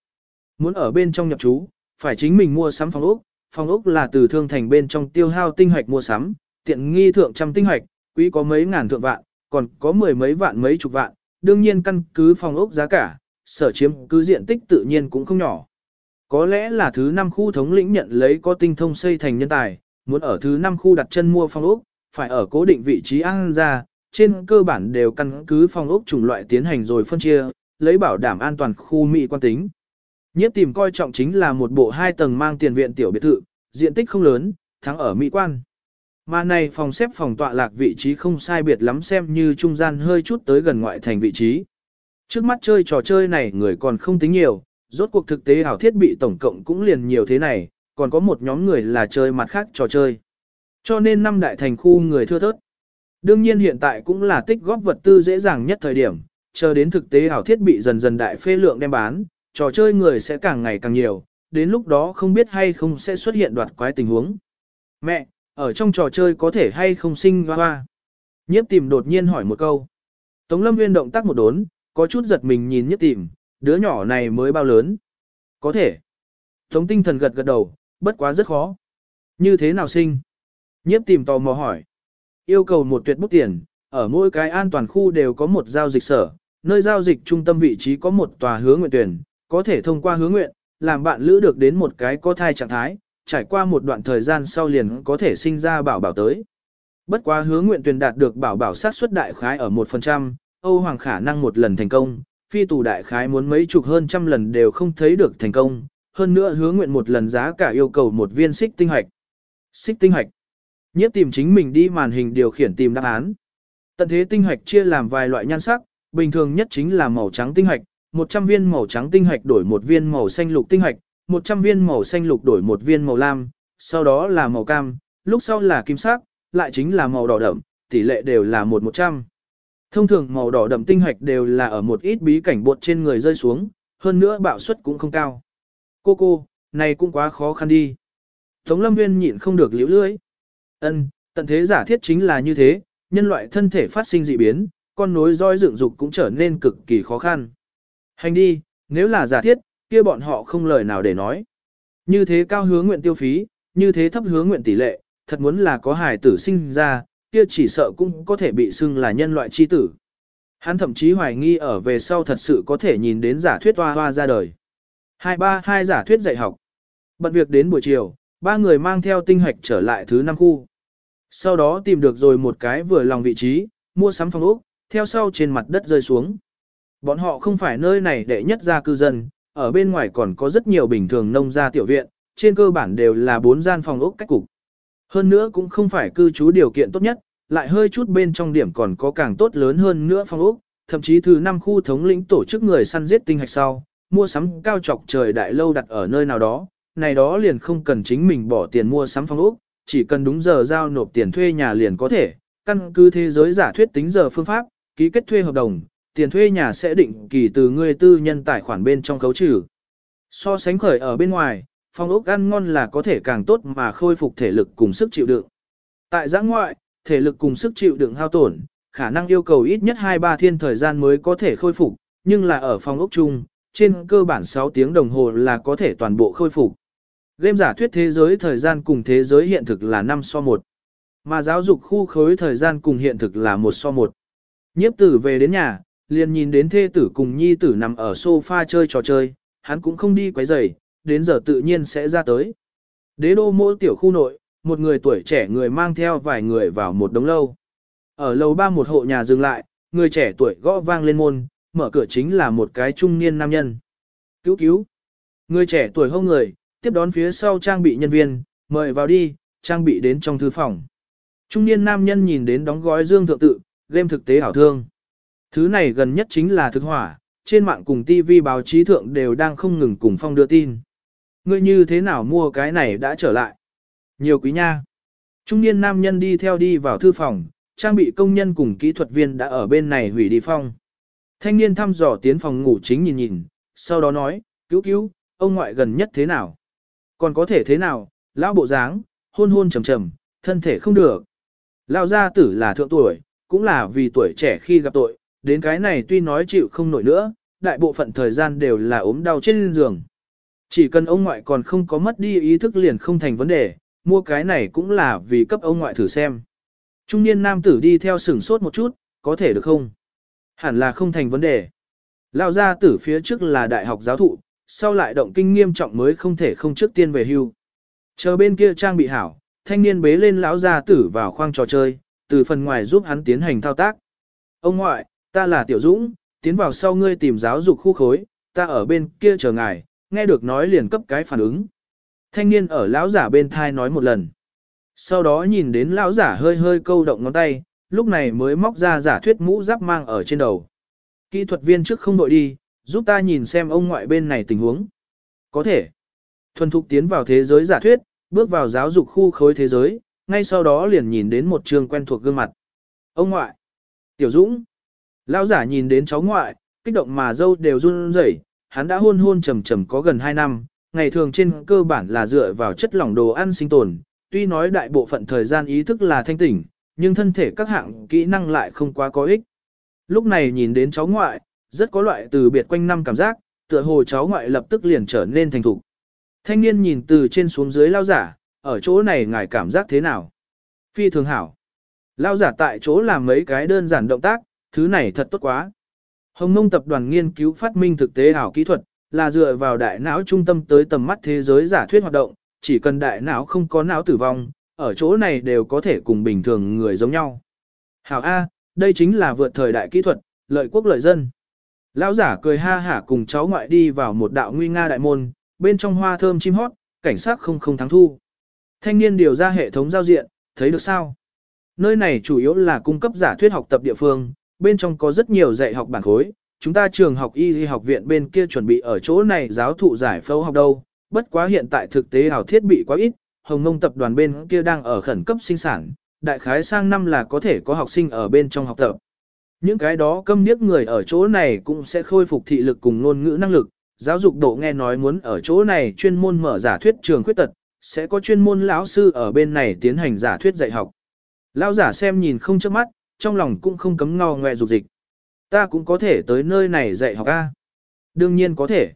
Muốn ở bên trong nhập trú, phải chính mình mua sắm phòng ốc, phòng ốc là từ thương thành bên trong tiêu hao tinh hoạch mua sắm, tiện nghi thượng trăm tinh hoạch, quý có mấy ngàn thượng vạn, còn có mười mấy vạn mấy chục vạn, đương nhiên căn cứ phòng ốc giá cả, sở chiếm cứ diện tích tự nhiên cũng không nhỏ. Có lẽ là thứ năm khu thống lĩnh nhận lấy có tinh thông xây thành nhân tài, muốn ở thứ năm khu đặt chân mua phòng ốc, phải ở cố định vị trí an ra, trên cơ bản đều căn cứ phòng ốc chủng loại tiến hành rồi phân chia, lấy bảo đảm an toàn khu mỹ quan tính. Nhiếp tìm coi trọng chính là một bộ hai tầng mang tiền viện tiểu biệt thự, diện tích không lớn, thắng ở mỹ quan. Mà này phòng xếp phòng tọa lạc vị trí không sai biệt lắm xem như trung gian hơi chút tới gần ngoại thành vị trí. Trước mắt chơi trò chơi này người còn không tính nhiều, rốt cuộc thực tế ảo thiết bị tổng cộng cũng liền nhiều thế này, còn có một nhóm người là chơi mặt khác trò chơi. Cho nên năm đại thành khu người thưa thớt. Đương nhiên hiện tại cũng là tích góp vật tư dễ dàng nhất thời điểm, chờ đến thực tế ảo thiết bị dần dần đại phê lượng đem bán, trò chơi người sẽ càng ngày càng nhiều, đến lúc đó không biết hay không sẽ xuất hiện đoạt quái tình huống. Mẹ, ở trong trò chơi có thể hay không sinh hoa hoa? Nhiếp tìm đột nhiên hỏi một câu. Tống lâm nguyên động tác một đốn, có chút giật mình nhìn nhiếp tìm, đứa nhỏ này mới bao lớn. Có thể. Tống tinh thần gật gật đầu, bất quá rất khó. Như thế nào sinh? Nhiếp tìm tò mò hỏi. Yêu cầu một tuyệt bút tiền, ở mỗi cái an toàn khu đều có một giao dịch sở, nơi giao dịch trung tâm vị trí có một tòa hướng nguyện tuyển, có thể thông qua hướng nguyện, làm bạn lữ được đến một cái có thai trạng thái, trải qua một đoạn thời gian sau liền có thể sinh ra bảo bảo tới. Bất quá hướng nguyện tuyển đạt được bảo bảo sát suất đại khái ở 1%, Âu Hoàng khả năng một lần thành công, phi tù đại khái muốn mấy chục hơn trăm lần đều không thấy được thành công, hơn nữa hướng nguyện một lần giá cả yêu cầu một viên xích tinh hoạch. Xích tinh hoạch. Nhiếp tìm chính mình đi màn hình điều khiển tìm đáp án. Tận thế tinh hoạch chia làm vài loại nhan sắc, bình thường nhất chính là màu trắng tinh hoạch, 100 viên màu trắng tinh hoạch đổi một viên màu xanh lục tinh hoạch, 100 viên màu xanh lục đổi một viên màu lam, sau đó là màu cam, lúc sau là kim sắc, lại chính là màu đỏ đậm, tỷ lệ đều là 1-100. Thông thường màu đỏ đậm tinh hoạch đều là ở một ít bí cảnh bột trên người rơi xuống, hơn nữa bạo suất cũng không cao. Cô cô, này cũng quá khó khăn đi. Tống lâm viên nhịn không được liễu lưỡi. Ân, tận thế giả thiết chính là như thế, nhân loại thân thể phát sinh dị biến, con nối roi dựng dục cũng trở nên cực kỳ khó khăn. Hành đi, nếu là giả thiết, kia bọn họ không lời nào để nói. Như thế cao hướng nguyện tiêu phí, như thế thấp hướng nguyện tỷ lệ, thật muốn là có hài tử sinh ra, kia chỉ sợ cũng có thể bị xưng là nhân loại chi tử. Hắn thậm chí hoài nghi ở về sau thật sự có thể nhìn đến giả thuyết hoa hoa ra đời. Hai ba hai giả thuyết dạy học. Bận việc đến buổi chiều, ba người mang theo tinh hạch trở lại thứ năm khu. Sau đó tìm được rồi một cái vừa lòng vị trí, mua sắm phòng ốc, theo sau trên mặt đất rơi xuống. Bọn họ không phải nơi này để nhất ra cư dân, ở bên ngoài còn có rất nhiều bình thường nông gia tiểu viện, trên cơ bản đều là bốn gian phòng ốc cách cục. Hơn nữa cũng không phải cư trú điều kiện tốt nhất, lại hơi chút bên trong điểm còn có càng tốt lớn hơn nữa phòng ốc, thậm chí thứ năm khu thống lĩnh tổ chức người săn giết tinh hạch sau, mua sắm cao trọc trời đại lâu đặt ở nơi nào đó, này đó liền không cần chính mình bỏ tiền mua sắm phòng ốc, chỉ cần đúng giờ giao nộp tiền thuê nhà liền có thể, căn cứ thế giới giả thuyết tính giờ phương pháp, ký kết thuê hợp đồng, tiền thuê nhà sẽ định kỳ từ người tư nhân tài khoản bên trong khấu trừ. So sánh khởi ở bên ngoài, phòng ốc ăn ngon là có thể càng tốt mà khôi phục thể lực cùng sức chịu đựng. Tại giã ngoại, thể lực cùng sức chịu đựng hao tổn, khả năng yêu cầu ít nhất 2-3 thiên thời gian mới có thể khôi phục, nhưng là ở phòng ốc chung, trên cơ bản 6 tiếng đồng hồ là có thể toàn bộ khôi phục. Game giả thuyết thế giới thời gian cùng thế giới hiện thực là 5 so 1. Mà giáo dục khu khối thời gian cùng hiện thực là 1 so 1. Nhiếp tử về đến nhà, liền nhìn đến thê tử cùng nhi tử nằm ở sofa chơi trò chơi, hắn cũng không đi quấy rầy, đến giờ tự nhiên sẽ ra tới. Đế đô mỗi tiểu khu nội, một người tuổi trẻ người mang theo vài người vào một đống lâu. Ở lầu ba một hộ nhà dừng lại, người trẻ tuổi gõ vang lên môn, mở cửa chính là một cái trung niên nam nhân. Cứu cứu. Người trẻ tuổi hông người, tiếp đón phía sau trang bị nhân viên, mời vào đi, trang bị đến trong thư phòng. Trung niên nam nhân nhìn đến đóng gói dương thượng tự, game thực tế hảo thương. Thứ này gần nhất chính là thực hỏa, trên mạng cùng TV báo chí thượng đều đang không ngừng cùng phong đưa tin. Ngươi như thế nào mua cái này đã trở lại? Nhiều quý nha. Trung niên nam nhân đi theo đi vào thư phòng, trang bị công nhân cùng kỹ thuật viên đã ở bên này hủy đi phong. Thanh niên thăm dò tiến phòng ngủ chính nhìn nhìn, sau đó nói, cứu cứu, ông ngoại gần nhất thế nào? Còn có thể thế nào, lão bộ dáng, hôn hôn trầm trầm, thân thể không được. Lão gia tử là thượng tuổi, cũng là vì tuổi trẻ khi gặp tội, đến cái này tuy nói chịu không nổi nữa, đại bộ phận thời gian đều là ốm đau trên giường. Chỉ cần ông ngoại còn không có mất đi ý thức liền không thành vấn đề, mua cái này cũng là vì cấp ông ngoại thử xem. Trung niên nam tử đi theo sửng sốt một chút, có thể được không? Hẳn là không thành vấn đề. Lão gia tử phía trước là đại học giáo thụ, sau lại động kinh nghiêm trọng mới không thể không trước tiên về hưu. Chờ bên kia trang bị hảo, thanh niên bế lên lão gia tử vào khoang trò chơi, từ phần ngoài giúp hắn tiến hành thao tác. Ông ngoại, ta là Tiểu Dũng, tiến vào sau ngươi tìm giáo dục khu khối, ta ở bên kia chờ ngài, nghe được nói liền cấp cái phản ứng. Thanh niên ở lão giả bên thai nói một lần. Sau đó nhìn đến lão giả hơi hơi câu động ngón tay, lúc này mới móc ra giả thuyết mũ giáp mang ở trên đầu. Kỹ thuật viên trước không đội đi, giúp ta nhìn xem ông ngoại bên này tình huống. Có thể. Thuần thục tiến vào thế giới giả thuyết, bước vào giáo dục khu khối thế giới, ngay sau đó liền nhìn đến một trường quen thuộc gương mặt. Ông ngoại. Tiểu Dũng. Lão giả nhìn đến cháu ngoại, kích động mà dâu đều run rẩy, hắn đã hôn hôn trầm trầm có gần 2 năm, ngày thường trên cơ bản là dựa vào chất lỏng đồ ăn sinh tồn, tuy nói đại bộ phận thời gian ý thức là thanh tỉnh, nhưng thân thể các hạng kỹ năng lại không quá có ích. Lúc này nhìn đến cháu ngoại, rất có loại từ biệt quanh năm cảm giác, tựa hồ cháu ngoại lập tức liền trở nên thành thục. Thanh niên nhìn từ trên xuống dưới lao giả, ở chỗ này ngài cảm giác thế nào? Phi thường hảo. Lao giả tại chỗ làm mấy cái đơn giản động tác, thứ này thật tốt quá. Hồng Nông tập đoàn nghiên cứu phát minh thực tế ảo kỹ thuật, là dựa vào đại não trung tâm tới tầm mắt thế giới giả thuyết hoạt động, chỉ cần đại não không có não tử vong, ở chỗ này đều có thể cùng bình thường người giống nhau. Hảo A, đây chính là vượt thời đại kỹ thuật, lợi quốc lợi dân. Lão giả cười ha hả cùng cháu ngoại đi vào một đạo nguy nga đại môn, bên trong hoa thơm chim hót, cảnh sát không không thắng thu. Thanh niên điều ra hệ thống giao diện, thấy được sao? Nơi này chủ yếu là cung cấp giả thuyết học tập địa phương, bên trong có rất nhiều dạy học bản khối. Chúng ta trường học y y học viện bên kia chuẩn bị ở chỗ này giáo thụ giải phẫu học đâu, bất quá hiện tại thực tế ảo thiết bị quá ít, Hồng Ngông tập đoàn bên kia đang ở khẩn cấp sinh sản, đại khái sang năm là có thể có học sinh ở bên trong học tập. Những cái đó câm điếc người ở chỗ này cũng sẽ khôi phục thị lực cùng ngôn ngữ năng lực, giáo dục độ nghe nói muốn ở chỗ này chuyên môn mở giả thuyết trường khuyết tật, sẽ có chuyên môn lão sư ở bên này tiến hành giả thuyết dạy học. Lão giả xem nhìn không chớp mắt, trong lòng cũng không cấm ngò ngoẹ dục dịch. Ta cũng có thể tới nơi này dạy học A. Đương nhiên có thể.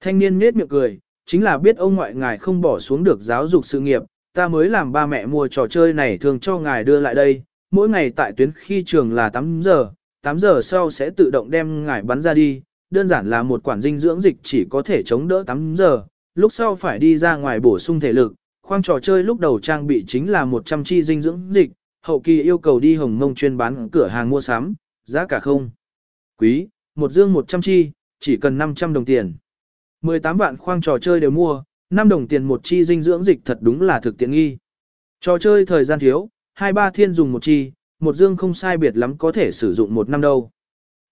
Thanh niên nết miệng cười, chính là biết ông ngoại ngài không bỏ xuống được giáo dục sự nghiệp, ta mới làm ba mẹ mua trò chơi này thường cho ngài đưa lại đây, mỗi ngày tại tuyến khi trường là 8 giờ, 8 giờ sau sẽ tự động đem ngải bắn ra đi, đơn giản là một quản dinh dưỡng dịch chỉ có thể chống đỡ 8 giờ, lúc sau phải đi ra ngoài bổ sung thể lực, khoang trò chơi lúc đầu trang bị chính là 100 chi dinh dưỡng dịch, hậu kỳ yêu cầu đi hồng mông chuyên bán cửa hàng mua sắm, giá cả không. Quý, một dương 100 chi, chỉ cần 500 đồng tiền. 18 vạn khoang trò chơi đều mua, 5 đồng tiền một chi dinh dưỡng dịch thật đúng là thực tiện nghi. Trò chơi thời gian thiếu, 2-3 thiên dùng một chi, một dương không sai biệt lắm có thể sử dụng một năm đâu.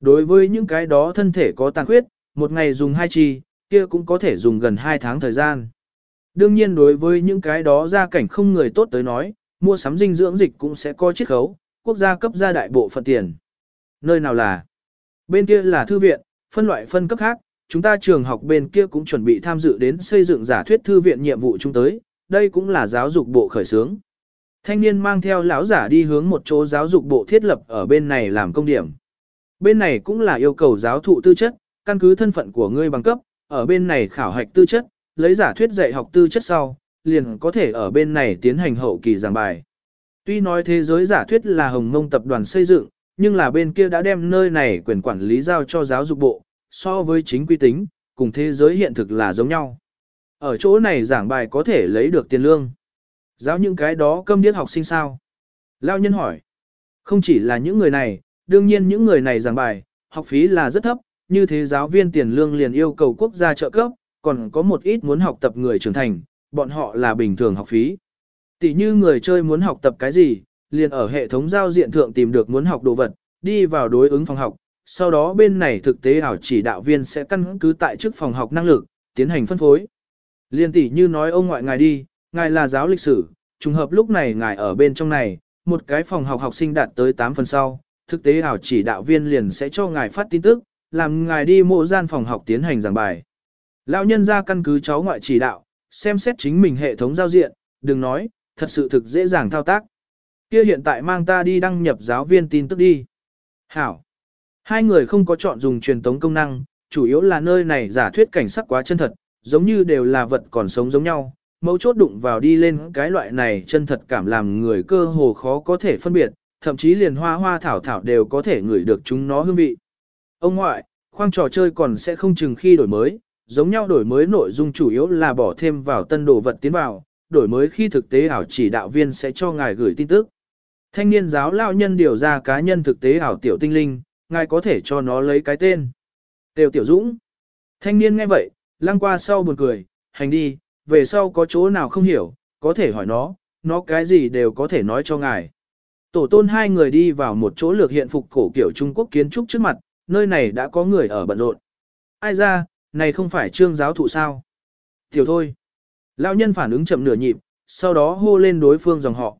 Đối với những cái đó thân thể có tàn khuyết, một ngày dùng hai chi, kia cũng có thể dùng gần hai tháng thời gian. Đương nhiên đối với những cái đó gia cảnh không người tốt tới nói, mua sắm dinh dưỡng dịch cũng sẽ có chiết khấu, quốc gia cấp ra đại bộ phận tiền. Nơi nào là? Bên kia là thư viện, phân loại phân cấp khác, chúng ta trường học bên kia cũng chuẩn bị tham dự đến xây dựng giả thuyết thư viện nhiệm vụ chúng tới, đây cũng là giáo dục bộ khởi xướng. Thanh niên mang theo lão giả đi hướng một chỗ giáo dục bộ thiết lập ở bên này làm công điểm. Bên này cũng là yêu cầu giáo thụ tư chất, căn cứ thân phận của ngươi bằng cấp, ở bên này khảo hạch tư chất, lấy giả thuyết dạy học tư chất sau, liền có thể ở bên này tiến hành hậu kỳ giảng bài. Tuy nói thế giới giả thuyết là hồng mông tập đoàn xây dựng, nhưng là bên kia đã đem nơi này quyền quản lý giao cho giáo dục bộ, so với chính quy tính, cùng thế giới hiện thực là giống nhau. Ở chỗ này giảng bài có thể lấy được tiền lương. Giáo những cái đó câm điếc học sinh sao? Lao nhân hỏi. Không chỉ là những người này, đương nhiên những người này giảng bài, học phí là rất thấp, như thế giáo viên tiền lương liền yêu cầu quốc gia trợ cấp, còn có một ít muốn học tập người trưởng thành, bọn họ là bình thường học phí. Tỷ như người chơi muốn học tập cái gì, liền ở hệ thống giao diện thượng tìm được muốn học đồ vật, đi vào đối ứng phòng học, sau đó bên này thực tế ảo chỉ đạo viên sẽ căn cứ tại chức phòng học năng lực, tiến hành phân phối. Liên tỷ như nói ông ngoại ngài đi, ngài là giáo lịch sử, trùng hợp lúc này ngài ở bên trong này, một cái phòng học học sinh đạt tới 8 phần sau, thực tế ảo chỉ đạo viên liền sẽ cho ngài phát tin tức, làm ngài đi mộ gian phòng học tiến hành giảng bài. Lão nhân ra căn cứ cháu ngoại chỉ đạo, xem xét chính mình hệ thống giao diện, đừng nói, thật sự thực dễ dàng thao tác. Kia hiện tại mang ta đi đăng nhập giáo viên tin tức đi. Hảo. Hai người không có chọn dùng truyền tống công năng, chủ yếu là nơi này giả thuyết cảnh sắc quá chân thật, giống như đều là vật còn sống giống nhau. Mấu chốt đụng vào đi lên cái loại này chân thật cảm làm người cơ hồ khó có thể phân biệt, thậm chí liền hoa hoa thảo thảo đều có thể ngửi được chúng nó hương vị. Ông ngoại, khoang trò chơi còn sẽ không chừng khi đổi mới, giống nhau đổi mới nội dung chủ yếu là bỏ thêm vào tân đồ vật tiến vào, đổi mới khi thực tế ảo chỉ đạo viên sẽ cho ngài gửi tin tức. Thanh niên giáo lão nhân điều ra cá nhân thực tế ảo tiểu tinh linh, ngài có thể cho nó lấy cái tên. Tiểu tiểu dũng. Thanh niên nghe vậy, lăng qua sau buồn cười, hành đi, về sau có chỗ nào không hiểu, có thể hỏi nó, nó cái gì đều có thể nói cho ngài. Tổ tôn hai người đi vào một chỗ lược hiện phục cổ kiểu Trung Quốc kiến trúc trước mặt, nơi này đã có người ở bận rộn. Ai ra, này không phải trương giáo thụ sao? Tiểu thôi. Lão nhân phản ứng chậm nửa nhịp, sau đó hô lên đối phương dòng họ.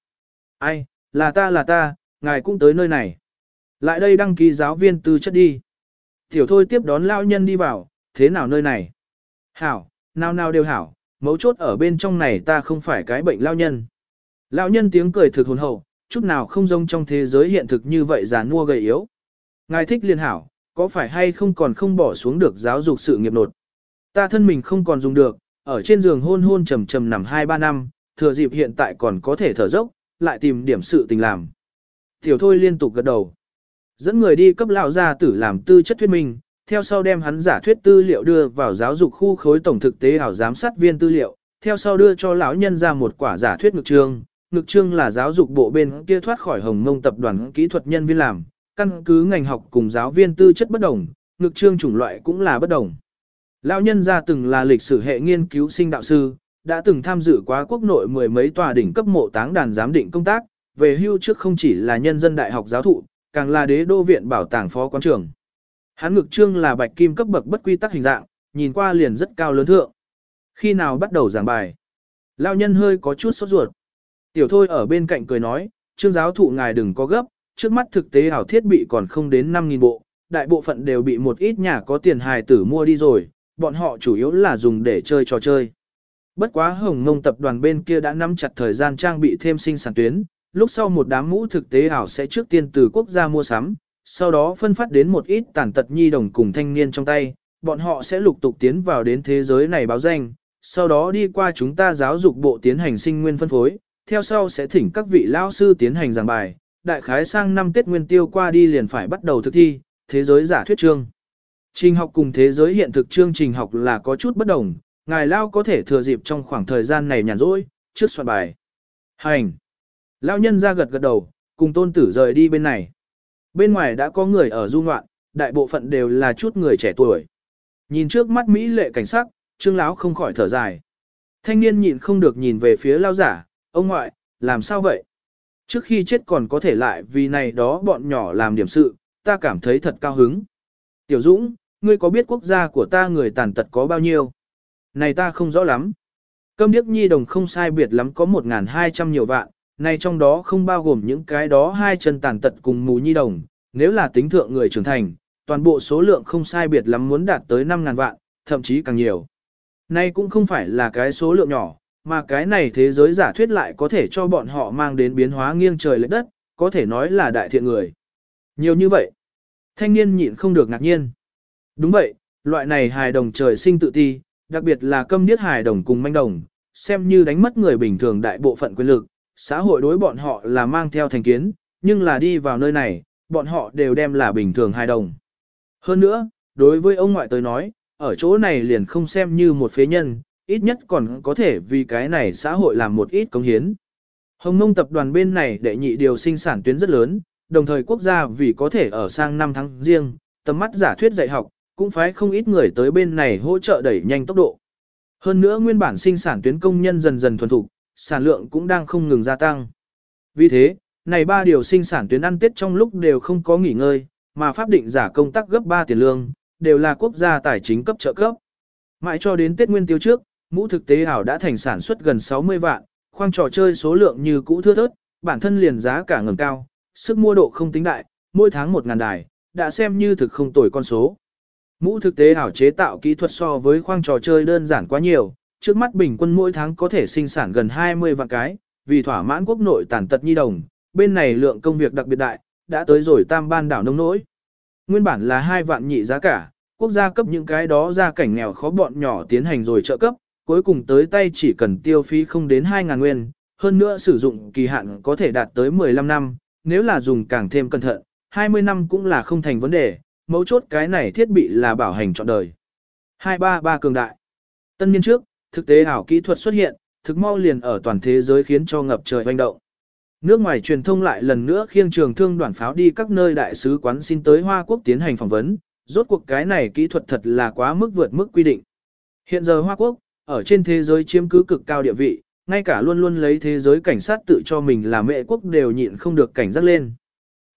Ai, là ta là ta, ngài cũng tới nơi này. Lại đây đăng ký giáo viên tư chất đi. Tiểu thôi tiếp đón lão nhân đi vào, thế nào nơi này? Hảo, nào nào đều hảo, mấu chốt ở bên trong này ta không phải cái bệnh lão nhân. Lão nhân tiếng cười thực hồn hậu, chút nào không giống trong thế giới hiện thực như vậy già nua gầy yếu. Ngài thích liên hảo, có phải hay không còn không bỏ xuống được giáo dục sự nghiệp nột. Ta thân mình không còn dùng được, ở trên giường hôn hôn trầm trầm nằm 2-3 năm, thừa dịp hiện tại còn có thể thở dốc, lại tìm điểm sự tình làm. Tiểu thôi liên tục gật đầu. Dẫn người đi cấp lão gia tử làm tư chất thuyết minh, theo sau đem hắn giả thuyết tư liệu đưa vào giáo dục khu khối tổng thực tế ảo giám sát viên tư liệu, theo sau đưa cho lão nhân ra một quả giả thuyết ngực trương. Ngực trương là giáo dục bộ bên kia thoát khỏi hồng mông tập đoàn kỹ thuật nhân viên làm, căn cứ ngành học cùng giáo viên tư chất bất đồng, ngực trương chủng loại cũng là bất đồng. Lão nhân gia từng là lịch sử hệ nghiên cứu sinh đạo sư, đã từng tham dự quá quốc nội mười mấy tòa đỉnh cấp mộ táng đàn giám định công tác, về hưu trước không chỉ là nhân dân đại học giáo thụ, càng là đế đô viện bảo tàng phó quán trưởng. Hắn ngực trương là bạch kim cấp bậc bất quy tắc hình dạng, nhìn qua liền rất cao lớn thượng. Khi nào bắt đầu giảng bài? lao nhân hơi có chút sốt ruột. Tiểu thôi ở bên cạnh cười nói, trương giáo thụ ngài đừng có gấp, trước mắt thực tế hảo thiết bị còn không đến 5.000 bộ, đại bộ phận đều bị một ít nhà có tiền hài tử mua đi rồi, bọn họ chủ yếu là dùng để chơi trò chơi. Bất quá hồng ngông tập đoàn bên kia đã nắm chặt thời gian trang bị thêm sinh sản tuyến, lúc sau một đám mũ thực tế ảo sẽ trước tiên từ quốc gia mua sắm, sau đó phân phát đến một ít tàn tật nhi đồng cùng thanh niên trong tay, bọn họ sẽ lục tục tiến vào đến thế giới này báo danh, sau đó đi qua chúng ta giáo dục bộ tiến hành sinh nguyên phân phối, theo sau sẽ thỉnh các vị lao sư tiến hành giảng bài, đại khái sang năm Tết Nguyên Tiêu qua đi liền phải bắt đầu thực thi, thế giới giả thuyết chương. Trình học cùng thế giới hiện thực chương trình học là có chút bất đồng, ngài Lao có thể thừa dịp trong khoảng thời gian này nhàn rỗi, trước soạn bài. Hành. Lão nhân ra gật gật đầu, cùng tôn tử rời đi bên này. Bên ngoài đã có người ở du ngoạn, đại bộ phận đều là chút người trẻ tuổi. Nhìn trước mắt Mỹ lệ cảnh sắc, trương lão không khỏi thở dài. Thanh niên nhịn không được nhìn về phía lao giả, ông ngoại, làm sao vậy? Trước khi chết còn có thể lại vì này đó bọn nhỏ làm điểm sự, ta cảm thấy thật cao hứng. Tiểu Dũng, ngươi có biết quốc gia của ta người tàn tật có bao nhiêu? Này ta không rõ lắm. Câm điếc nhi đồng không sai biệt lắm có 1.200 nhiều vạn, này trong đó không bao gồm những cái đó hai chân tàn tật cùng mù nhi đồng, nếu là tính thượng người trưởng thành, toàn bộ số lượng không sai biệt lắm muốn đạt tới 5.000 vạn, thậm chí càng nhiều. nay cũng không phải là cái số lượng nhỏ, mà cái này thế giới giả thuyết lại có thể cho bọn họ mang đến biến hóa nghiêng trời lệch đất, có thể nói là đại thiện người. Nhiều như vậy, thanh niên nhịn không được ngạc nhiên. Đúng vậy, loại này hài đồng trời sinh tự ti, đặc biệt là câm điếc hài đồng cùng manh đồng, xem như đánh mất người bình thường đại bộ phận quyền lực, xã hội đối bọn họ là mang theo thành kiến, nhưng là đi vào nơi này, bọn họ đều đem là bình thường hài đồng. Hơn nữa, đối với ông ngoại tới nói, ở chỗ này liền không xem như một phế nhân, ít nhất còn có thể vì cái này xã hội làm một ít công hiến. Hồng Nông tập đoàn bên này đệ nhị điều sinh sản tuyến rất lớn, đồng thời quốc gia vì có thể ở sang năm tháng riêng, tầm mắt giả thuyết dạy học, cũng phải không ít người tới bên này hỗ trợ đẩy nhanh tốc độ. Hơn nữa nguyên bản sinh sản tuyến công nhân dần dần thuần thục, sản lượng cũng đang không ngừng gia tăng. Vì thế, này ba điều sinh sản tuyến ăn tết trong lúc đều không có nghỉ ngơi, mà pháp định giả công tác gấp 3 tiền lương, đều là quốc gia tài chính cấp trợ cấp. Mãi cho đến Tết Nguyên tiêu trước, mũ thực tế ảo đã thành sản xuất gần 60 vạn, khoang trò chơi số lượng như cũ thưa thớt, bản thân liền giá cả ngầm cao, sức mua độ không tính đại, mỗi tháng 1 ngàn đài, đã xem như thực không tồi con số. Mũ thực tế ảo chế tạo kỹ thuật so với khoang trò chơi đơn giản quá nhiều, trước mắt bình quân mỗi tháng có thể sinh sản gần 20 vạn cái, vì thỏa mãn quốc nội tàn tật nhi đồng, bên này lượng công việc đặc biệt đại, đã tới rồi tam ban đảo nông nỗi. Nguyên bản là hai vạn nhị giá cả, quốc gia cấp những cái đó ra cảnh nghèo khó bọn nhỏ tiến hành rồi trợ cấp, cuối cùng tới tay chỉ cần tiêu phí không đến 2.000 nguyên, hơn nữa sử dụng kỳ hạn có thể đạt tới 15 năm, nếu là dùng càng thêm cẩn thận, 20 năm cũng là không thành vấn đề, mấu chốt cái này thiết bị là bảo hành trọn đời. 233 cường đại. Tân niên trước, thực tế ảo kỹ thuật xuất hiện, thực mau liền ở toàn thế giới khiến cho ngập trời hoành động. Nước ngoài truyền thông lại lần nữa khiêng trường thương đoàn pháo đi các nơi đại sứ quán xin tới Hoa Quốc tiến hành phỏng vấn, rốt cuộc cái này kỹ thuật thật là quá mức vượt mức quy định. Hiện giờ Hoa Quốc, ở trên thế giới chiếm cứ cực cao địa vị, ngay cả luôn luôn lấy thế giới cảnh sát tự cho mình là mẹ quốc đều nhịn không được cảnh giác lên.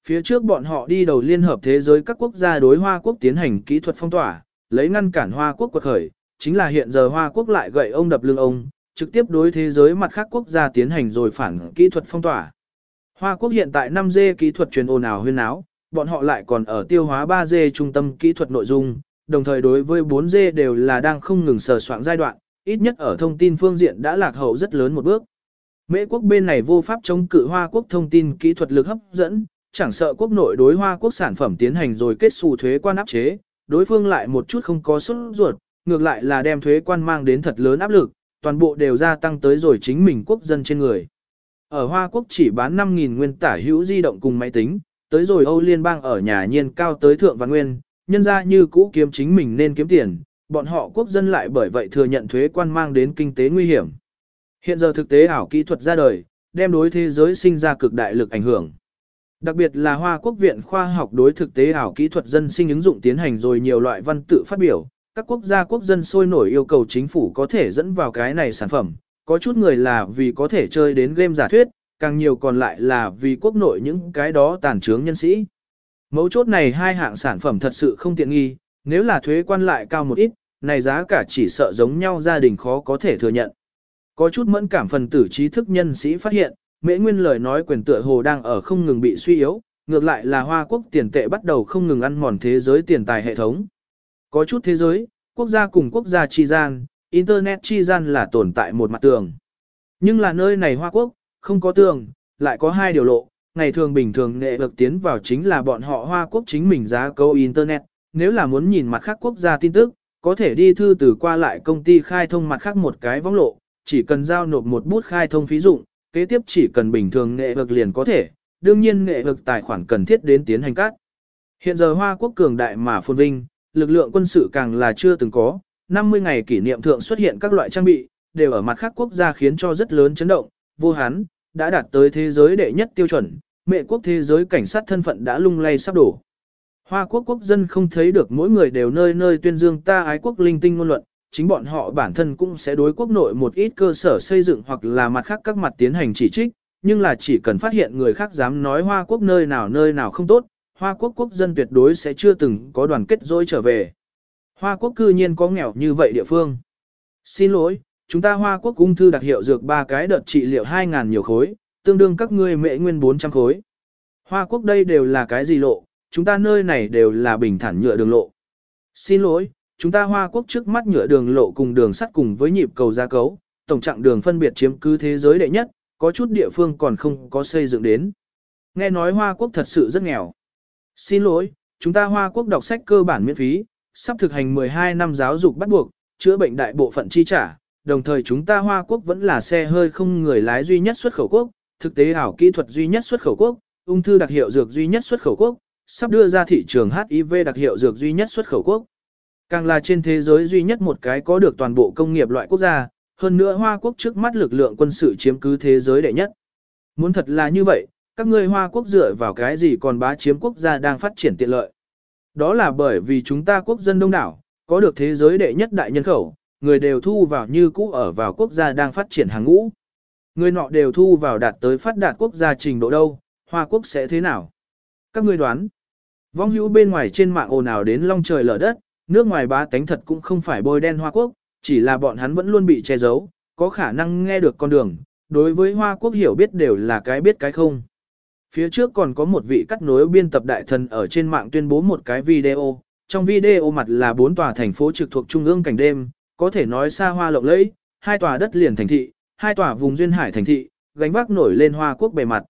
Phía trước bọn họ đi đầu liên hợp thế giới các quốc gia đối Hoa Quốc tiến hành kỹ thuật phong tỏa, lấy ngăn cản Hoa Quốc quật khởi, chính là hiện giờ Hoa Quốc lại gậy ông đập lưng ông, trực tiếp đối thế giới mặt khác quốc gia tiến hành rồi phản kỹ thuật phong tỏa. Hoa Quốc hiện tại 5G kỹ thuật truyền ồn ào huyên áo, bọn họ lại còn ở tiêu hóa 3G trung tâm kỹ thuật nội dung, đồng thời đối với 4G đều là đang không ngừng sờ soạn giai đoạn, ít nhất ở thông tin phương diện đã lạc hậu rất lớn một bước. Mễ quốc bên này vô pháp chống cự Hoa Quốc thông tin kỹ thuật lực hấp dẫn, chẳng sợ quốc nội đối Hoa Quốc sản phẩm tiến hành rồi kết xù thuế quan áp chế, đối phương lại một chút không có xuất ruột, ngược lại là đem thuế quan mang đến thật lớn áp lực, toàn bộ đều gia tăng tới rồi chính mình quốc dân trên người. Ở Hoa Quốc chỉ bán 5.000 nguyên tả hữu di động cùng máy tính, tới rồi Âu Liên bang ở nhà nhiên cao tới thượng văn nguyên, nhân ra như cũ kiếm chính mình nên kiếm tiền, bọn họ quốc dân lại bởi vậy thừa nhận thuế quan mang đến kinh tế nguy hiểm. Hiện giờ thực tế ảo kỹ thuật ra đời, đem đối thế giới sinh ra cực đại lực ảnh hưởng. Đặc biệt là Hoa Quốc viện khoa học đối thực tế ảo kỹ thuật dân sinh ứng dụng tiến hành rồi nhiều loại văn tự phát biểu, các quốc gia quốc dân sôi nổi yêu cầu chính phủ có thể dẫn vào cái này sản phẩm, có chút người là vì có thể chơi đến game giả thuyết, càng nhiều còn lại là vì quốc nội những cái đó tàn trướng nhân sĩ. Mấu chốt này hai hạng sản phẩm thật sự không tiện nghi, nếu là thuế quan lại cao một ít, này giá cả chỉ sợ giống nhau gia đình khó có thể thừa nhận. Có chút mẫn cảm phần tử trí thức nhân sĩ phát hiện, mễ nguyên lời nói quyền tựa hồ đang ở không ngừng bị suy yếu, ngược lại là Hoa Quốc tiền tệ bắt đầu không ngừng ăn mòn thế giới tiền tài hệ thống. Có chút thế giới, quốc gia cùng quốc gia chi gian, Internet chi gian là tồn tại một mặt tường. Nhưng là nơi này Hoa Quốc, không có tường, lại có hai điều lộ, ngày thường bình thường nghệ vực tiến vào chính là bọn họ Hoa Quốc chính mình giá câu Internet, nếu là muốn nhìn mặt khác quốc gia tin tức, có thể đi thư từ qua lại công ty khai thông mặt khác một cái vong lộ, chỉ cần giao nộp một bút khai thông phí dụng, kế tiếp chỉ cần bình thường nghệ vực liền có thể, đương nhiên nghệ vực tài khoản cần thiết đến tiến hành cắt. Hiện giờ Hoa Quốc cường đại mà phồn vinh, lực lượng quân sự càng là chưa từng có, 50 ngày kỷ niệm thượng xuất hiện các loại trang bị, đều ở mặt khác quốc gia khiến cho rất lớn chấn động, vô hán, đã đạt tới thế giới đệ nhất tiêu chuẩn, mẹ quốc thế giới cảnh sát thân phận đã lung lay sắp đổ. Hoa quốc quốc dân không thấy được mỗi người đều nơi nơi tuyên dương ta ái quốc linh tinh ngôn luận, chính bọn họ bản thân cũng sẽ đối quốc nội một ít cơ sở xây dựng hoặc là mặt khác các mặt tiến hành chỉ trích, nhưng là chỉ cần phát hiện người khác dám nói Hoa quốc nơi nào nơi nào không tốt, Hoa quốc quốc dân tuyệt đối sẽ chưa từng có đoàn kết dối trở về. Hoa quốc cư nhiên có nghèo như vậy địa phương. Xin lỗi, chúng ta Hoa quốc ung thư đặc hiệu dược ba cái đợt trị liệu 2.000 nhiều khối, tương đương các ngươi mệ nguyên 400 khối. Hoa quốc đây đều là cái gì lộ, chúng ta nơi này đều là bình thản nhựa đường lộ. Xin lỗi, chúng ta Hoa quốc trước mắt nhựa đường lộ cùng đường sắt cùng với nhịp cầu gia cấu, tổng trạng đường phân biệt chiếm cứ thế giới đệ nhất, có chút địa phương còn không có xây dựng đến. Nghe nói Hoa quốc thật sự rất nghèo. Xin lỗi, chúng ta Hoa quốc đọc sách cơ bản miễn phí, sắp thực hành 12 năm giáo dục bắt buộc, chữa bệnh đại bộ phận chi trả, đồng thời chúng ta Hoa quốc vẫn là xe hơi không người lái duy nhất xuất khẩu quốc, thực tế ảo kỹ thuật duy nhất xuất khẩu quốc, ung thư đặc hiệu dược duy nhất xuất khẩu quốc, sắp đưa ra thị trường HIV đặc hiệu dược duy nhất xuất khẩu quốc. Càng là trên thế giới duy nhất một cái có được toàn bộ công nghiệp loại quốc gia, hơn nữa Hoa quốc trước mắt lực lượng quân sự chiếm cứ thế giới đệ nhất. Muốn thật là như vậy, các ngươi Hoa quốc dựa vào cái gì còn bá chiếm quốc gia đang phát triển tiện lợi. Đó là bởi vì chúng ta quốc dân đông đảo, có được thế giới đệ nhất đại nhân khẩu, người đều thu vào như cũ ở vào quốc gia đang phát triển hàng ngũ. Người nọ đều thu vào đạt tới phát đạt quốc gia trình độ đâu, Hoa quốc sẽ thế nào? Các ngươi đoán. Vong hữu bên ngoài trên mạng ồn ào đến long trời lở đất, nước ngoài bá tánh thật cũng không phải bôi đen Hoa quốc, chỉ là bọn hắn vẫn luôn bị che giấu, có khả năng nghe được con đường, đối với Hoa quốc hiểu biết đều là cái biết cái không. Phía trước còn có một vị cắt nối biên tập đại thần ở trên mạng tuyên bố một cái video, trong video mặt là bốn tòa thành phố trực thuộc trung ương cảnh đêm, có thể nói xa hoa lộng lẫy, hai tòa đất liền thành thị, hai tòa vùng duyên hải thành thị, gánh vác nổi lên hoa quốc bề mặt.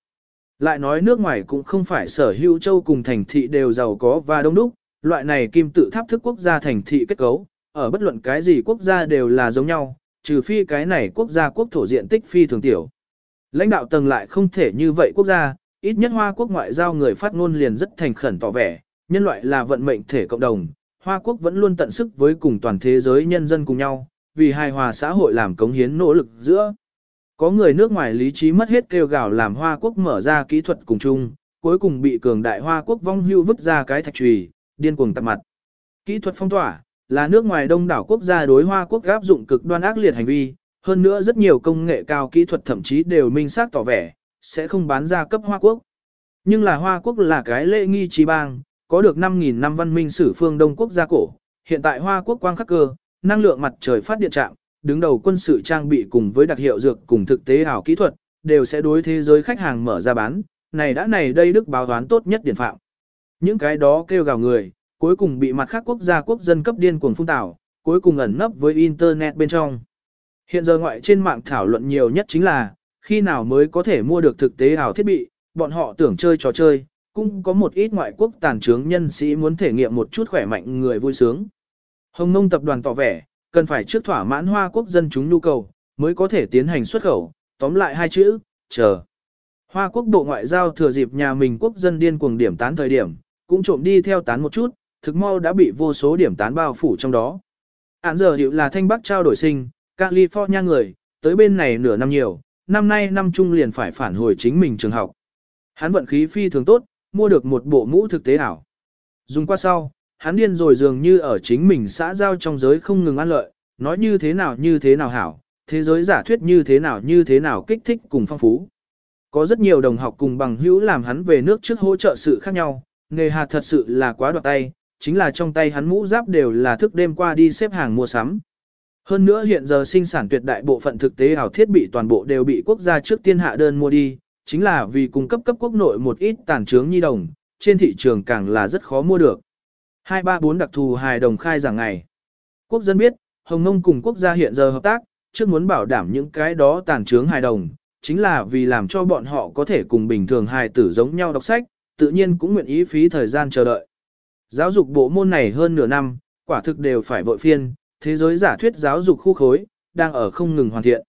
Lại nói nước ngoài cũng không phải sở hữu châu cùng thành thị đều giàu có và đông đúc, loại này kim tự tháp thức quốc gia thành thị kết cấu, ở bất luận cái gì quốc gia đều là giống nhau, trừ phi cái này quốc gia quốc thổ diện tích phi thường tiểu. Lãnh đạo tầng lại không thể như vậy quốc gia, ít nhất Hoa quốc ngoại giao người phát ngôn liền rất thành khẩn tỏ vẻ, nhân loại là vận mệnh thể cộng đồng, Hoa quốc vẫn luôn tận sức với cùng toàn thế giới nhân dân cùng nhau, vì hài hòa xã hội làm cống hiến nỗ lực giữa. Có người nước ngoài lý trí mất hết kêu gào làm Hoa quốc mở ra kỹ thuật cùng chung, cuối cùng bị cường đại Hoa quốc vong hưu vứt ra cái thạch trùy, điên cuồng tập mặt. Kỹ thuật phong tỏa, là nước ngoài đông đảo quốc gia đối Hoa quốc áp dụng cực đoan ác liệt hành vi, hơn nữa rất nhiều công nghệ cao kỹ thuật thậm chí đều minh xác tỏ vẻ, sẽ không bán ra cấp Hoa Quốc. Nhưng là Hoa Quốc là cái lễ nghi trí bang, có được 5.000 năm văn minh sử phương Đông Quốc gia cổ. Hiện tại Hoa Quốc quang khắc cơ, năng lượng mặt trời phát điện trạm đứng đầu quân sự trang bị cùng với đặc hiệu dược cùng thực tế ảo kỹ thuật, đều sẽ đối thế giới khách hàng mở ra bán. Này đã này đây đức báo toán tốt nhất điển phạm. Những cái đó kêu gào người, cuối cùng bị mặt khác quốc gia quốc dân cấp điên cuồng phun tảo, cuối cùng ẩn nấp với Internet bên trong. Hiện giờ ngoại trên mạng thảo luận nhiều nhất chính là, khi nào mới có thể mua được thực tế ảo thiết bị, bọn họ tưởng chơi trò chơi, cũng có một ít ngoại quốc tàn trướng nhân sĩ muốn thể nghiệm một chút khỏe mạnh người vui sướng. Hồng Nông tập đoàn tỏ vẻ, cần phải trước thỏa mãn hoa quốc dân chúng nhu cầu, mới có thể tiến hành xuất khẩu, tóm lại hai chữ, chờ. Hoa quốc bộ ngoại giao thừa dịp nhà mình quốc dân điên cuồng điểm tán thời điểm, cũng trộm đi theo tán một chút, thực mau đã bị vô số điểm tán bao phủ trong đó. Án giờ hiệu là thanh bắc trao đổi sinh, California người, tới bên này nửa năm nhiều, năm nay năm trung liền phải phản hồi chính mình trường học. Hắn vận khí phi thường tốt, mua được một bộ mũ thực tế ảo. Dùng qua sau, hắn điên rồi dường như ở chính mình xã giao trong giới không ngừng ăn lợi, nói như thế nào như thế nào hảo, thế giới giả thuyết như thế nào như thế nào kích thích cùng phong phú. Có rất nhiều đồng học cùng bằng hữu làm hắn về nước trước hỗ trợ sự khác nhau, nghề hạt thật sự là quá đoạt tay, chính là trong tay hắn mũ giáp đều là thức đêm qua đi xếp hàng mua sắm. Hơn nữa hiện giờ sinh sản tuyệt đại bộ phận thực tế ảo thiết bị toàn bộ đều bị quốc gia trước tiên hạ đơn mua đi, chính là vì cung cấp cấp quốc nội một ít tàn trướng nhi đồng, trên thị trường càng là rất khó mua được. 234 đặc thù hài đồng khai giảng ngày. Quốc dân biết, Hồng Nông cùng quốc gia hiện giờ hợp tác, trước muốn bảo đảm những cái đó tàn trướng hài đồng, chính là vì làm cho bọn họ có thể cùng bình thường hài tử giống nhau đọc sách, tự nhiên cũng nguyện ý phí thời gian chờ đợi. Giáo dục bộ môn này hơn nửa năm, quả thực đều phải vội phiên, thế giới giả thuyết giáo dục khu khối, đang ở không ngừng hoàn thiện.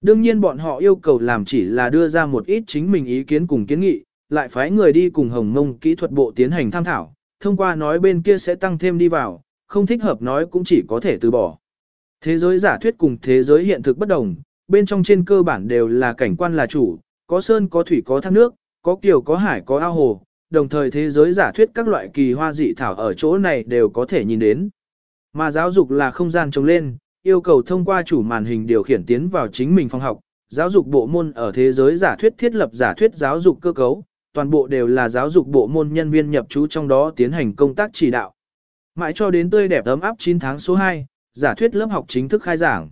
Đương nhiên bọn họ yêu cầu làm chỉ là đưa ra một ít chính mình ý kiến cùng kiến nghị, lại phái người đi cùng Hồng Mông kỹ thuật bộ tiến hành tham thảo, thông qua nói bên kia sẽ tăng thêm đi vào, không thích hợp nói cũng chỉ có thể từ bỏ. Thế giới giả thuyết cùng thế giới hiện thực bất đồng, bên trong trên cơ bản đều là cảnh quan là chủ, có sơn có thủy có thác nước, có kiều có hải có ao hồ, đồng thời thế giới giả thuyết các loại kỳ hoa dị thảo ở chỗ này đều có thể nhìn đến. Mà giáo dục là không gian trồng lên, yêu cầu thông qua chủ màn hình điều khiển tiến vào chính mình phòng học, giáo dục bộ môn ở thế giới giả thuyết thiết lập giả thuyết giáo dục cơ cấu, toàn bộ đều là giáo dục bộ môn nhân viên nhập trú trong đó tiến hành công tác chỉ đạo. Mãi cho đến tươi đẹp ấm áp 9 tháng số 2, giả thuyết lớp học chính thức khai giảng.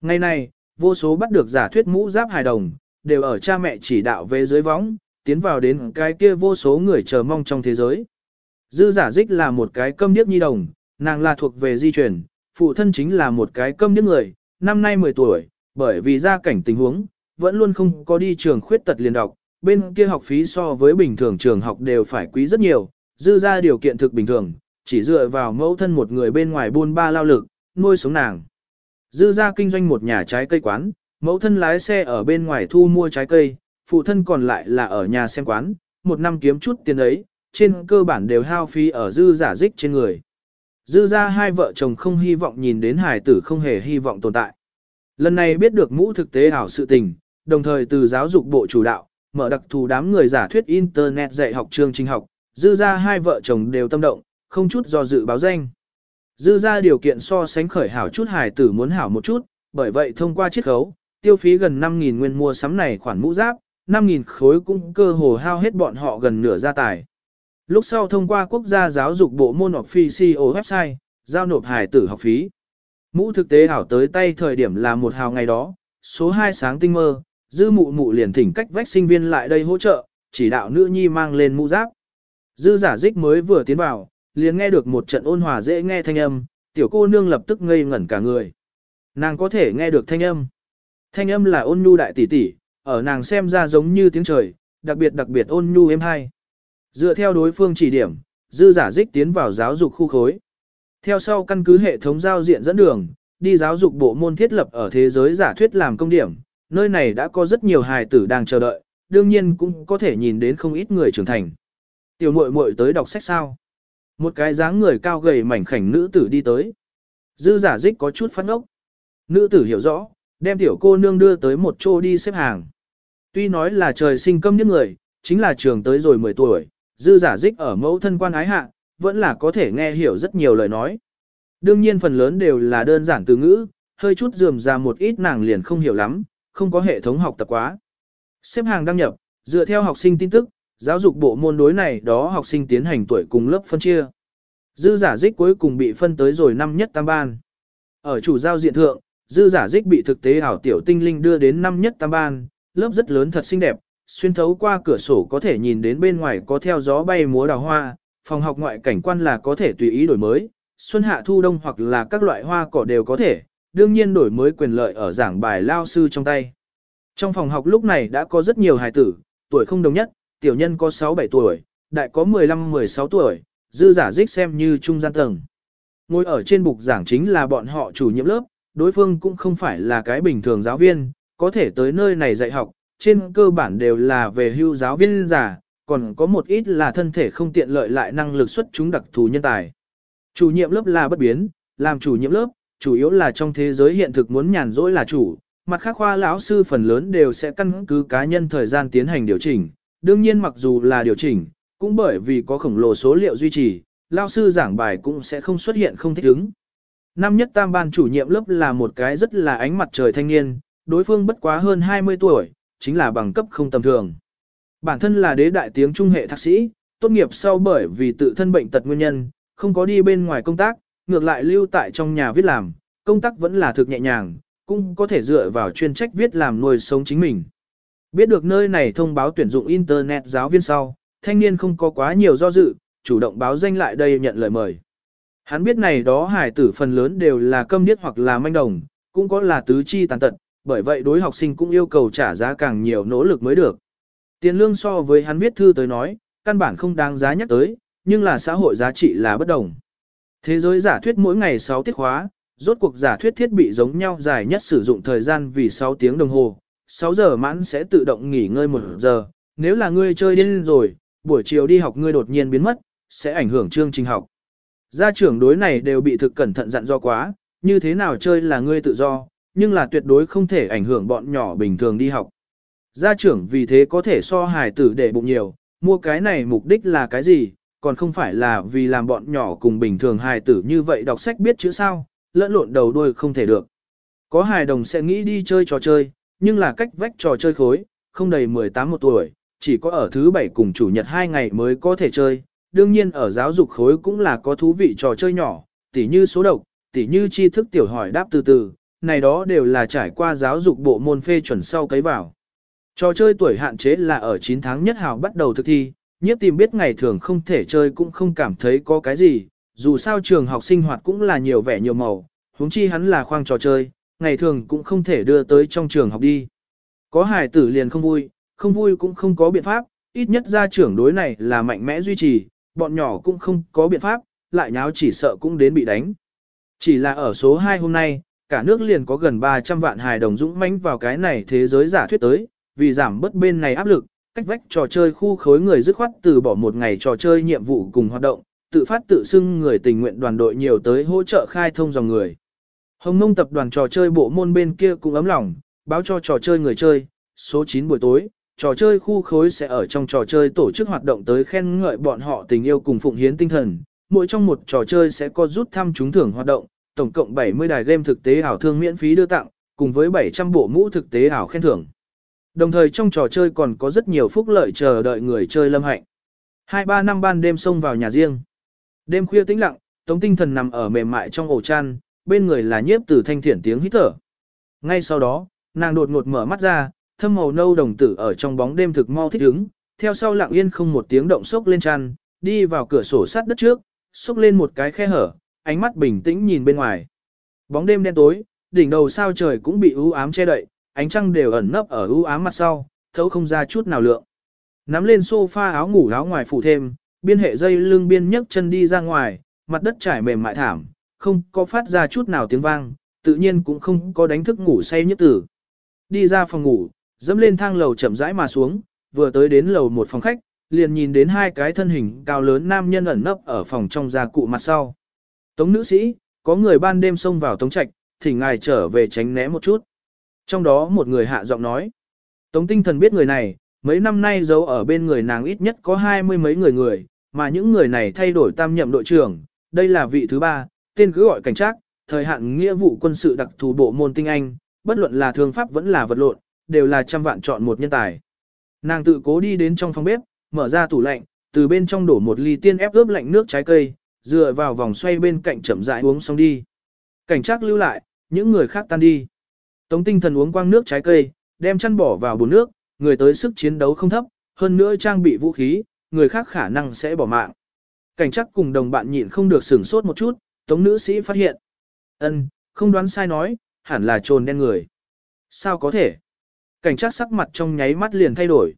Ngày nay, vô số bắt được giả thuyết mũ giáp hài đồng, đều ở cha mẹ chỉ đạo về dưới võng, tiến vào đến cái kia vô số người chờ mong trong thế giới. Dư giả dích là một cái câm điếc nhi đồng, nàng là thuộc về di truyền, phụ thân chính là một cái câm điếc người, năm nay 10 tuổi, bởi vì gia cảnh tình huống, vẫn luôn không có đi trường khuyết tật liền đọc, bên kia học phí so với bình thường trường học đều phải quý rất nhiều, dư ra điều kiện thực bình thường, chỉ dựa vào mẫu thân một người bên ngoài buôn ba lao lực, nuôi sống nàng. Dư ra kinh doanh một nhà trái cây quán, mẫu thân lái xe ở bên ngoài thu mua trái cây, phụ thân còn lại là ở nhà xem quán, một năm kiếm chút tiền ấy, trên cơ bản đều hao phí ở dư giả dích trên người. Dư ra hai vợ chồng không hy vọng nhìn đến hải tử không hề hy vọng tồn tại. Lần này biết được mũ thực tế ảo sự tình, đồng thời từ giáo dục bộ chủ đạo, mở đặc thù đám người giả thuyết Internet dạy học chương trình học, dư ra hai vợ chồng đều tâm động, không chút do dự báo danh. Dư ra điều kiện so sánh khởi hảo chút Hải tử muốn hảo một chút, bởi vậy thông qua chiết khấu, tiêu phí gần 5.000 nguyên mua sắm này khoản mũ giáp, 5.000 khối cũng cơ hồ hao hết bọn họ gần nửa gia tài. Lúc sau thông qua quốc gia giáo dục bộ môn official website, giao nộp hài tử học phí. Mũ thực tế ảo tới tay thời điểm là một hào ngày đó, số 2 sáng tinh mơ, dư mụ mụ liền thỉnh cách vách sinh viên lại đây hỗ trợ, chỉ đạo nữ nhi mang lên mũ giáp. Dư giả dích mới vừa tiến vào, liền nghe được một trận ôn hòa dễ nghe thanh âm, tiểu cô nương lập tức ngây ngẩn cả người. Nàng có thể nghe được thanh âm. Thanh âm là ôn nhu đại tỷ tỷ, ở nàng xem ra giống như tiếng trời, đặc biệt đặc biệt ôn nhu êm hay. Dựa theo đối phương chỉ điểm, dư giả dích tiến vào giáo dục khu khối. Theo sau căn cứ hệ thống giao diện dẫn đường, đi giáo dục bộ môn thiết lập ở thế giới giả thuyết làm công điểm, nơi này đã có rất nhiều hài tử đang chờ đợi, đương nhiên cũng có thể nhìn đến không ít người trưởng thành. Tiểu muội muội tới đọc sách sao? Một cái dáng người cao gầy mảnh khảnh nữ tử đi tới. Dư giả dích có chút phát ốc. Nữ tử hiểu rõ, đem tiểu cô nương đưa tới một chỗ đi xếp hàng. Tuy nói là trời sinh câm những người, chính là trường tới rồi 10 tuổi, dư giả dích ở mẫu thân quan ái hạ, vẫn là có thể nghe hiểu rất nhiều lời nói. Đương nhiên phần lớn đều là đơn giản từ ngữ, hơi chút dườm ra một ít nàng liền không hiểu lắm, không có hệ thống học tập quá. Xếp hàng đăng nhập, dựa theo học sinh tin tức, giáo dục bộ môn đối này đó học sinh tiến hành tuổi cùng lớp phân chia. Dư giả dích cuối cùng bị phân tới rồi năm nhất tam ban. Ở chủ giao diện thượng, dư giả dích bị thực tế ảo tiểu tinh linh đưa đến năm nhất tam ban, lớp rất lớn thật xinh đẹp, xuyên thấu qua cửa sổ có thể nhìn đến bên ngoài có theo gió bay múa đào hoa, phòng học ngoại cảnh quan là có thể tùy ý đổi mới, xuân hạ thu đông hoặc là các loại hoa cỏ đều có thể, đương nhiên đổi mới quyền lợi ở giảng bài lao sư trong tay. Trong phòng học lúc này đã có rất nhiều hài tử, tuổi không đồng nhất, tiểu nhân có 6-7 tuổi, đại có 15-16 tuổi, dư giả dích xem như trung gian tầng. Ngồi ở trên bục giảng chính là bọn họ chủ nhiệm lớp, đối phương cũng không phải là cái bình thường giáo viên, có thể tới nơi này dạy học, trên cơ bản đều là về hưu giáo viên giả, còn có một ít là thân thể không tiện lợi lại năng lực xuất chúng đặc thù nhân tài. Chủ nhiệm lớp là bất biến, làm chủ nhiệm lớp, chủ yếu là trong thế giới hiện thực muốn nhàn rỗi là chủ, mặt khác khoa lão sư phần lớn đều sẽ căn cứ cá nhân thời gian tiến hành điều chỉnh. Đương nhiên mặc dù là điều chỉnh, cũng bởi vì có khổng lồ số liệu duy trì, lão sư giảng bài cũng sẽ không xuất hiện không thích ứng. Năm nhất tam ban chủ nhiệm lớp là một cái rất là ánh mặt trời thanh niên, đối phương bất quá hơn 20 tuổi, chính là bằng cấp không tầm thường. Bản thân là đế đại tiếng trung hệ thạc sĩ, tốt nghiệp sau bởi vì tự thân bệnh tật nguyên nhân, không có đi bên ngoài công tác, ngược lại lưu tại trong nhà viết làm, công tác vẫn là thực nhẹ nhàng, cũng có thể dựa vào chuyên trách viết làm nuôi sống chính mình. Biết được nơi này thông báo tuyển dụng Internet giáo viên sau, thanh niên không có quá nhiều do dự, chủ động báo danh lại đây nhận lời mời. Hắn biết này đó hải tử phần lớn đều là câm điếc hoặc là manh đồng, cũng có là tứ chi tàn tật, bởi vậy đối học sinh cũng yêu cầu trả giá càng nhiều nỗ lực mới được. Tiền lương so với hắn viết thư tới nói, căn bản không đáng giá nhắc tới, nhưng là xã hội giá trị là bất đồng. Thế giới giả thuyết mỗi ngày 6 tiết khóa, rốt cuộc giả thuyết thiết bị giống nhau dài nhất sử dụng thời gian vì 6 tiếng đồng hồ, 6 giờ mãn sẽ tự động nghỉ ngơi 1 giờ, nếu là ngươi chơi điên rồi, buổi chiều đi học ngươi đột nhiên biến mất, sẽ ảnh hưởng chương trình học. Gia trưởng đối này đều bị thực cẩn thận dặn do quá, như thế nào chơi là ngươi tự do, nhưng là tuyệt đối không thể ảnh hưởng bọn nhỏ bình thường đi học. Gia trưởng vì thế có thể so hài tử để bụng nhiều, mua cái này mục đích là cái gì, còn không phải là vì làm bọn nhỏ cùng bình thường hài tử như vậy đọc sách biết chữ sao, lẫn lộn đầu đuôi không thể được. Có hài đồng sẽ nghĩ đi chơi trò chơi, nhưng là cách vách trò chơi khối, không đầy 18 một tuổi, chỉ có ở thứ bảy cùng chủ nhật hai ngày mới có thể chơi. Đương nhiên ở giáo dục khối cũng là có thú vị trò chơi nhỏ, tỉ như số độc, tỉ như tri thức tiểu hỏi đáp từ từ, này đó đều là trải qua giáo dục bộ môn phê chuẩn sau cấy vào. Trò chơi tuổi hạn chế là ở 9 tháng nhất hào bắt đầu thực thi, nhiếp tìm biết ngày thường không thể chơi cũng không cảm thấy có cái gì, dù sao trường học sinh hoạt cũng là nhiều vẻ nhiều màu, huống chi hắn là khoang trò chơi, ngày thường cũng không thể đưa tới trong trường học đi. Có hài tử liền không vui, không vui cũng không có biện pháp, ít nhất gia trưởng đối này là mạnh mẽ duy trì, bọn nhỏ cũng không có biện pháp, lại nháo chỉ sợ cũng đến bị đánh. Chỉ là ở số 2 hôm nay, cả nước liền có gần 300 vạn hài đồng dũng mãnh vào cái này thế giới giả thuyết tới, vì giảm bớt bên này áp lực, cách vách trò chơi khu khối người dứt khoát từ bỏ một ngày trò chơi nhiệm vụ cùng hoạt động, tự phát tự xưng người tình nguyện đoàn đội nhiều tới hỗ trợ khai thông dòng người. Hồng Nông tập đoàn trò chơi bộ môn bên kia cũng ấm lòng, báo cho trò chơi người chơi, số 9 buổi tối, trò chơi khu khối sẽ ở trong trò chơi tổ chức hoạt động tới khen ngợi bọn họ tình yêu cùng phụng hiến tinh thần. Mỗi trong một trò chơi sẽ có rút thăm trúng thưởng hoạt động, tổng cộng 70 đài game thực tế ảo thương miễn phí đưa tặng, cùng với 700 bộ mũ thực tế ảo khen thưởng. Đồng thời trong trò chơi còn có rất nhiều phúc lợi chờ đợi người chơi lâm hạnh. 2-3 năm ban đêm xông vào nhà riêng. Đêm khuya tĩnh lặng, tống tinh thần nằm ở mềm mại trong ổ chăn, bên người là nhiếp tử thanh thiển tiếng hít thở. Ngay sau đó, nàng đột ngột mở mắt ra, thâm màu nâu đồng tử ở trong bóng đêm thực mau thích ứng, theo sau lặng yên không một tiếng động sốc lên chăn, đi vào cửa sổ sát đất trước, sốc lên một cái khe hở, ánh mắt bình tĩnh nhìn bên ngoài. Bóng đêm đen tối, đỉnh đầu sao trời cũng bị u ám che đậy, ánh trăng đều ẩn nấp ở u ám mặt sau, thấu không ra chút nào lượng. Nắm lên sofa áo ngủ áo ngoài phủ thêm, biên hệ dây lưng biên nhấc chân đi ra ngoài, mặt đất trải mềm mại thảm, không có phát ra chút nào tiếng vang, tự nhiên cũng không có đánh thức ngủ say nhất tử. Đi ra phòng ngủ, dẫm lên thang lầu chậm rãi mà xuống, vừa tới đến lầu một phòng khách, liền nhìn đến hai cái thân hình cao lớn nam nhân ẩn nấp ở phòng trong gia cụ mặt sau. Tống nữ sĩ, có người ban đêm xông vào tống trạch, thỉnh ngài trở về tránh né một chút. Trong đó một người hạ giọng nói. Tống tinh thần biết người này, mấy năm nay giấu ở bên người nàng ít nhất có hai mươi mấy người người, mà những người này thay đổi tam nhậm đội trưởng, đây là vị thứ ba, tên cứ gọi cảnh trác, thời hạn nghĩa vụ quân sự đặc thù bộ môn tinh anh, bất luận là thương pháp vẫn là vật lộn, đều là trăm vạn chọn một nhân tài. Nàng tự cố đi đến trong phòng bếp, mở ra tủ lạnh, từ bên trong đổ một ly tiên ép ướp lạnh nước trái cây, dựa vào vòng xoay bên cạnh chậm rãi uống xong đi. Cảnh trác lưu lại, những người khác tan đi. Tống tinh thần uống quang nước trái cây, đem chăn bỏ vào bồn nước, người tới sức chiến đấu không thấp, hơn nữa trang bị vũ khí, người khác khả năng sẽ bỏ mạng. Cảnh trác cùng đồng bạn nhịn không được sửng sốt một chút, tống nữ sĩ phát hiện. ân không đoán sai nói, hẳn là trồn đen người. Sao có thể? Cảnh trác sắc mặt trong nháy mắt liền thay đổi.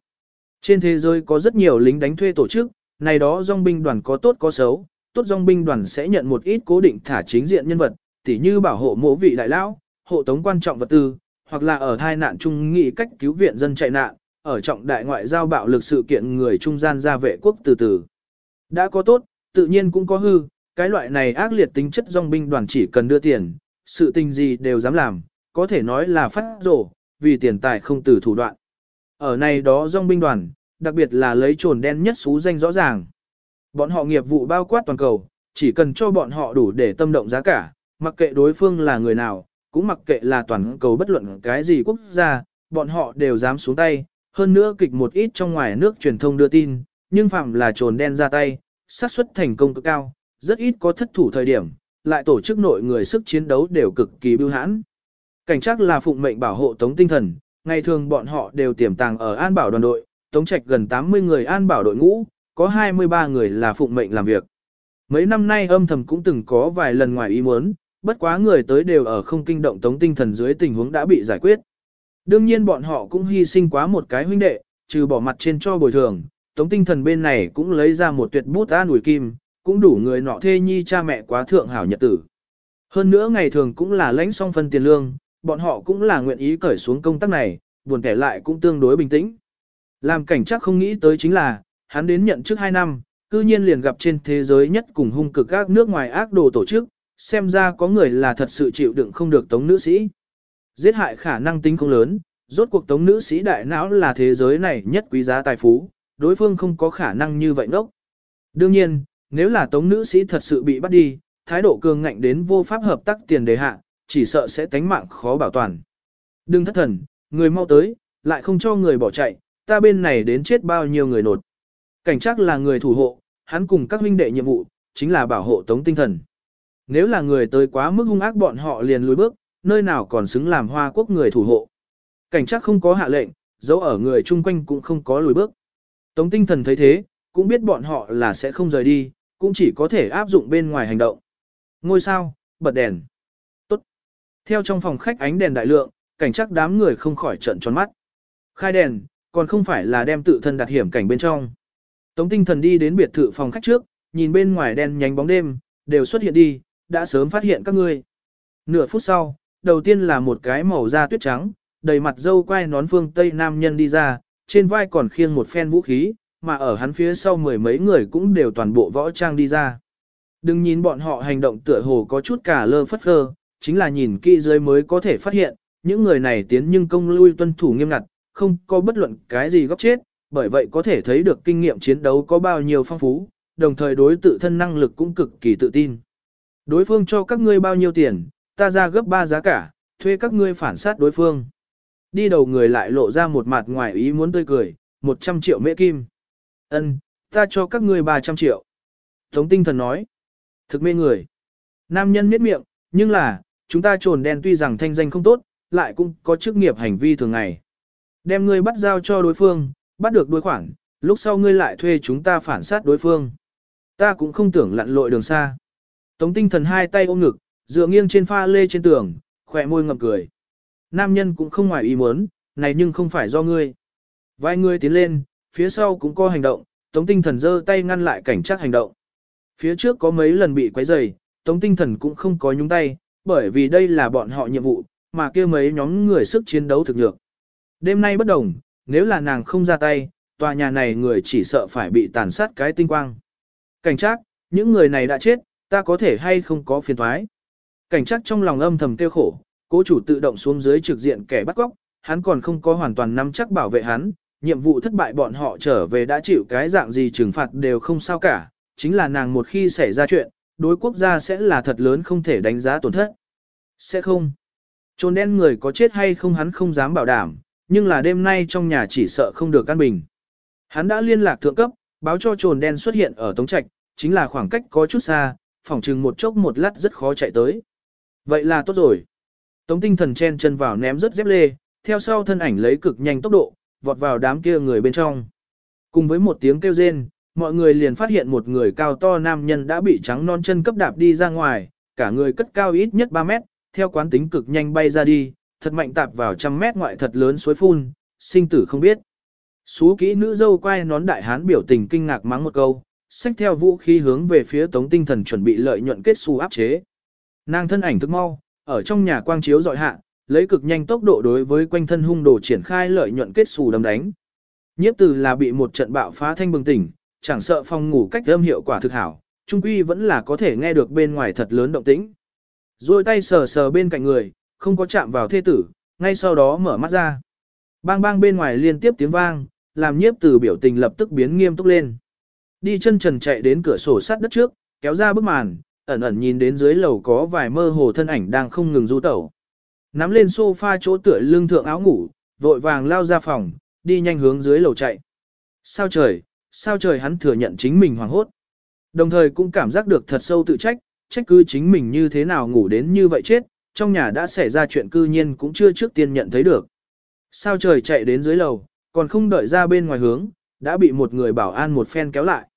Trên thế giới có rất nhiều lính đánh thuê tổ chức, này đó dòng binh đoàn có tốt có xấu, tốt dòng binh đoàn sẽ nhận một ít cố định thả chính diện nhân vật, tỉ như bảo hộ mộ vị đại lão, hộ tống quan trọng vật tư, hoặc là ở thai nạn chung nghị cách cứu viện dân chạy nạn, ở trọng đại ngoại giao bạo lực sự kiện người trung gian ra vệ quốc từ từ. Đã có tốt, tự nhiên cũng có hư, cái loại này ác liệt tính chất dòng binh đoàn chỉ cần đưa tiền, sự tình gì đều dám làm, có thể nói là phát rổ, vì tiền tài không từ thủ đoạn. Ở này đó dòng binh đoàn, đặc biệt là lấy trồn đen nhất xú danh rõ ràng. Bọn họ nghiệp vụ bao quát toàn cầu, chỉ cần cho bọn họ đủ để tâm động giá cả, mặc kệ đối phương là người nào, cũng mặc kệ là toàn cầu bất luận cái gì quốc gia, bọn họ đều dám xuống tay, hơn nữa kịch một ít trong ngoài nước truyền thông đưa tin, nhưng phạm là trồn đen ra tay, xác suất thành công cực cao, rất ít có thất thủ thời điểm, lại tổ chức nội người sức chiến đấu đều cực kỳ bưu hãn. Cảnh chắc là phụng mệnh bảo hộ tống tinh thần, ngày thường bọn họ đều tiềm tàng ở an bảo đoàn đội, tống trạch gần 80 người an bảo đội ngũ, có 23 người là phụng mệnh làm việc. Mấy năm nay âm thầm cũng từng có vài lần ngoài ý muốn, bất quá người tới đều ở không kinh động tống tinh thần dưới tình huống đã bị giải quyết. Đương nhiên bọn họ cũng hy sinh quá một cái huynh đệ, trừ bỏ mặt trên cho bồi thường, tống tinh thần bên này cũng lấy ra một tuyệt bút an ủi kim, cũng đủ người nọ thê nhi cha mẹ quá thượng hảo nhật tử. Hơn nữa ngày thường cũng là lãnh song phân tiền lương, bọn họ cũng là nguyện ý cởi xuống công tác này, buồn kẻ lại cũng tương đối bình tĩnh. Làm cảnh chắc không nghĩ tới chính là, hắn đến nhận trước 2 năm, cư nhiên liền gặp trên thế giới nhất cùng hung cực các nước ngoài ác đồ tổ chức, xem ra có người là thật sự chịu đựng không được tống nữ sĩ. Giết hại khả năng tính không lớn, rốt cuộc tống nữ sĩ đại não là thế giới này nhất quý giá tài phú, đối phương không có khả năng như vậy ngốc. Đương nhiên, nếu là tống nữ sĩ thật sự bị bắt đi, thái độ cường ngạnh đến vô pháp hợp tác tiền đề hạ, chỉ sợ sẽ tánh mạng khó bảo toàn. Đừng thất thần, người mau tới, lại không cho người bỏ chạy, ta bên này đến chết bao nhiêu người nột. Cảnh chắc là người thủ hộ, hắn cùng các huynh đệ nhiệm vụ, chính là bảo hộ tống tinh thần. Nếu là người tới quá mức hung ác bọn họ liền lùi bước, nơi nào còn xứng làm hoa quốc người thủ hộ. Cảnh chắc không có hạ lệnh, dấu ở người chung quanh cũng không có lùi bước. Tống tinh thần thấy thế, cũng biết bọn họ là sẽ không rời đi, cũng chỉ có thể áp dụng bên ngoài hành động. Ngôi sao, bật đèn. Tốt. Theo trong phòng khách ánh đèn đại lượng, cảnh chắc đám người không khỏi trận tròn mắt. Khai đèn, còn không phải là đem tự thân đặt hiểm cảnh bên trong. Tống tinh thần đi đến biệt thự phòng khách trước, nhìn bên ngoài đen nhánh bóng đêm, đều xuất hiện đi, đã sớm phát hiện các ngươi. Nửa phút sau, đầu tiên là một cái màu da tuyết trắng, đầy mặt dâu quai nón phương Tây Nam nhân đi ra, trên vai còn khiêng một phen vũ khí, mà ở hắn phía sau mười mấy người cũng đều toàn bộ võ trang đi ra. Đừng nhìn bọn họ hành động tựa hồ có chút cả lơ phất phơ, chính là nhìn kỹ dưới mới có thể phát hiện, những người này tiến nhưng công lui tuân thủ nghiêm ngặt, không có bất luận cái gì góc chết, bởi vậy có thể thấy được kinh nghiệm chiến đấu có bao nhiêu phong phú, đồng thời đối tự thân năng lực cũng cực kỳ tự tin. Đối phương cho các ngươi bao nhiêu tiền, ta ra gấp 3 giá cả, thuê các ngươi phản sát đối phương. Đi đầu người lại lộ ra một mặt ngoài ý muốn tươi cười, 100 triệu mễ kim. Ân, ta cho các ngươi 300 triệu. Tống tinh thần nói. Thực mê người. Nam nhân miết miệng, nhưng là, chúng ta trồn đen tuy rằng thanh danh không tốt, lại cũng có chức nghiệp hành vi thường ngày. Đem ngươi bắt giao cho đối phương, bắt được đối khoản, lúc sau ngươi lại thuê chúng ta phản sát đối phương. Ta cũng không tưởng lặn lội đường xa. Tống tinh thần hai tay ôm ngực, dựa nghiêng trên pha lê trên tường, khỏe môi ngậm cười. Nam nhân cũng không ngoài ý muốn, này nhưng không phải do ngươi. Vài người tiến lên, phía sau cũng có hành động, tống tinh thần giơ tay ngăn lại cảnh chắc hành động. Phía trước có mấy lần bị quấy rầy, tống tinh thần cũng không có nhúng tay, bởi vì đây là bọn họ nhiệm vụ, mà kia mấy nhóm người sức chiến đấu thực nhược. Đêm nay bất đồng, nếu là nàng không ra tay, tòa nhà này người chỉ sợ phải bị tàn sát cái tinh quang. Cảnh trác, những người này đã chết, ta có thể hay không có phiền thoái. Cảnh trác trong lòng âm thầm tiêu khổ, cố chủ tự động xuống dưới trực diện kẻ bắt cóc, hắn còn không có hoàn toàn nắm chắc bảo vệ hắn, nhiệm vụ thất bại bọn họ trở về đã chịu cái dạng gì trừng phạt đều không sao cả, chính là nàng một khi xảy ra chuyện, đối quốc gia sẽ là thật lớn không thể đánh giá tổn thất. Sẽ không. Trốn đen người có chết hay không hắn không dám bảo đảm, nhưng là đêm nay trong nhà chỉ sợ không được căn bình. Hắn đã liên lạc thượng cấp, báo cho trồn đen xuất hiện ở Tống Trạch, chính là khoảng cách có chút xa, phòng chừng một chốc một lát rất khó chạy tới. Vậy là tốt rồi. Tống tinh thần chen chân vào ném rất dép lê, theo sau thân ảnh lấy cực nhanh tốc độ, vọt vào đám kia người bên trong. Cùng với một tiếng kêu rên, mọi người liền phát hiện một người cao to nam nhân đã bị trắng non chân cấp đạp đi ra ngoài, cả người cất cao ít nhất 3 mét, theo quán tính cực nhanh bay ra đi, thật mạnh tạp vào trăm mét ngoại thật lớn suối phun, sinh tử không biết. Xú kỹ nữ dâu quay nón đại hán biểu tình kinh ngạc mắng một câu, xách theo vũ khí hướng về phía tống tinh thần chuẩn bị lợi nhuận kết xu áp chế. Nàng thân ảnh thức mau, ở trong nhà quang chiếu dọi hạ, lấy cực nhanh tốc độ đối với quanh thân hung đồ triển khai lợi nhuận kết xù đấm đánh. Nhiếp từ là bị một trận bạo phá thanh bừng tỉnh, chẳng sợ phòng ngủ cách âm hiệu quả thực hảo, trung quy vẫn là có thể nghe được bên ngoài thật lớn động tĩnh. Rồi tay sờ sờ bên cạnh người, không có chạm vào thê tử, ngay sau đó mở mắt ra. Bang bang bên ngoài liên tiếp tiếng vang, làm nhiếp từ biểu tình lập tức biến nghiêm túc lên. Đi chân trần chạy đến cửa sổ sắt đất trước, kéo ra bức màn, ẩn ẩn nhìn đến dưới lầu có vài mơ hồ thân ảnh đang không ngừng du tẩu. Nắm lên sofa chỗ tựa lưng thượng áo ngủ, vội vàng lao ra phòng, đi nhanh hướng dưới lầu chạy. Sao trời, sao trời hắn thừa nhận chính mình hoảng hốt. Đồng thời cũng cảm giác được thật sâu tự trách, trách cứ chính mình như thế nào ngủ đến như vậy chết, trong nhà đã xảy ra chuyện cư nhiên cũng chưa trước tiên nhận thấy được. Sao trời chạy đến dưới lầu, còn không đợi ra bên ngoài hướng, đã bị một người bảo an một phen kéo lại.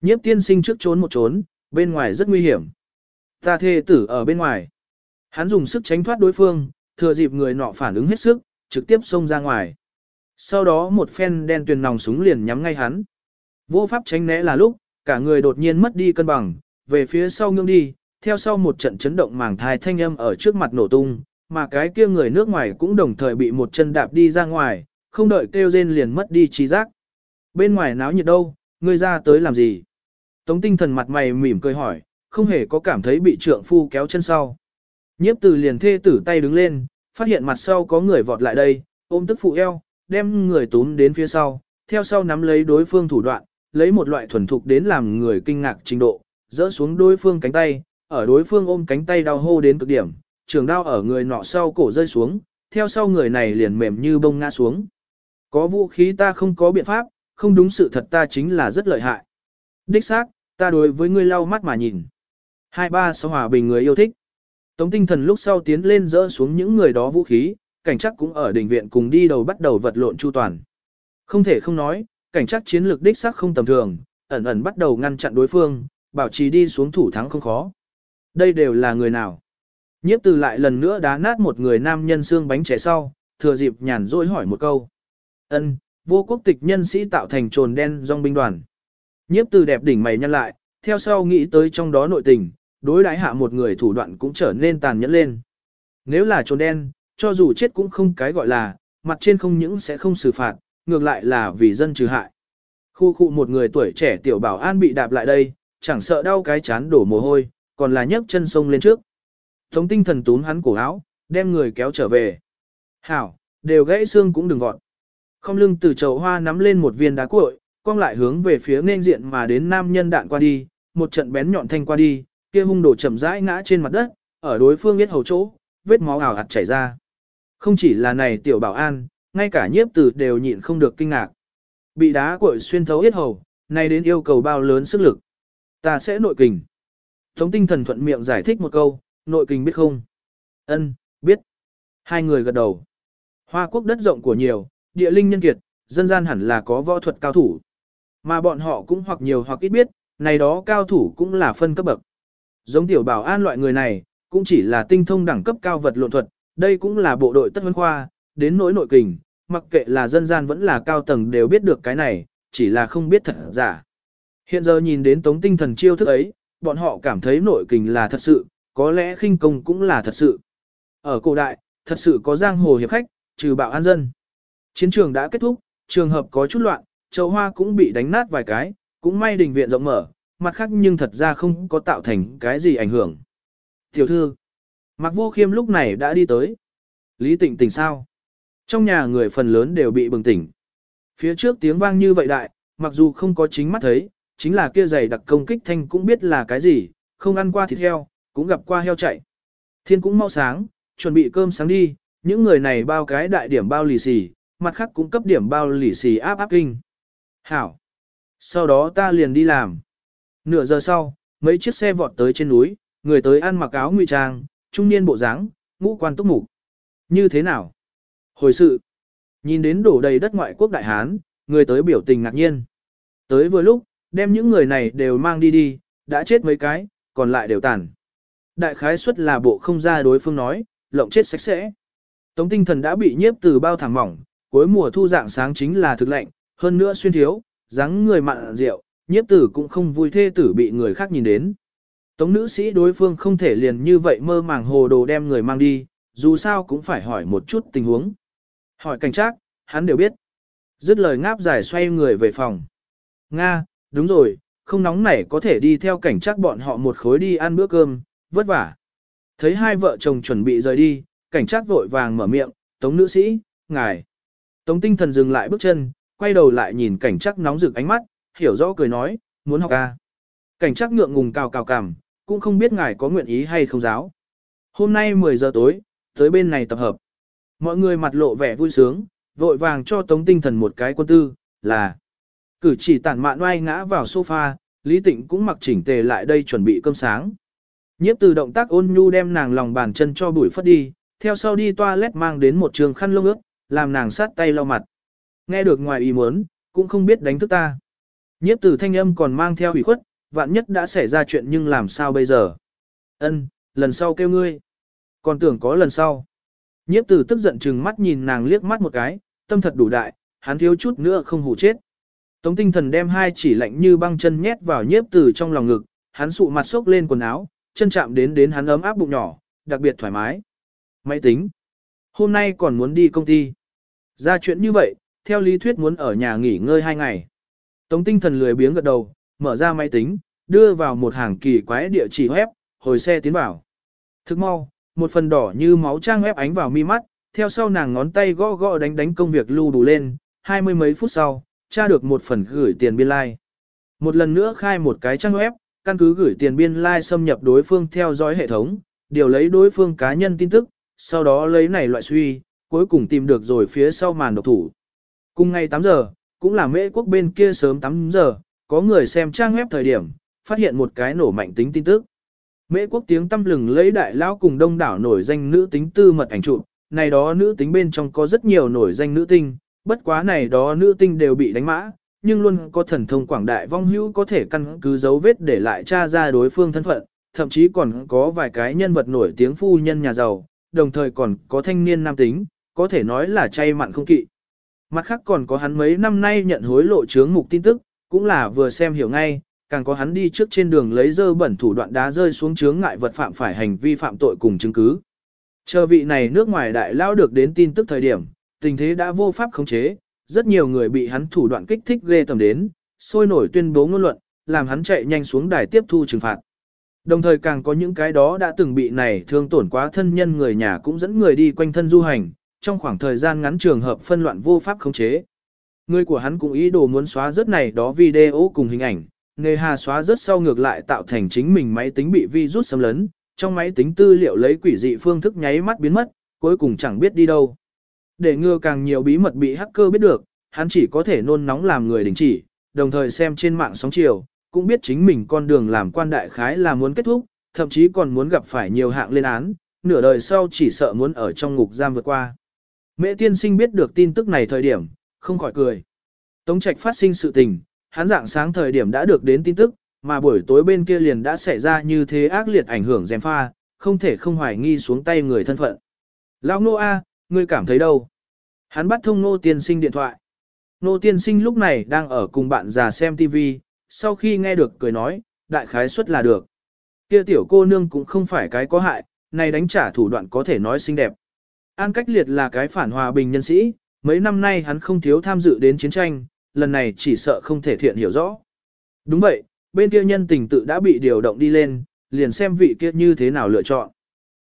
Nhiếp tiên sinh trước trốn một trốn, bên ngoài rất nguy hiểm. Ta thê tử ở bên ngoài. Hắn dùng sức tránh thoát đối phương, thừa dịp người nọ phản ứng hết sức, trực tiếp xông ra ngoài. Sau đó một phen đen tuyền nòng súng liền nhắm ngay hắn. Vô pháp tránh né là lúc, cả người đột nhiên mất đi cân bằng, về phía sau ngưỡng đi, theo sau một trận chấn động màng thai thanh âm ở trước mặt nổ tung, mà cái kia người nước ngoài cũng đồng thời bị một chân đạp đi ra ngoài, không đợi kêu rên liền mất đi trí giác. Bên ngoài náo nhiệt đâu, ngươi ra tới làm gì? Tống tinh thần mặt mày mỉm cười hỏi, không hề có cảm thấy bị trượng phu kéo chân sau. Nhiếp từ liền thê tử tay đứng lên, phát hiện mặt sau có người vọt lại đây, ôm tức phụ eo, đem người túm đến phía sau, theo sau nắm lấy đối phương thủ đoạn, lấy một loại thuần thục đến làm người kinh ngạc trình độ, dỡ xuống đối phương cánh tay, ở đối phương ôm cánh tay đau hô đến cực điểm, trường đao ở người nọ sau cổ rơi xuống, theo sau người này liền mềm như bông ngã xuống. Có vũ khí ta không có biện pháp, không đúng sự thật ta chính là rất lợi hại. Đích xác, ta đối với ngươi lau mắt mà nhìn. Hai ba sáu hòa bình người yêu thích. Tống tinh thần lúc sau tiến lên dỡ xuống những người đó vũ khí, cảnh chắc cũng ở đỉnh viện cùng đi đầu bắt đầu vật lộn chu toàn. Không thể không nói, cảnh chắc chiến lược đích xác không tầm thường, ẩn ẩn bắt đầu ngăn chặn đối phương, bảo trì đi xuống thủ thắng không khó. Đây đều là người nào? Nhiếp từ lại lần nữa đá nát một người nam nhân xương bánh trẻ sau, thừa dịp nhàn rỗi hỏi một câu. ân vô quốc tịch nhân sĩ tạo thành trồn đen dòng binh đoàn. Nhiếp từ đẹp đỉnh mày nhăn lại, theo sau nghĩ tới trong đó nội tình, đối đãi hạ một người thủ đoạn cũng trở nên tàn nhẫn lên. Nếu là trồn đen, cho dù chết cũng không cái gọi là, mặt trên không những sẽ không xử phạt, ngược lại là vì dân trừ hại. Khu khu một người tuổi trẻ tiểu bảo an bị đạp lại đây, chẳng sợ đau cái chán đổ mồ hôi, còn là nhấc chân sông lên trước. Tống tinh thần túm hắn cổ áo, đem người kéo trở về. Hảo, đều gãy xương cũng đừng vọt. Không lưng từ chậu hoa nắm lên một viên đá cuội, cong lại hướng về phía nên diện mà đến nam nhân đạn qua đi, một trận bén nhọn thanh qua đi, kia hung đổ chậm rãi ngã trên mặt đất, ở đối phương biết hầu chỗ, vết máu ảo hạt chảy ra. Không chỉ là này tiểu bảo an, ngay cả nhiếp tử đều nhịn không được kinh ngạc. Bị đá cuội xuyên thấu hết hầu, này đến yêu cầu bao lớn sức lực. Ta sẽ nội kình. Tống tinh thần thuận miệng giải thích một câu, nội kình biết không? Ân, biết. Hai người gật đầu. Hoa quốc đất rộng của nhiều, địa linh nhân kiệt, dân gian hẳn là có võ thuật cao thủ. Mà bọn họ cũng hoặc nhiều hoặc ít biết, này đó cao thủ cũng là phân cấp bậc. Giống tiểu bảo an loại người này, cũng chỉ là tinh thông đẳng cấp cao vật lộn thuật, đây cũng là bộ đội tất huấn khoa, đến nỗi nội kình, mặc kệ là dân gian vẫn là cao tầng đều biết được cái này, chỉ là không biết thật giả. Hiện giờ nhìn đến tống tinh thần chiêu thức ấy, bọn họ cảm thấy nội kình là thật sự, có lẽ khinh công cũng là thật sự. Ở cổ đại, thật sự có giang hồ hiệp khách, trừ bạo an dân. Chiến trường đã kết thúc, trường hợp có chút loạn, châu hoa cũng bị đánh nát vài cái, cũng may đình viện rộng mở, mặt khác nhưng thật ra không có tạo thành cái gì ảnh hưởng. Tiểu thư, Mạc Vô Khiêm lúc này đã đi tới. Lý Tịnh tỉnh sao? Trong nhà người phần lớn đều bị bừng tỉnh. Phía trước tiếng vang như vậy đại, mặc dù không có chính mắt thấy, chính là kia giày đặc công kích thanh cũng biết là cái gì, không ăn qua thịt heo, cũng gặp qua heo chạy. Thiên cũng mau sáng, chuẩn bị cơm sáng đi, những người này bao cái đại điểm bao lì xì, mặt khác cũng cấp điểm bao lì xì áp áp kinh. Hảo. Sau đó ta liền đi làm. Nửa giờ sau, mấy chiếc xe vọt tới trên núi, người tới ăn mặc áo ngụy trang, trung niên bộ dáng, ngũ quan túc mục. Như thế nào? Hồi sự. Nhìn đến đổ đầy đất ngoại quốc đại hán, người tới biểu tình ngạc nhiên. Tới vừa lúc, đem những người này đều mang đi đi, đã chết mấy cái, còn lại đều tàn. Đại khái suất là bộ không ra đối phương nói, lộng chết sạch sẽ. Tống tinh thần đã bị nhiếp từ bao thảm mỏng, cuối mùa thu dạng sáng chính là thực lệnh, hơn nữa xuyên thiếu, dáng người mặn rượu, nhiếp tử cũng không vui thê tử bị người khác nhìn đến. Tống nữ sĩ đối phương không thể liền như vậy mơ màng hồ đồ đem người mang đi, dù sao cũng phải hỏi một chút tình huống. Hỏi cảnh trác, hắn đều biết. Dứt lời ngáp dài xoay người về phòng. Nga, đúng rồi, không nóng nảy có thể đi theo cảnh trác bọn họ một khối đi ăn bữa cơm, vất vả. Thấy hai vợ chồng chuẩn bị rời đi, cảnh trác vội vàng mở miệng, tống nữ sĩ, ngài. Tống tinh thần dừng lại bước chân, quay đầu lại nhìn cảnh trác nóng rực ánh mắt, hiểu rõ cười nói, muốn học ca. Cảnh trác ngượng ngùng cào cào cằm, cũng không biết ngài có nguyện ý hay không giáo. Hôm nay 10 giờ tối, tới bên này tập hợp. Mọi người mặt lộ vẻ vui sướng, vội vàng cho tống tinh thần một cái quân tư, là cử chỉ tản mạn oai ngã vào sofa, Lý Tịnh cũng mặc chỉnh tề lại đây chuẩn bị cơm sáng. Nhiếp từ động tác ôn nhu đem nàng lòng bàn chân cho bụi phất đi, theo sau đi toilet mang đến một trường khăn lông ướt, làm nàng sát tay lau mặt. Nghe được ngoài ý muốn, cũng không biết đánh thức ta. Nhiếp từ thanh âm còn mang theo ủy khuất, vạn nhất đã xảy ra chuyện nhưng làm sao bây giờ. Ân, lần sau kêu ngươi. Còn tưởng có lần sau. Nhiếp từ tức giận chừng mắt nhìn nàng liếc mắt một cái, tâm thật đủ đại, hắn thiếu chút nữa không hủ chết. Tống tinh thần đem hai chỉ lạnh như băng chân nhét vào nhiếp từ trong lòng ngực, hắn sụ mặt xốc lên quần áo, chân chạm đến đến hắn ấm áp bụng nhỏ, đặc biệt thoải mái. Máy tính. Hôm nay còn muốn đi công ty. Ra chuyện như vậy, theo lý thuyết muốn ở nhà nghỉ ngơi hai ngày. Tống tinh thần lười biếng gật đầu, mở ra máy tính, đưa vào một hàng kỳ quái địa chỉ web, hồi xe tiến vào. Thức mau, một phần đỏ như máu trang web ánh vào mi mắt, theo sau nàng ngón tay gõ gõ đánh đánh công việc lưu đủ lên, hai mươi mấy phút sau, tra được một phần gửi tiền biên lai. Like. Một lần nữa khai một cái trang web, căn cứ gửi tiền biên lai like xâm nhập đối phương theo dõi hệ thống, điều lấy đối phương cá nhân tin tức, sau đó lấy này loại suy, cuối cùng tìm được rồi phía sau màn độc thủ. Cùng ngày 8 giờ, cũng là mễ quốc bên kia sớm 8 giờ, có người xem trang web thời điểm, phát hiện một cái nổ mạnh tính tin tức. Mễ quốc tiếng tâm lừng lấy đại lão cùng đông đảo nổi danh nữ tính tư mật ảnh chụp, này đó nữ tính bên trong có rất nhiều nổi danh nữ tinh, bất quá này đó nữ tinh đều bị đánh mã, nhưng luôn có thần thông quảng đại vong hữu có thể căn cứ dấu vết để lại tra ra đối phương thân phận, thậm chí còn có vài cái nhân vật nổi tiếng phu nhân nhà giàu, đồng thời còn có thanh niên nam tính, có thể nói là chay mặn không kỵ. Mặt khác còn có hắn mấy năm nay nhận hối lộ chướng mục tin tức, cũng là vừa xem hiểu ngay, càng có hắn đi trước trên đường lấy dơ bẩn thủ đoạn đá rơi xuống chướng ngại vật phạm phải hành vi phạm tội cùng chứng cứ. Chờ vị này nước ngoài đại lao được đến tin tức thời điểm, tình thế đã vô pháp khống chế, rất nhiều người bị hắn thủ đoạn kích thích ghê tầm đến, sôi nổi tuyên bố ngôn luận, làm hắn chạy nhanh xuống đài tiếp thu trừng phạt. Đồng thời càng có những cái đó đã từng bị này thương tổn quá thân nhân người nhà cũng dẫn người đi quanh thân du hành, trong khoảng thời gian ngắn trường hợp phân loạn vô pháp khống chế. Người của hắn cũng ý đồ muốn xóa rớt này đó video cùng hình ảnh, nghề hà xóa rớt sau ngược lại tạo thành chính mình máy tính bị virus xâm lấn, trong máy tính tư liệu lấy quỷ dị phương thức nháy mắt biến mất, cuối cùng chẳng biết đi đâu. Để ngừa càng nhiều bí mật bị hacker biết được, hắn chỉ có thể nôn nóng làm người đình chỉ, đồng thời xem trên mạng sóng chiều, cũng biết chính mình con đường làm quan đại khái là muốn kết thúc, thậm chí còn muốn gặp phải nhiều hạng lên án, nửa đời sau chỉ sợ muốn ở trong ngục giam vượt qua. Mẹ tiên sinh biết được tin tức này thời điểm, không khỏi cười. Tống trạch phát sinh sự tình, hắn dạng sáng thời điểm đã được đến tin tức, mà buổi tối bên kia liền đã xảy ra như thế ác liệt ảnh hưởng dèm pha, không thể không hoài nghi xuống tay người thân phận. Lão Nô A, ngươi cảm thấy đâu? Hắn bắt thông Nô tiên sinh điện thoại. Nô tiên sinh lúc này đang ở cùng bạn già xem TV, sau khi nghe được cười nói, đại khái suất là được. Kia tiểu cô nương cũng không phải cái có hại, này đánh trả thủ đoạn có thể nói xinh đẹp. An cách liệt là cái phản hòa bình nhân sĩ, mấy năm nay hắn không thiếu tham dự đến chiến tranh, lần này chỉ sợ không thể thiện hiểu rõ. Đúng vậy, bên kia nhân tình tự đã bị điều động đi lên, liền xem vị kia như thế nào lựa chọn.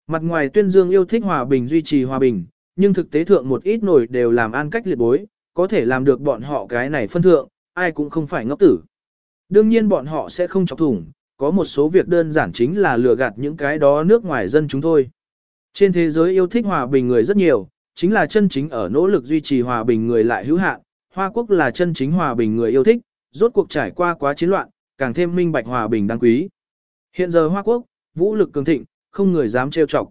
Mặt ngoài tuyên dương yêu thích hòa bình duy trì hòa bình, nhưng thực tế thượng một ít nổi đều làm an cách liệt bối, có thể làm được bọn họ cái này phân thượng, ai cũng không phải ngốc tử. Đương nhiên bọn họ sẽ không chọc thủng, có một số việc đơn giản chính là lừa gạt những cái đó nước ngoài dân chúng thôi. Trên thế giới yêu thích hòa bình người rất nhiều, chính là chân chính ở nỗ lực duy trì hòa bình người lại hữu hạn, Hoa Quốc là chân chính hòa bình người yêu thích, rốt cuộc trải qua quá chiến loạn, càng thêm minh bạch hòa bình đáng quý. Hiện giờ Hoa Quốc, vũ lực cường thịnh, không người dám trêu chọc.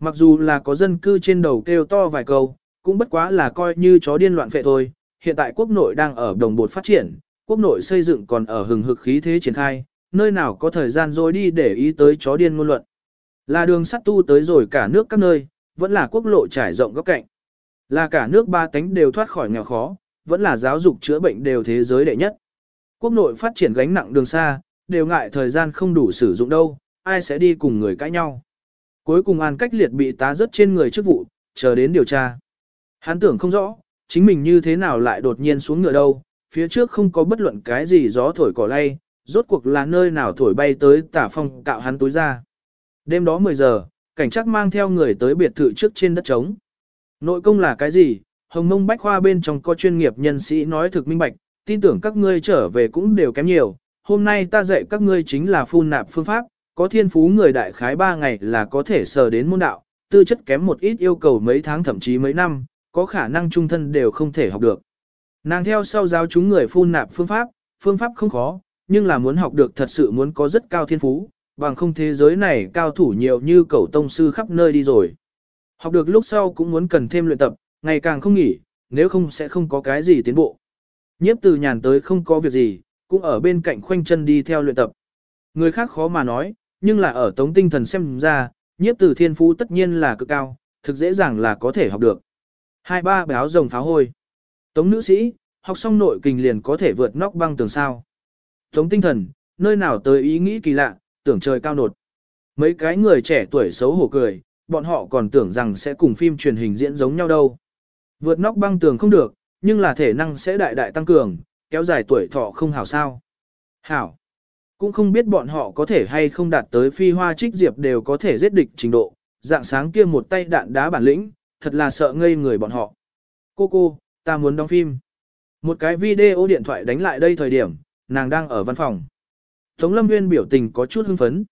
Mặc dù là có dân cư trên đầu kêu to vài câu, cũng bất quá là coi như chó điên loạn phệ thôi. Hiện tại quốc nội đang ở đồng bột phát triển, quốc nội xây dựng còn ở hừng hực khí thế triển khai, nơi nào có thời gian rồi đi để ý tới chó điên ngôn luận. Là đường sắt tu tới rồi cả nước các nơi, vẫn là quốc lộ trải rộng góc cạnh. Là cả nước ba tánh đều thoát khỏi nghèo khó, vẫn là giáo dục chữa bệnh đều thế giới đệ nhất. Quốc nội phát triển gánh nặng đường xa, đều ngại thời gian không đủ sử dụng đâu, ai sẽ đi cùng người cãi nhau. Cuối cùng An Cách Liệt bị tá rớt trên người chức vụ, chờ đến điều tra. Hắn tưởng không rõ, chính mình như thế nào lại đột nhiên xuống ngựa đâu, phía trước không có bất luận cái gì gió thổi cỏ lay, rốt cuộc là nơi nào thổi bay tới tả phong cạo hắn túi ra. Đêm đó 10 giờ, cảnh sát mang theo người tới biệt thự trước trên đất trống. Nội công là cái gì? Hồng mông bách khoa bên trong có chuyên nghiệp nhân sĩ nói thực minh bạch, tin tưởng các ngươi trở về cũng đều kém nhiều. Hôm nay ta dạy các ngươi chính là phun nạp phương pháp, có thiên phú người đại khái 3 ngày là có thể sờ đến môn đạo, tư chất kém một ít yêu cầu mấy tháng thậm chí mấy năm, có khả năng trung thân đều không thể học được. Nàng theo sau giáo chúng người phun nạp phương pháp, phương pháp không khó, nhưng là muốn học được thật sự muốn có rất cao thiên phú, bằng không thế giới này cao thủ nhiều như cầu tông sư khắp nơi đi rồi. Học được lúc sau cũng muốn cần thêm luyện tập, ngày càng không nghỉ, nếu không sẽ không có cái gì tiến bộ. Nhiếp từ nhàn tới không có việc gì, cũng ở bên cạnh khoanh chân đi theo luyện tập. Người khác khó mà nói, nhưng là ở tống tinh thần xem ra, nhiếp tử thiên phú tất nhiên là cực cao, thực dễ dàng là có thể học được. Hai ba béo rồng pháo hôi. Tống nữ sĩ, học xong nội kình liền có thể vượt nóc băng tường sao. Tống tinh thần, nơi nào tới ý nghĩ kỳ lạ, tưởng trời cao nột. Mấy cái người trẻ tuổi xấu hổ cười, bọn họ còn tưởng rằng sẽ cùng phim truyền hình diễn giống nhau đâu. Vượt nóc băng tường không được, nhưng là thể năng sẽ đại đại tăng cường, kéo dài tuổi thọ không hảo sao. Hảo. Cũng không biết bọn họ có thể hay không đạt tới phi hoa trích diệp đều có thể giết địch trình độ, dạng sáng kia một tay đạn đá bản lĩnh, thật là sợ ngây người bọn họ. Cô cô, ta muốn đóng phim. Một cái video điện thoại đánh lại đây thời điểm, nàng đang ở văn phòng. Tống Lâm Nguyên biểu tình có chút hưng phấn.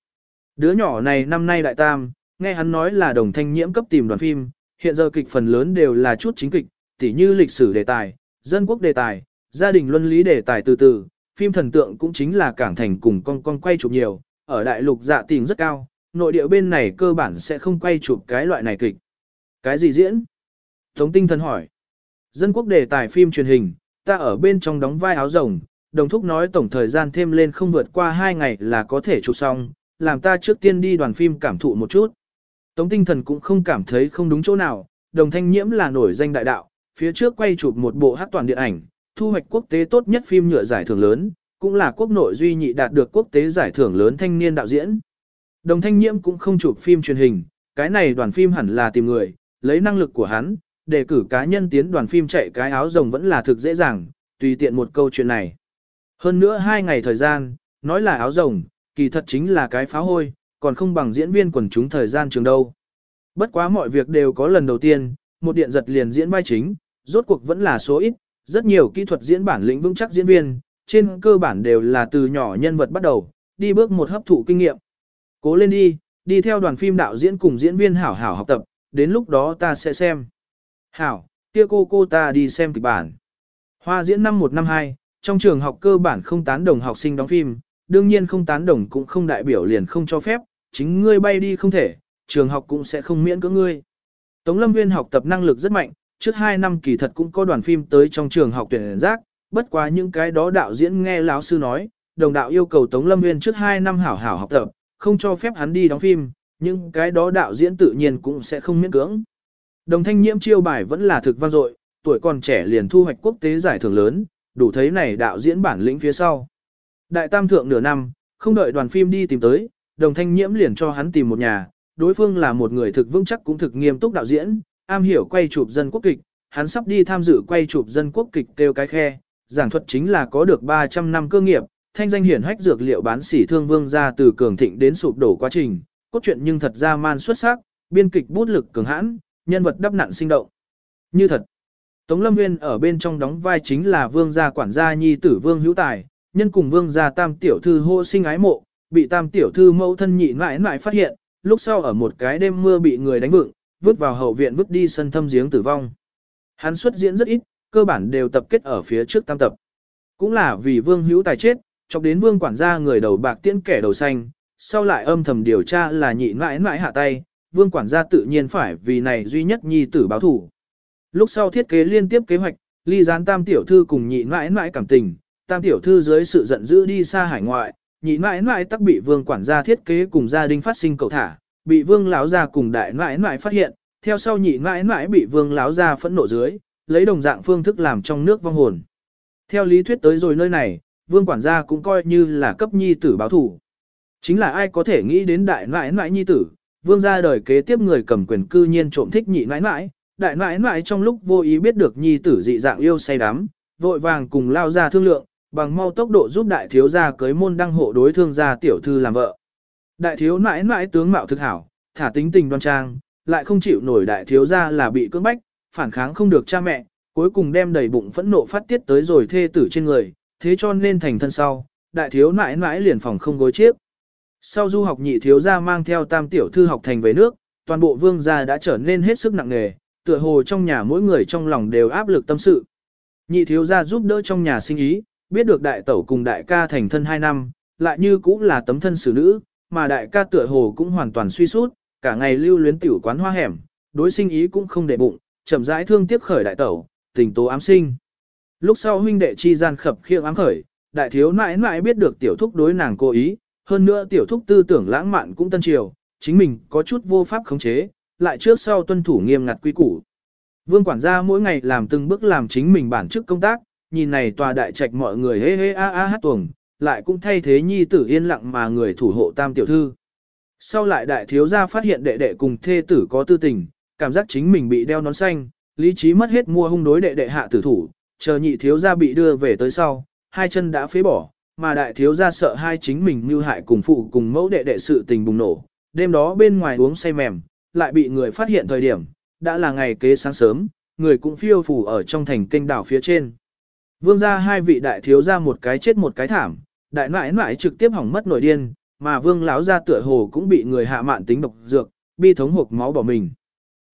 Đứa nhỏ này năm nay đại tam, nghe hắn nói là đồng thanh nhiễm cấp tìm đoàn phim, hiện giờ kịch phần lớn đều là chút chính kịch, tỉ như lịch sử đề tài, dân quốc đề tài, gia đình luân lý đề tài từ từ, phim thần tượng cũng chính là cảng thành cùng con con quay chụp nhiều, ở đại lục dạ tình rất cao, nội địa bên này cơ bản sẽ không quay chụp cái loại này kịch. Cái gì diễn? Tống tinh thần hỏi. Dân quốc đề tài phim truyền hình, ta ở bên trong đóng vai áo rồng, đồng thúc nói tổng thời gian thêm lên không vượt qua 2 ngày là có thể chụp xong, làm ta trước tiên đi đoàn phim cảm thụ một chút. Tống tinh thần cũng không cảm thấy không đúng chỗ nào, đồng thanh nhiễm là nổi danh đại đạo, phía trước quay chụp một bộ hát toàn điện ảnh, thu hoạch quốc tế tốt nhất phim nhựa giải thưởng lớn, cũng là quốc nội duy nhị đạt được quốc tế giải thưởng lớn thanh niên đạo diễn. Đồng thanh nhiễm cũng không chụp phim truyền hình, cái này đoàn phim hẳn là tìm người, lấy năng lực của hắn, đề cử cá nhân tiến đoàn phim chạy cái áo rồng vẫn là thực dễ dàng, tùy tiện một câu chuyện này. Hơn nữa hai ngày thời gian, nói là áo rồng, kỳ thật chính là cái phá hôi, còn không bằng diễn viên quần chúng thời gian trường đâu. Bất quá mọi việc đều có lần đầu tiên, một điện giật liền diễn vai chính, rốt cuộc vẫn là số ít, rất nhiều kỹ thuật diễn bản lĩnh vững chắc diễn viên, trên cơ bản đều là từ nhỏ nhân vật bắt đầu, đi bước một hấp thụ kinh nghiệm. Cố lên đi, đi theo đoàn phim đạo diễn cùng diễn viên hảo hảo học tập, đến lúc đó ta sẽ xem. Hảo, kia cô cô ta đi xem kịch bản. Hoa diễn năm 1 năm 2, trong trường học cơ bản không tán đồng học sinh đóng phim, đương nhiên không tán đồng cũng không đại biểu liền không cho phép, chính ngươi bay đi không thể, trường học cũng sẽ không miễn cưỡng ngươi. Tống Lâm Nguyên học tập năng lực rất mạnh, trước 2 năm kỳ thật cũng có đoàn phim tới trong trường học tuyển giác, bất quá những cái đó đạo diễn nghe lão sư nói, đồng đạo yêu cầu Tống Lâm Nguyên trước 2 năm hảo hảo học tập, không cho phép hắn đi đóng phim, nhưng cái đó đạo diễn tự nhiên cũng sẽ không miễn cưỡng. Đồng thanh nhiễm chiêu bài vẫn là thực vang dội, tuổi còn trẻ liền thu hoạch quốc tế giải thưởng lớn, đủ thấy này đạo diễn bản lĩnh phía sau. Đại tam thượng nửa năm, không đợi đoàn phim đi tìm tới, đồng thanh nhiễm liền cho hắn tìm một nhà, đối phương là một người thực vững chắc cũng thực nghiêm túc đạo diễn, am hiểu quay chụp dân quốc kịch, hắn sắp đi tham dự quay chụp dân quốc kịch kêu cái khe, giảng thuật chính là có được 300 năm cơ nghiệp, thanh danh hiển hách dược liệu bán sỉ thương vương ra từ cường thịnh đến sụp đổ quá trình, cốt truyện nhưng thật ra man xuất sắc, biên kịch bút lực cường hãn, nhân vật đắp nặn sinh động. Như thật, Tống Lâm Nguyên ở bên trong đóng vai chính là vương gia quản gia nhi tử vương hữu tài, nhân cùng vương gia tam tiểu thư hô sinh ái mộ, bị tam tiểu thư mẫu thân nhị mãi mãi phát hiện, lúc sau ở một cái đêm mưa bị người đánh vựng, vứt vào hậu viện vứt đi sân thâm giếng tử vong. Hắn xuất diễn rất ít, cơ bản đều tập kết ở phía trước tam tập. Cũng là vì vương hữu tài chết, chọc đến vương quản gia người đầu bạc tiễn kẻ đầu xanh, sau lại âm thầm điều tra là nhị mãi mãi hạ tay, vương quản gia tự nhiên phải vì này duy nhất nhi tử báo thủ. Lúc sau thiết kế liên tiếp kế hoạch, ly gián tam tiểu thư cùng nhị mãi mãi cảm tình, tam tiểu thư dưới sự giận dữ đi xa hải ngoại, nhị mãi mãi tắc bị vương quản gia thiết kế cùng gia đình phát sinh cầu thả, bị vương lão gia cùng đại nãi nãi phát hiện, theo sau nhị nãi nãi bị vương lão gia phẫn nộ dưới, lấy đồng dạng phương thức làm trong nước vong hồn. Theo lý thuyết tới rồi nơi này, vương quản gia cũng coi như là cấp nhi tử báo thủ. Chính là ai có thể nghĩ đến đại nãi nãi nhi tử, vương gia đời kế tiếp người cầm quyền cư nhiên trộm thích nhị nãi nãi đại nãi nãi trong lúc vô ý biết được nhi tử dị dạng yêu say đắm, vội vàng cùng lao ra thương lượng, bằng mau tốc độ giúp đại thiếu gia cưới môn đăng hộ đối thương gia tiểu thư làm vợ. Đại thiếu nãi nãi tướng mạo thực hảo, thả tính tình đoan trang, lại không chịu nổi đại thiếu gia là bị cưỡng bách, phản kháng không được cha mẹ, cuối cùng đem đầy bụng phẫn nộ phát tiết tới rồi thê tử trên người, thế cho nên thành thân sau, đại thiếu nãi nãi liền phòng không gối chiếc. Sau du học nhị thiếu gia mang theo tam tiểu thư học thành về nước, toàn bộ vương gia đã trở nên hết sức nặng nề, tựa hồ trong nhà mỗi người trong lòng đều áp lực tâm sự. Nhị thiếu gia giúp đỡ trong nhà sinh ý, biết được đại tẩu cùng đại ca thành thân 2 năm, lại như cũng là tấm thân xử nữ, mà đại ca tựa hồ cũng hoàn toàn suy sút, cả ngày lưu luyến tiểu quán hoa hẻm, đối sinh ý cũng không để bụng, chậm rãi thương tiếc khởi đại tẩu, tình tố ám sinh. Lúc sau huynh đệ chi gian khập khiêng ám khởi, đại thiếu mãi mãi biết được tiểu thúc đối nàng cố ý, hơn nữa tiểu thúc tư tưởng lãng mạn cũng tân triều, chính mình có chút vô pháp khống chế, lại trước sau tuân thủ nghiêm ngặt quy củ. Vương quản gia mỗi ngày làm từng bước làm chính mình bản chức công tác, nhìn này tòa đại trạch mọi người hê hê a a hát tuồng, lại cũng thay thế nhi tử yên lặng mà người thủ hộ tam tiểu thư. Sau lại đại thiếu gia phát hiện đệ đệ cùng thê tử có tư tình, cảm giác chính mình bị đeo nón xanh, lý trí mất hết mua hung đối đệ đệ hạ tử thủ, chờ nhị thiếu gia bị đưa về tới sau, hai chân đã phế bỏ, mà đại thiếu gia sợ hai chính mình như hại cùng phụ cùng mẫu đệ đệ sự tình bùng nổ. Đêm đó bên ngoài uống say mềm, lại bị người phát hiện thời điểm, đã là ngày kế sáng sớm, người cũng phiêu phù ở trong thành kênh đảo phía trên. Vương gia hai vị đại thiếu gia một cái chết một cái thảm, đại nãi nãi trực tiếp hỏng mất nổi điên, mà vương lão gia tựa hồ cũng bị người hạ mạn tính độc dược, bi thống hộp máu bỏ mình.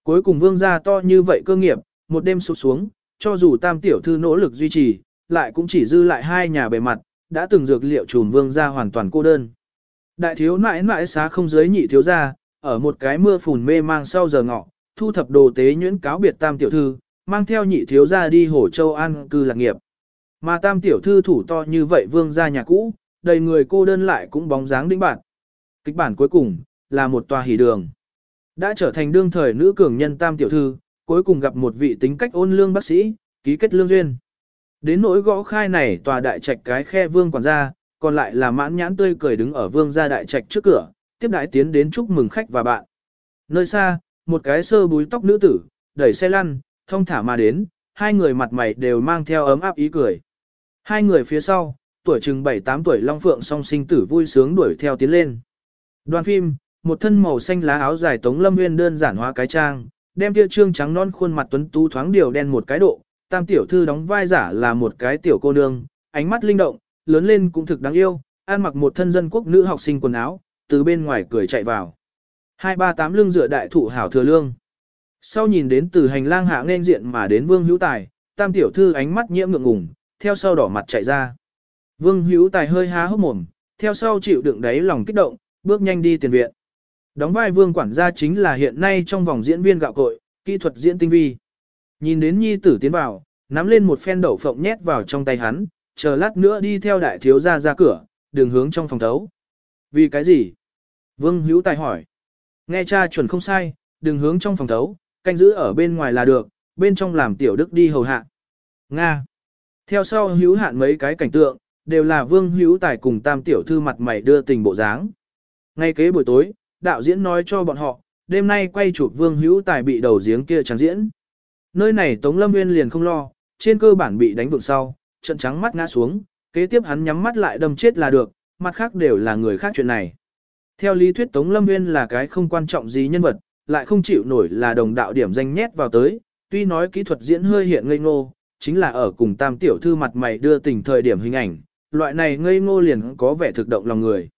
Cuối cùng vương gia to như vậy cơ nghiệp, một đêm sụp xuống, cho dù tam tiểu thư nỗ lực duy trì, lại cũng chỉ dư lại hai nhà bề mặt, đã từng dược liệu trùm vương gia hoàn toàn cô đơn. Đại thiếu nãi nãi xá không giới nhị thiếu gia, ở một cái mưa phùn mê mang sau giờ ngọ, thu thập đồ tế nhuyễn cáo biệt tam tiểu thư, mang theo nhị thiếu gia đi Hồ Châu an cư lạc nghiệp. Mà tam tiểu thư thủ to như vậy vương gia nhà cũ, đầy người cô đơn lại cũng bóng dáng đĩnh bản. Kịch bản cuối cùng, là một tòa hỷ đường. Đã trở thành đương thời nữ cường nhân tam tiểu thư, cuối cùng gặp một vị tính cách ôn lương bác sĩ, ký kết lương duyên. Đến nỗi gõ khai này tòa đại trạch cái khe vương quản gia, còn lại là mãn nhãn tươi cười đứng ở vương gia đại trạch trước cửa, tiếp đãi tiến đến chúc mừng khách và bạn. Nơi xa, một cái sơ búi tóc nữ tử, đẩy xe lăn, thông thả mà đến, hai người mặt mày đều mang theo ấm áp ý cười. Hai người phía sau, tuổi chừng 7-8 tuổi Long Phượng song sinh tử vui sướng đuổi theo tiến lên. Đoàn phim, một thân màu xanh lá áo dài Tống Lâm Nguyên đơn giản hóa cái trang, đem kia trương trắng non khuôn mặt tuấn tú thoáng điều đen một cái độ, tam tiểu thư đóng vai giả là một cái tiểu cô nương, ánh mắt linh động, lớn lên cũng thực đáng yêu, ăn mặc một thân dân quốc nữ học sinh quần áo, từ bên ngoài cười chạy vào. Hai ba tám lưng dựa đại thụ hảo thừa lương. Sau nhìn đến từ hành lang hạ nên diện mà đến Vương Hữu Tài, tam tiểu thư ánh mắt nhiễm ngượng ngùng, theo sau đỏ mặt chạy ra. Vương Hữu Tài hơi há hốc mồm, theo sau chịu đựng đáy lòng kích động, bước nhanh đi tiền viện. Đóng vai Vương quản gia chính là hiện nay trong vòng diễn viên gạo cội, kỹ thuật diễn tinh vi. Nhìn đến nhi tử tiến vào, nắm lên một phen đậu phộng nhét vào trong tay hắn, chờ lát nữa đi theo đại thiếu gia ra cửa, đường hướng trong phòng thấu. Vì cái gì? Vương Hữu Tài hỏi. Nghe cha chuẩn không sai, đường hướng trong phòng thấu, canh giữ ở bên ngoài là được, bên trong làm tiểu đức đi hầu hạ. Nga. Theo sau hữu hạn mấy cái cảnh tượng, đều là vương hữu tài cùng tam tiểu thư mặt mày đưa tình bộ dáng. Ngay kế buổi tối, đạo diễn nói cho bọn họ, đêm nay quay chụp vương hữu tài bị đầu giếng kia trắng diễn. Nơi này Tống Lâm Nguyên liền không lo, trên cơ bản bị đánh vượng sau, trận trắng mắt ngã xuống, kế tiếp hắn nhắm mắt lại đâm chết là được, mặt khác đều là người khác chuyện này. Theo lý thuyết Tống Lâm Nguyên là cái không quan trọng gì nhân vật, lại không chịu nổi là đồng đạo điểm danh nhét vào tới, tuy nói kỹ thuật diễn hơi hiện ngây ngô, chính là ở cùng tam tiểu thư mặt mày đưa tình thời điểm hình ảnh, loại này ngây ngô liền có vẻ thực động lòng người.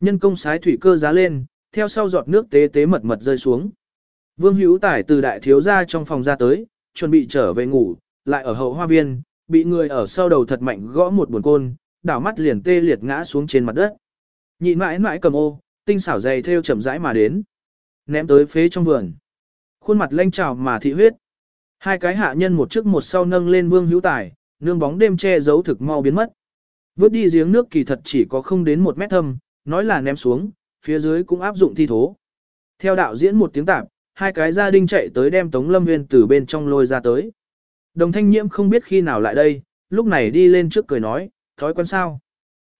Nhân công sái thủy cơ giá lên, theo sau giọt nước tế tế mật mật rơi xuống. Vương Hữu Tải từ đại thiếu gia trong phòng ra tới, chuẩn bị trở về ngủ, lại ở hậu hoa viên, bị người ở sau đầu thật mạnh gõ một buồn côn, đảo mắt liền tê liệt ngã xuống trên mặt đất. Nhịn mãi mãi cầm ô, tinh xảo dày theo chậm rãi mà đến. Ném tới phế trong vườn. Khuôn mặt lanh trào mà thị huyết. Hai cái hạ nhân một trước một sau nâng lên vương hữu tài, nương bóng đêm che giấu thực mau biến mất. Vớt đi giếng nước kỳ thật chỉ có không đến một mét thâm, nói là ném xuống, phía dưới cũng áp dụng thi thố. Theo đạo diễn một tiếng tạp, hai cái gia đình chạy tới đem Tống Lâm Nguyên từ bên trong lôi ra tới. Đồng thanh nhiễm không biết khi nào lại đây, lúc này đi lên trước cười nói, thói quen sao.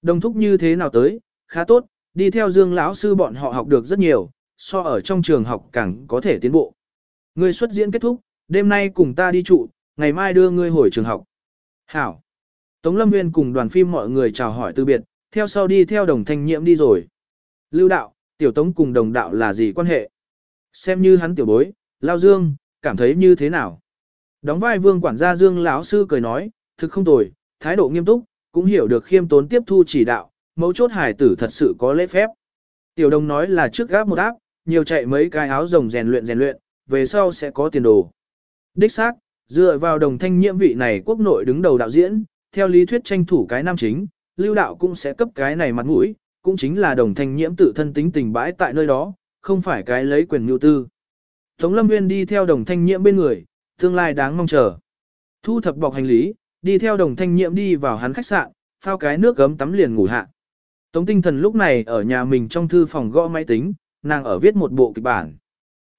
Đồng thúc như thế nào tới, khá tốt, đi theo dương lão sư bọn họ học được rất nhiều, so ở trong trường học càng có thể tiến bộ. người xuất diễn kết thúc, đêm nay cùng ta đi trụ, ngày mai đưa ngươi hồi trường học. Hảo. Tống Lâm Nguyên cùng đoàn phim mọi người chào hỏi từ biệt, theo sau đi theo đồng thanh nhiễm đi rồi. Lưu đạo, tiểu tống cùng đồng đạo là gì quan hệ? Xem như hắn tiểu bối, lao dương, cảm thấy như thế nào? Đóng vai vương quản gia dương lão sư cười nói, thực không tồi, thái độ nghiêm túc, cũng hiểu được khiêm tốn tiếp thu chỉ đạo, mấu chốt hải tử thật sự có lễ phép. Tiểu đồng nói là trước gáp một áp, nhiều chạy mấy cái áo rồng rèn luyện rèn luyện, về sau sẽ có tiền đồ. Đích xác, dựa vào đồng thanh nhiệm vị này quốc nội đứng đầu đạo diễn, theo lý thuyết tranh thủ cái nam chính, lưu đạo cũng sẽ cấp cái này mặt mũi, cũng chính là đồng thanh nhiễm tự thân tính tình bãi tại nơi đó, không phải cái lấy quyền nhu tư. Tống Lâm Nguyên đi theo đồng thanh nhiễm bên người, tương lai đáng mong chờ. Thu thập bọc hành lý, đi theo đồng thanh nhiễm đi vào hắn khách sạn, phao cái nước gấm tắm liền ngủ hạ. Tống tinh thần lúc này ở nhà mình trong thư phòng gõ máy tính, nàng ở viết một bộ kịch bản.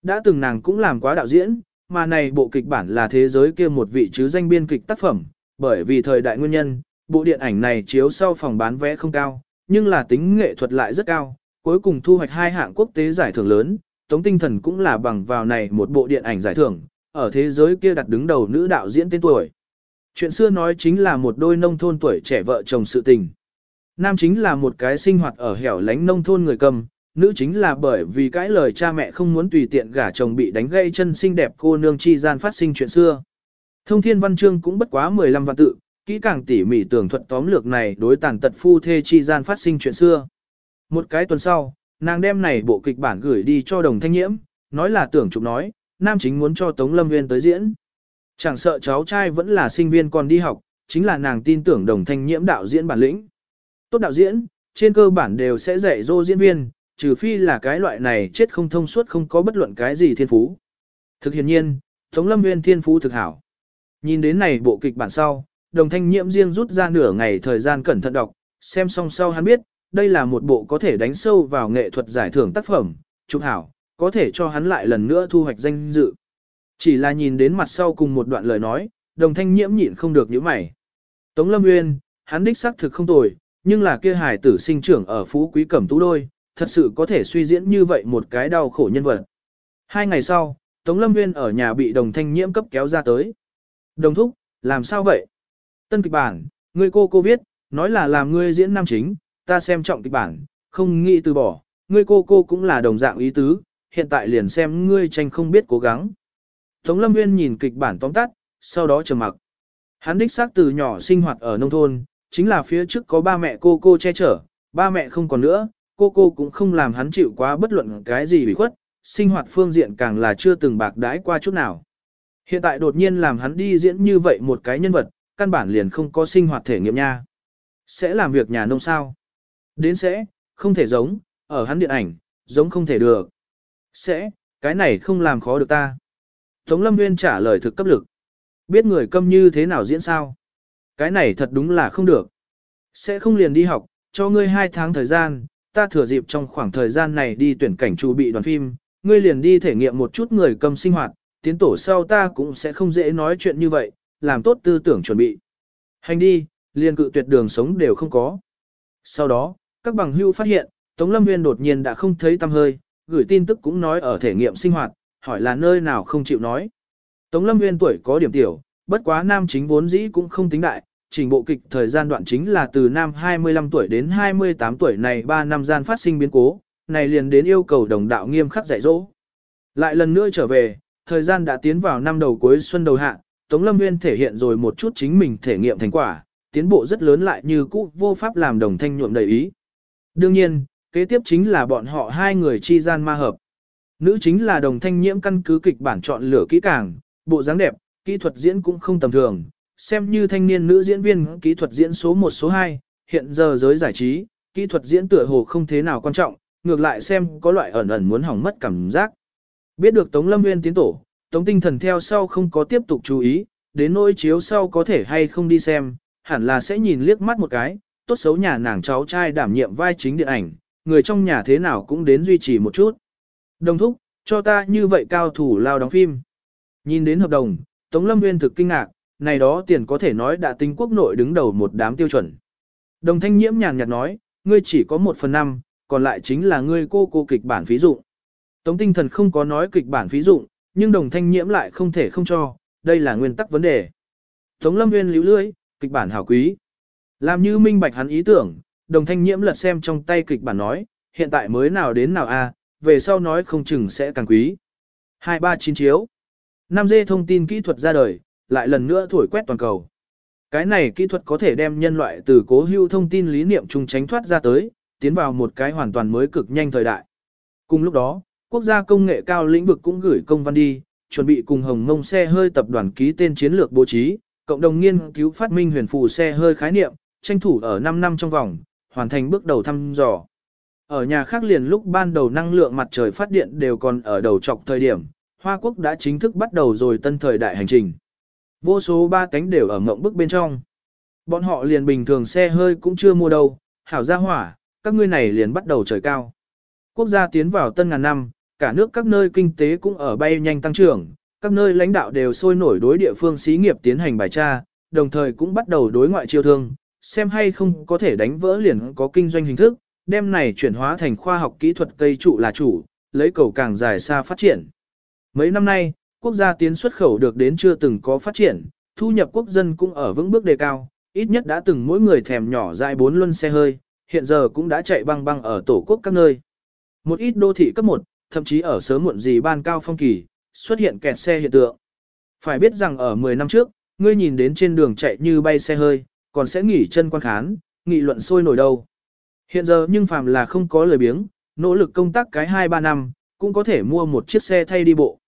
Đã từng nàng cũng làm quá đạo diễn, mà này bộ kịch bản là thế giới kia một vị chứ danh biên kịch tác phẩm, bởi vì thời đại nguyên nhân, bộ điện ảnh này chiếu sau phòng bán vé không cao, nhưng là tính nghệ thuật lại rất cao, cuối cùng thu hoạch hai hạng quốc tế giải thưởng lớn, Tống Tinh Thần cũng là bằng vào này một bộ điện ảnh giải thưởng, ở thế giới kia đặt đứng đầu nữ đạo diễn tên tuổi. Chuyện xưa nói chính là một đôi nông thôn tuổi trẻ vợ chồng sự tình. Nam chính là một cái sinh hoạt ở hẻo lánh nông thôn người cầm, nữ chính là bởi vì cãi lời cha mẹ không muốn tùy tiện gả chồng bị đánh gãy chân xinh đẹp cô nương chi gian phát sinh chuyện xưa. Thông thiên văn chương cũng bất quá 15 văn tự, kỹ càng tỉ mỉ tường thuật tóm lược này đối tàn tật phu thê chi gian phát sinh chuyện xưa. Một cái tuần sau, nàng đem này bộ kịch bản gửi đi cho đồng thanh nhiễm, nói là tưởng chụp nói, nam chính muốn cho Tống Lâm Nguyên tới diễn. Chẳng sợ cháu trai vẫn là sinh viên còn đi học, chính là nàng tin tưởng đồng thanh nhiễm đạo diễn bản lĩnh. Tốt đạo diễn, trên cơ bản đều sẽ dạy dỗ diễn viên, trừ phi là cái loại này chết không thông suốt không có bất luận cái gì thiên phú. Thực hiện nhiên, Tống Lâm Nguyên thiên phú thực hảo. Nhìn đến này bộ kịch bản sau, đồng thanh nhiễm riêng rút ra nửa ngày thời gian cẩn thận đọc, xem xong sau hắn biết, đây là một bộ có thể đánh sâu vào nghệ thuật giải thưởng tác phẩm, chụp hảo, có thể cho hắn lại lần nữa thu hoạch danh dự. Chỉ là nhìn đến mặt sau cùng một đoạn lời nói, đồng thanh nhiễm nhịn không được những mày. Tống Lâm Nguyên, hắn đích xác thực không tồi, nhưng là kia hài tử sinh trưởng ở phú quý cẩm tú đôi, thật sự có thể suy diễn như vậy một cái đau khổ nhân vật. Hai ngày sau, Tống Lâm Nguyên ở nhà bị đồng thanh nhiễm cấp kéo ra tới. Đồng thúc, làm sao vậy? Tân kịch bản, ngươi cô cô viết, nói là làm ngươi diễn nam chính, ta xem trọng kịch bản, không nghĩ từ bỏ, ngươi cô cô cũng là đồng dạng ý tứ, hiện tại liền xem ngươi tranh không biết cố gắng. Tống Lâm Nguyên nhìn kịch bản tóm tắt, sau đó trầm mặc. Hắn đích xác từ nhỏ sinh hoạt ở nông thôn, chính là phía trước có ba mẹ cô cô che chở, ba mẹ không còn nữa, cô cô cũng không làm hắn chịu quá bất luận cái gì bị khuất, sinh hoạt phương diện càng là chưa từng bạc đãi qua chút nào. Hiện tại đột nhiên làm hắn đi diễn như vậy một cái nhân vật, căn bản liền không có sinh hoạt thể nghiệm nha. Sẽ làm việc nhà nông sao? Đến sẽ, không thể giống, ở hắn điện ảnh, giống không thể được. Sẽ, cái này không làm khó được ta. Tống Lâm Nguyên trả lời thực cấp lực. Biết người câm như thế nào diễn sao? Cái này thật đúng là không được. Sẽ không liền đi học, cho ngươi hai tháng thời gian, ta thừa dịp trong khoảng thời gian này đi tuyển cảnh chu bị đoàn phim, ngươi liền đi thể nghiệm một chút người cầm sinh hoạt, tiến tổ sau ta cũng sẽ không dễ nói chuyện như vậy, làm tốt tư tưởng chuẩn bị. Hành đi, liền cự tuyệt đường sống đều không có. Sau đó, các bằng hưu phát hiện, Tống Lâm Nguyên đột nhiên đã không thấy tâm hơi, gửi tin tức cũng nói ở thể nghiệm sinh hoạt, hỏi là nơi nào không chịu nói. Tống Lâm Nguyên tuổi có điểm tiểu, bất quá nam chính vốn dĩ cũng không tính đại, trình bộ kịch thời gian đoạn chính là từ năm 25 tuổi đến 28 tuổi này 3 năm gian phát sinh biến cố, này liền đến yêu cầu đồng đạo nghiêm khắc dạy dỗ. Lại lần nữa trở về, thời gian đã tiến vào năm đầu cuối xuân đầu hạ, Tống Lâm Nguyên thể hiện rồi một chút chính mình thể nghiệm thành quả, tiến bộ rất lớn lại như cũ vô pháp làm đồng thanh nhuộm đầy ý. Đương nhiên, kế tiếp chính là bọn họ hai người chi gian ma hợp. Nữ chính là đồng thanh nhiễm căn cứ kịch bản chọn lựa kỹ càng, bộ dáng đẹp, kỹ thuật diễn cũng không tầm thường, xem như thanh niên nữ diễn viên kỹ thuật diễn số 1 số 2, hiện giờ giới giải trí, kỹ thuật diễn tựa hồ không thế nào quan trọng, ngược lại xem có loại ẩn ẩn muốn hỏng mất cảm giác. Biết được Tống Lâm Nguyên tiến tổ, Tống Tinh Thần theo sau không có tiếp tục chú ý, đến nỗi chiếu sau có thể hay không đi xem, hẳn là sẽ nhìn liếc mắt một cái, tốt xấu nhà nàng cháu trai đảm nhiệm vai chính điện ảnh, người trong nhà thế nào cũng đến duy trì một chút. Đồng thúc, cho ta như vậy cao thủ lao đóng phim. Nhìn đến hợp đồng, Tống Lâm Nguyên thực kinh ngạc, này đó tiền có thể nói đã tính quốc nội đứng đầu một đám tiêu chuẩn. Đồng thanh nhiễm nhàn nhạt nói, ngươi chỉ có một phần năm, còn lại chính là ngươi cô cô kịch bản phí dụng. Tống tinh thần không có nói kịch bản phí dụng, nhưng đồng thanh nhiễm lại không thể không cho, đây là nguyên tắc vấn đề. Tống lâm nguyên lưu lưới, kịch bản hảo quý. Làm như minh bạch hắn ý tưởng, đồng thanh nhiễm lật xem trong tay kịch bản nói, hiện tại mới nào đến nào a, à, về sau nói không chừng sẽ càng quý. 239 chiếu. 5G thông tin kỹ thuật ra đời, lại lần nữa thổi quét toàn cầu. Cái này kỹ thuật có thể đem nhân loại từ cố hữu thông tin lý niệm chung tránh thoát ra tới, tiến vào một cái hoàn toàn mới cực nhanh thời đại. Cùng lúc đó, quốc gia công nghệ cao lĩnh vực cũng gửi công văn đi, chuẩn bị cùng Hồng Mông xe hơi tập đoàn ký tên chiến lược bố trí, cộng đồng nghiên cứu phát minh huyền phù xe hơi khái niệm, tranh thủ ở 5 năm trong vòng, hoàn thành bước đầu thăm dò. Ở nhà khác liền lúc ban đầu năng lượng mặt trời phát điện đều còn ở đầu trọc thời điểm, Hoa Quốc đã chính thức bắt đầu rồi tân thời đại hành trình. Vô số ba tánh đều ở mộng bức bên trong. Bọn họ liền bình thường xe hơi cũng chưa mua đâu, hảo gia hỏa, các ngươi này liền bắt đầu trời cao. Quốc gia tiến vào tân ngàn năm, cả nước các nơi kinh tế cũng ở bay nhanh tăng trưởng, các nơi lãnh đạo đều sôi nổi đối địa phương xí nghiệp tiến hành bài tra, đồng thời cũng bắt đầu đối ngoại chiêu thương, xem hay không có thể đánh vỡ liền có kinh doanh hình thức, đem này chuyển hóa thành khoa học kỹ thuật cây trụ là chủ, lấy cầu càng dài xa phát triển. Mấy năm nay, quốc gia tiến xuất khẩu được đến chưa từng có phát triển, thu nhập quốc dân cũng ở vững bước đề cao, ít nhất đã từng mỗi người thèm nhỏ dại bốn luân xe hơi, hiện giờ cũng đã chạy băng băng ở tổ quốc các nơi. Một ít đô thị cấp 1, thậm chí ở sớm muộn gì ban cao phong kỳ, xuất hiện kẹt xe hiện tượng. Phải biết rằng ở 10 năm trước, ngươi nhìn đến trên đường chạy như bay xe hơi, còn sẽ nghỉ chân quan khán, nghị luận sôi nổi đâu. Hiện giờ nhưng phàm là không có lời biếng, nỗ lực công tác cái 2-3 năm, cũng có thể mua một chiếc xe thay đi bộ.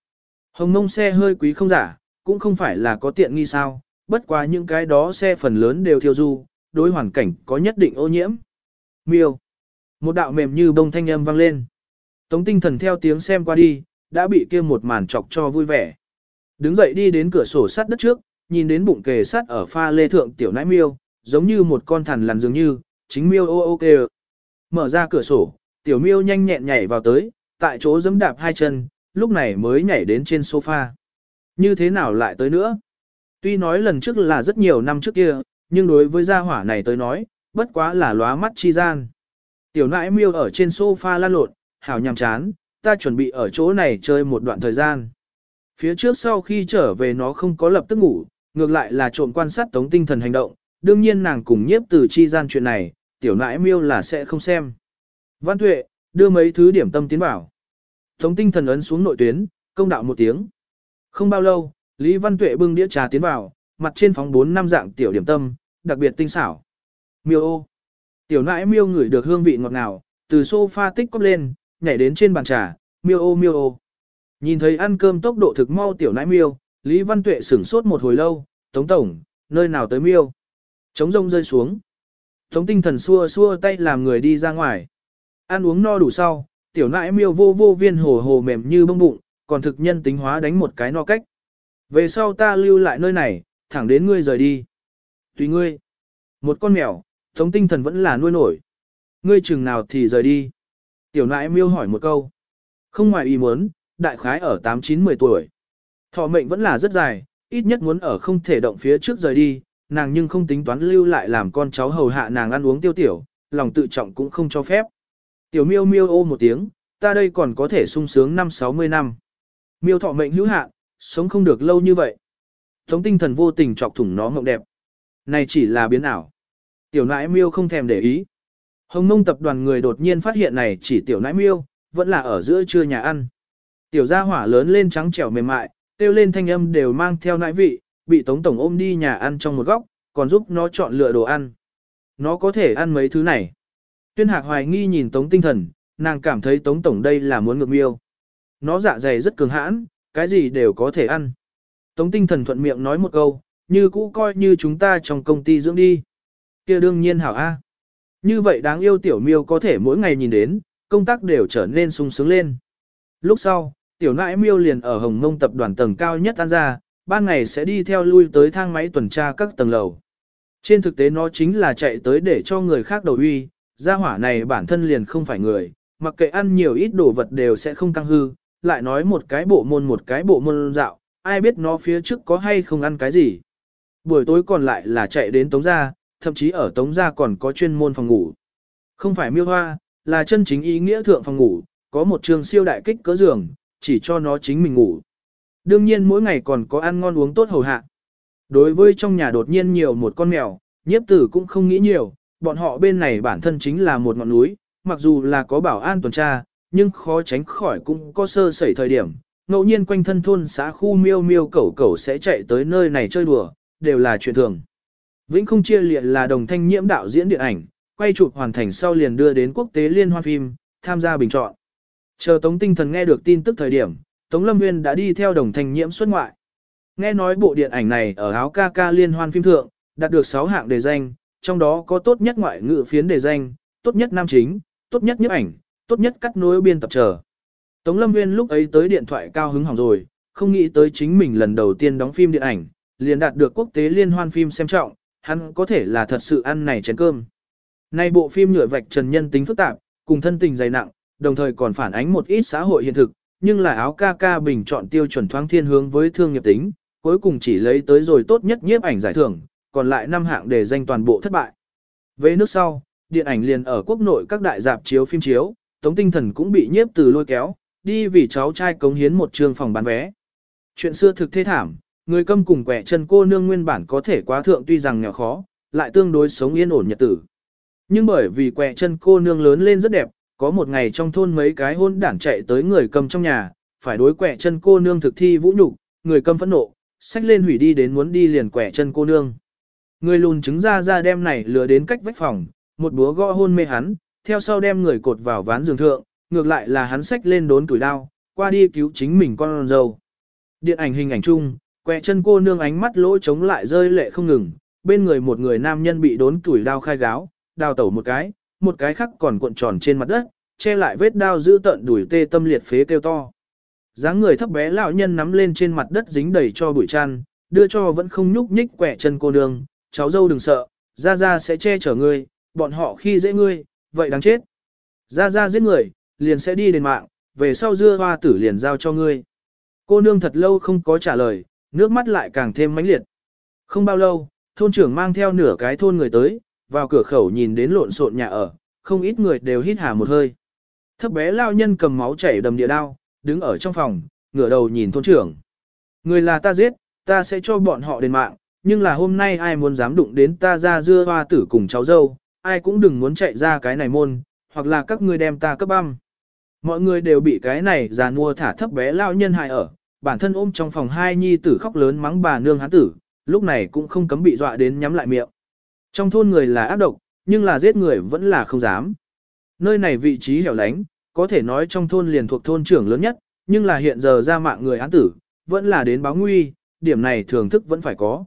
Hồng mông xe hơi quý không giả, cũng không phải là có tiện nghi sao, bất quá những cái đó xe phần lớn đều thiêu du, đối hoàn cảnh có nhất định ô nhiễm. Miêu. Một đạo mềm như bông thanh âm vang lên. Tống tinh thần theo tiếng xem qua đi, đã bị kia một màn chọc cho vui vẻ. Đứng dậy đi đến cửa sổ sắt đất trước, nhìn đến bụng kề sắt ở pha lê thượng tiểu nãi miêu, giống như một con thằn lằn dường như, chính miêu ô ô kê. Mở ra cửa sổ, tiểu miêu nhanh nhẹn nhảy vào tới, tại chỗ giẫm đạp hai chân, lúc này mới nhảy đến trên sofa. Như thế nào lại tới nữa? Tuy nói lần trước là rất nhiều năm trước kia, nhưng đối với gia hỏa này tới nói, bất quá là lóa mắt chi gian. Tiểu nãi miêu ở trên sofa lan lộn, hảo nhằm chán, ta chuẩn bị ở chỗ này chơi một đoạn thời gian. Phía trước sau khi trở về nó không có lập tức ngủ, ngược lại là trộm quan sát tống tinh thần hành động, đương nhiên nàng cùng nhiếp từ chi gian chuyện này, tiểu nãi miêu là sẽ không xem. Văn tuệ, đưa mấy thứ điểm tâm tiến bảo. Tống tinh thần ấn xuống nội tuyến, công đạo một tiếng. Không bao lâu, Lý Văn Tuệ bưng đĩa trà tiến vào, mặt trên phóng bốn năm dạng tiểu điểm tâm, đặc biệt tinh xảo. Miêu ô. Tiểu nãi miêu ngửi được hương vị ngọt ngào, từ sofa tích cóp lên, nhảy đến trên bàn trà, miêu ô miêu ô. Nhìn thấy ăn cơm tốc độ thực mau tiểu nãi miêu, Lý Văn Tuệ sửng sốt một hồi lâu, Tống Tổng, nơi nào tới miêu. Trống rông rơi xuống. Tống tinh thần xua xua tay làm người đi ra ngoài. Ăn uống no đủ sau, tiểu nãi miêu vô vô viên hồ hồ mềm như bông bụng, còn thực nhân tính hóa đánh một cái no cách. Về sau ta lưu lại nơi này, thẳng đến ngươi rời đi. Tùy ngươi. Một con mèo, thống tinh thần vẫn là nuôi nổi. Ngươi chừng nào thì rời đi. Tiểu nãi miêu hỏi một câu. Không ngoài ý muốn, đại khái ở 8-9-10 tuổi. Thọ mệnh vẫn là rất dài, ít nhất muốn ở không thể động phía trước rời đi, nàng nhưng không tính toán lưu lại làm con cháu hầu hạ nàng ăn uống tiêu tiểu, lòng tự trọng cũng không cho phép. Tiểu miêu miêu ô một tiếng, ta đây còn có thể sung sướng năm 60 năm. Miêu thọ mệnh hữu hạn, sống không được lâu như vậy. Tống tinh thần vô tình chọc thủng nó mộng đẹp. Này chỉ là biến ảo. Tiểu nãi miêu không thèm để ý. Hồng nông tập đoàn người đột nhiên phát hiện này chỉ tiểu nãi miêu, vẫn là ở giữa trưa nhà ăn. Tiểu gia hỏa lớn lên trắng trẻo mềm mại, tiêu lên thanh âm đều mang theo nãi vị, bị Tống Tổng ôm đi nhà ăn trong một góc, còn giúp nó chọn lựa đồ ăn. Nó có thể ăn mấy thứ này. Tuyên hạc hoài nghi nhìn Tống tinh thần, nàng cảm thấy Tống Tổng đây là muốn ngược miêu. Nó dạ dày rất cường hãn, cái gì đều có thể ăn. Tống tinh thần thuận miệng nói một câu, như cũ coi như chúng ta trong công ty dưỡng đi. kia đương nhiên hảo A. Như vậy đáng yêu tiểu miêu có thể mỗi ngày nhìn đến, công tác đều trở nên sung sướng lên. Lúc sau, tiểu nãi miêu liền ở Hồng Ngông tập đoàn tầng cao nhất ăn ra, ban ngày sẽ đi theo lui tới thang máy tuần tra các tầng lầu. Trên thực tế nó chính là chạy tới để cho người khác đầu uy, gia hỏa này bản thân liền không phải người, mặc kệ ăn nhiều ít đồ vật đều sẽ không căng hư, lại nói một cái bộ môn một cái bộ môn dạo, ai biết nó phía trước có hay không ăn cái gì. Buổi tối còn lại là chạy đến Tống Gia, thậm chí ở Tống Gia còn có chuyên môn phòng ngủ. Không phải miêu hoa, là chân chính ý nghĩa thượng phòng ngủ, có một trường siêu đại kích cỡ giường, chỉ cho nó chính mình ngủ. Đương nhiên mỗi ngày còn có ăn ngon uống tốt hầu hạ. Đối với trong nhà đột nhiên nhiều một con mèo, nhiếp tử cũng không nghĩ nhiều, bọn họ bên này bản thân chính là một ngọn núi, mặc dù là có bảo an tuần tra, nhưng khó tránh khỏi cũng có sơ sẩy thời điểm. Ngẫu nhiên quanh thân thôn xã khu miêu miêu cẩu cẩu sẽ chạy tới nơi này chơi đùa, đều là chuyện thường. Vĩnh không chia liệt là đồng thanh nhiễm đạo diễn điện ảnh, quay chụp hoàn thành sau liền đưa đến quốc tế liên hoan phim, tham gia bình chọn. Chờ Tống Tinh Thần nghe được tin tức thời điểm, Tống Lâm Nguyên đã đi theo đồng thanh nhiễm xuất ngoại. Nghe nói bộ điện ảnh này ở áo ca ca liên hoan phim thượng, đạt được 6 hạng đề danh, trong đó có tốt nhất ngoại ngữ phiến đề danh, tốt nhất nam chính, tốt nhất nhiếp ảnh, tốt nhất cắt nối biên tập trở. Tống Lâm Nguyên lúc ấy tới điện thoại cao hứng hỏng rồi, không nghĩ tới chính mình lần đầu tiên đóng phim điện ảnh, liền đạt được quốc tế liên hoan phim xem trọng, hắn có thể là thật sự ăn này chén cơm. Nay bộ phim nhựa vạch trần nhân tính phức tạp, cùng thân tình dày nặng, đồng thời còn phản ánh một ít xã hội hiện thực, nhưng là áo ca ca bình chọn tiêu chuẩn thoáng thiên hướng với thương nghiệp tính, cuối cùng chỉ lấy tới rồi tốt nhất nhiếp ảnh giải thưởng, còn lại năm hạng để danh toàn bộ thất bại. Về nước sau, điện ảnh liền ở quốc nội các đại dạp chiếu phim chiếu, Tống Tinh Thần cũng bị nhiếp từ lôi kéo, đi vì cháu trai cống hiến một trường phòng bán vé. Chuyện xưa thực thế thảm, người câm cùng quẻ chân cô nương nguyên bản có thể quá thượng tuy rằng nghèo khó, lại tương đối sống yên ổn nhật tử. nhưng bởi vì quẻ chân cô nương lớn lên rất đẹp, có một ngày trong thôn mấy cái hôn đảng chạy tới người cầm trong nhà, phải đối quẻ chân cô nương thực thi vũ nhục, người cầm phẫn nộ, sách lên hủy đi đến muốn đi liền quẻ chân cô nương. Người lùn chứng ra ra đem này lừa đến cách vách phòng, một búa gõ hôn mê hắn, theo sau đem người cột vào ván giường thượng, ngược lại là hắn xách lên đốn tuổi đao, qua đi cứu chính mình con dâu. Điện ảnh hình ảnh chung, quẹ chân cô nương ánh mắt lỗ trống lại rơi lệ không ngừng, bên người một người nam nhân bị đốn tuổi đao khai gáo, đào tẩu một cái, một cái khác còn cuộn tròn trên mặt đất, che lại vết đao giữ tận đuổi tê tâm liệt phế kêu to. dáng người thấp bé lão nhân nắm lên trên mặt đất dính đầy cho bụi chăn, đưa cho vẫn không nhúc nhích quẹ chân cô nương, cháu dâu đừng sợ, gia gia sẽ che chở ngươi, bọn họ khi dễ ngươi, vậy đáng chết. Gia gia giết người, liền sẽ đi đền mạng, về sau dưa hoa tử liền giao cho ngươi. Cô nương thật lâu không có trả lời, nước mắt lại càng thêm mãnh liệt. Không bao lâu, thôn trưởng mang theo nửa cái thôn người tới, vào cửa khẩu nhìn đến lộn xộn nhà ở, không ít người đều hít hà một hơi. Thấp bé lao nhân cầm máu chảy đầm địa đao, đứng ở trong phòng, ngửa đầu nhìn thôn trưởng. Người là ta giết, ta sẽ cho bọn họ đền mạng, nhưng là hôm nay ai muốn dám đụng đến ta ra dưa hoa tử cùng cháu dâu, ai cũng đừng muốn chạy ra cái này môn, hoặc là các ngươi đem ta cấp băm. Mọi người đều bị cái này già nua thả thấp bé lao nhân hại ở, bản thân ôm trong phòng hai nhi tử khóc lớn mắng bà nương hán tử, lúc này cũng không cấm bị dọa đến nhắm lại miệng. Trong thôn người là ác độc, nhưng là giết người vẫn là không dám. Nơi này vị trí hẻo lánh, có thể nói trong thôn liền thuộc thôn trưởng lớn nhất, nhưng là hiện giờ ra mạng người án tử, vẫn là đến báo nguy, điểm này thường thức vẫn phải có.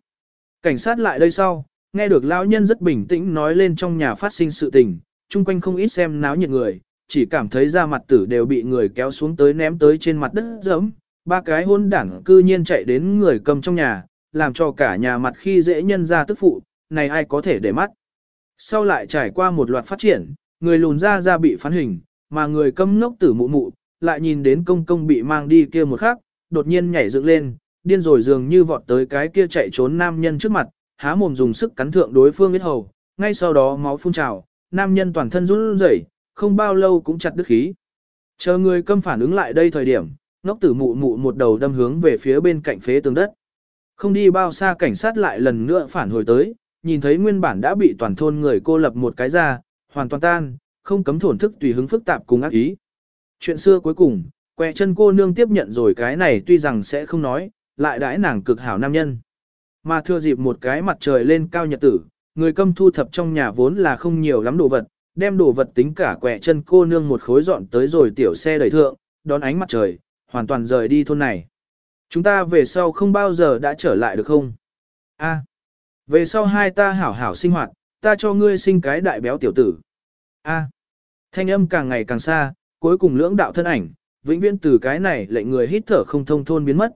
Cảnh sát lại đây sau, nghe được lão nhân rất bình tĩnh nói lên trong nhà phát sinh sự tình, chung quanh không ít xem náo nhiệt người, chỉ cảm thấy da mặt tử đều bị người kéo xuống tới ném tới trên mặt đất giống, ba cái hôn đảng cư nhiên chạy đến người cầm trong nhà, làm cho cả nhà mặt khi dễ nhân ra tức phụ, này ai có thể để mắt. Sau lại trải qua một loạt phát triển, người lùn ra ra bị phán hình, mà người câm ngốc tử mụ mụ, lại nhìn đến công công bị mang đi kia một khắc, đột nhiên nhảy dựng lên, điên rồi dường như vọt tới cái kia chạy trốn nam nhân trước mặt, há mồm dùng sức cắn thượng đối phương huyết hầu, ngay sau đó máu phun trào, nam nhân toàn thân run rẩy, không bao lâu cũng chặt đứt khí. Chờ người câm phản ứng lại đây thời điểm, ngốc tử mụ mụ một đầu đâm hướng về phía bên cạnh phế tường đất. Không đi bao xa cảnh sát lại lần nữa phản hồi tới, nhìn thấy nguyên bản đã bị toàn thôn người cô lập một cái ra, hoàn toàn tan, không cấm thổn thức tùy hứng phức tạp cùng ác ý. Chuyện xưa cuối cùng, quẹ chân cô nương tiếp nhận rồi cái này tuy rằng sẽ không nói, lại đãi nàng cực hảo nam nhân. Mà thưa dịp một cái mặt trời lên cao nhật tử, người câm thu thập trong nhà vốn là không nhiều lắm đồ vật, đem đồ vật tính cả quẹ chân cô nương một khối dọn tới rồi tiểu xe đẩy thượng, đón ánh mặt trời, hoàn toàn rời đi thôn này. Chúng ta về sau không bao giờ đã trở lại được không? A. về sau hai ta hảo hảo sinh hoạt, ta cho ngươi sinh cái đại béo tiểu tử. A. thanh âm càng ngày càng xa, cuối cùng lưỡng đạo thân ảnh, vĩnh viễn từ cái này lệnh người hít thở không thông thôn biến mất.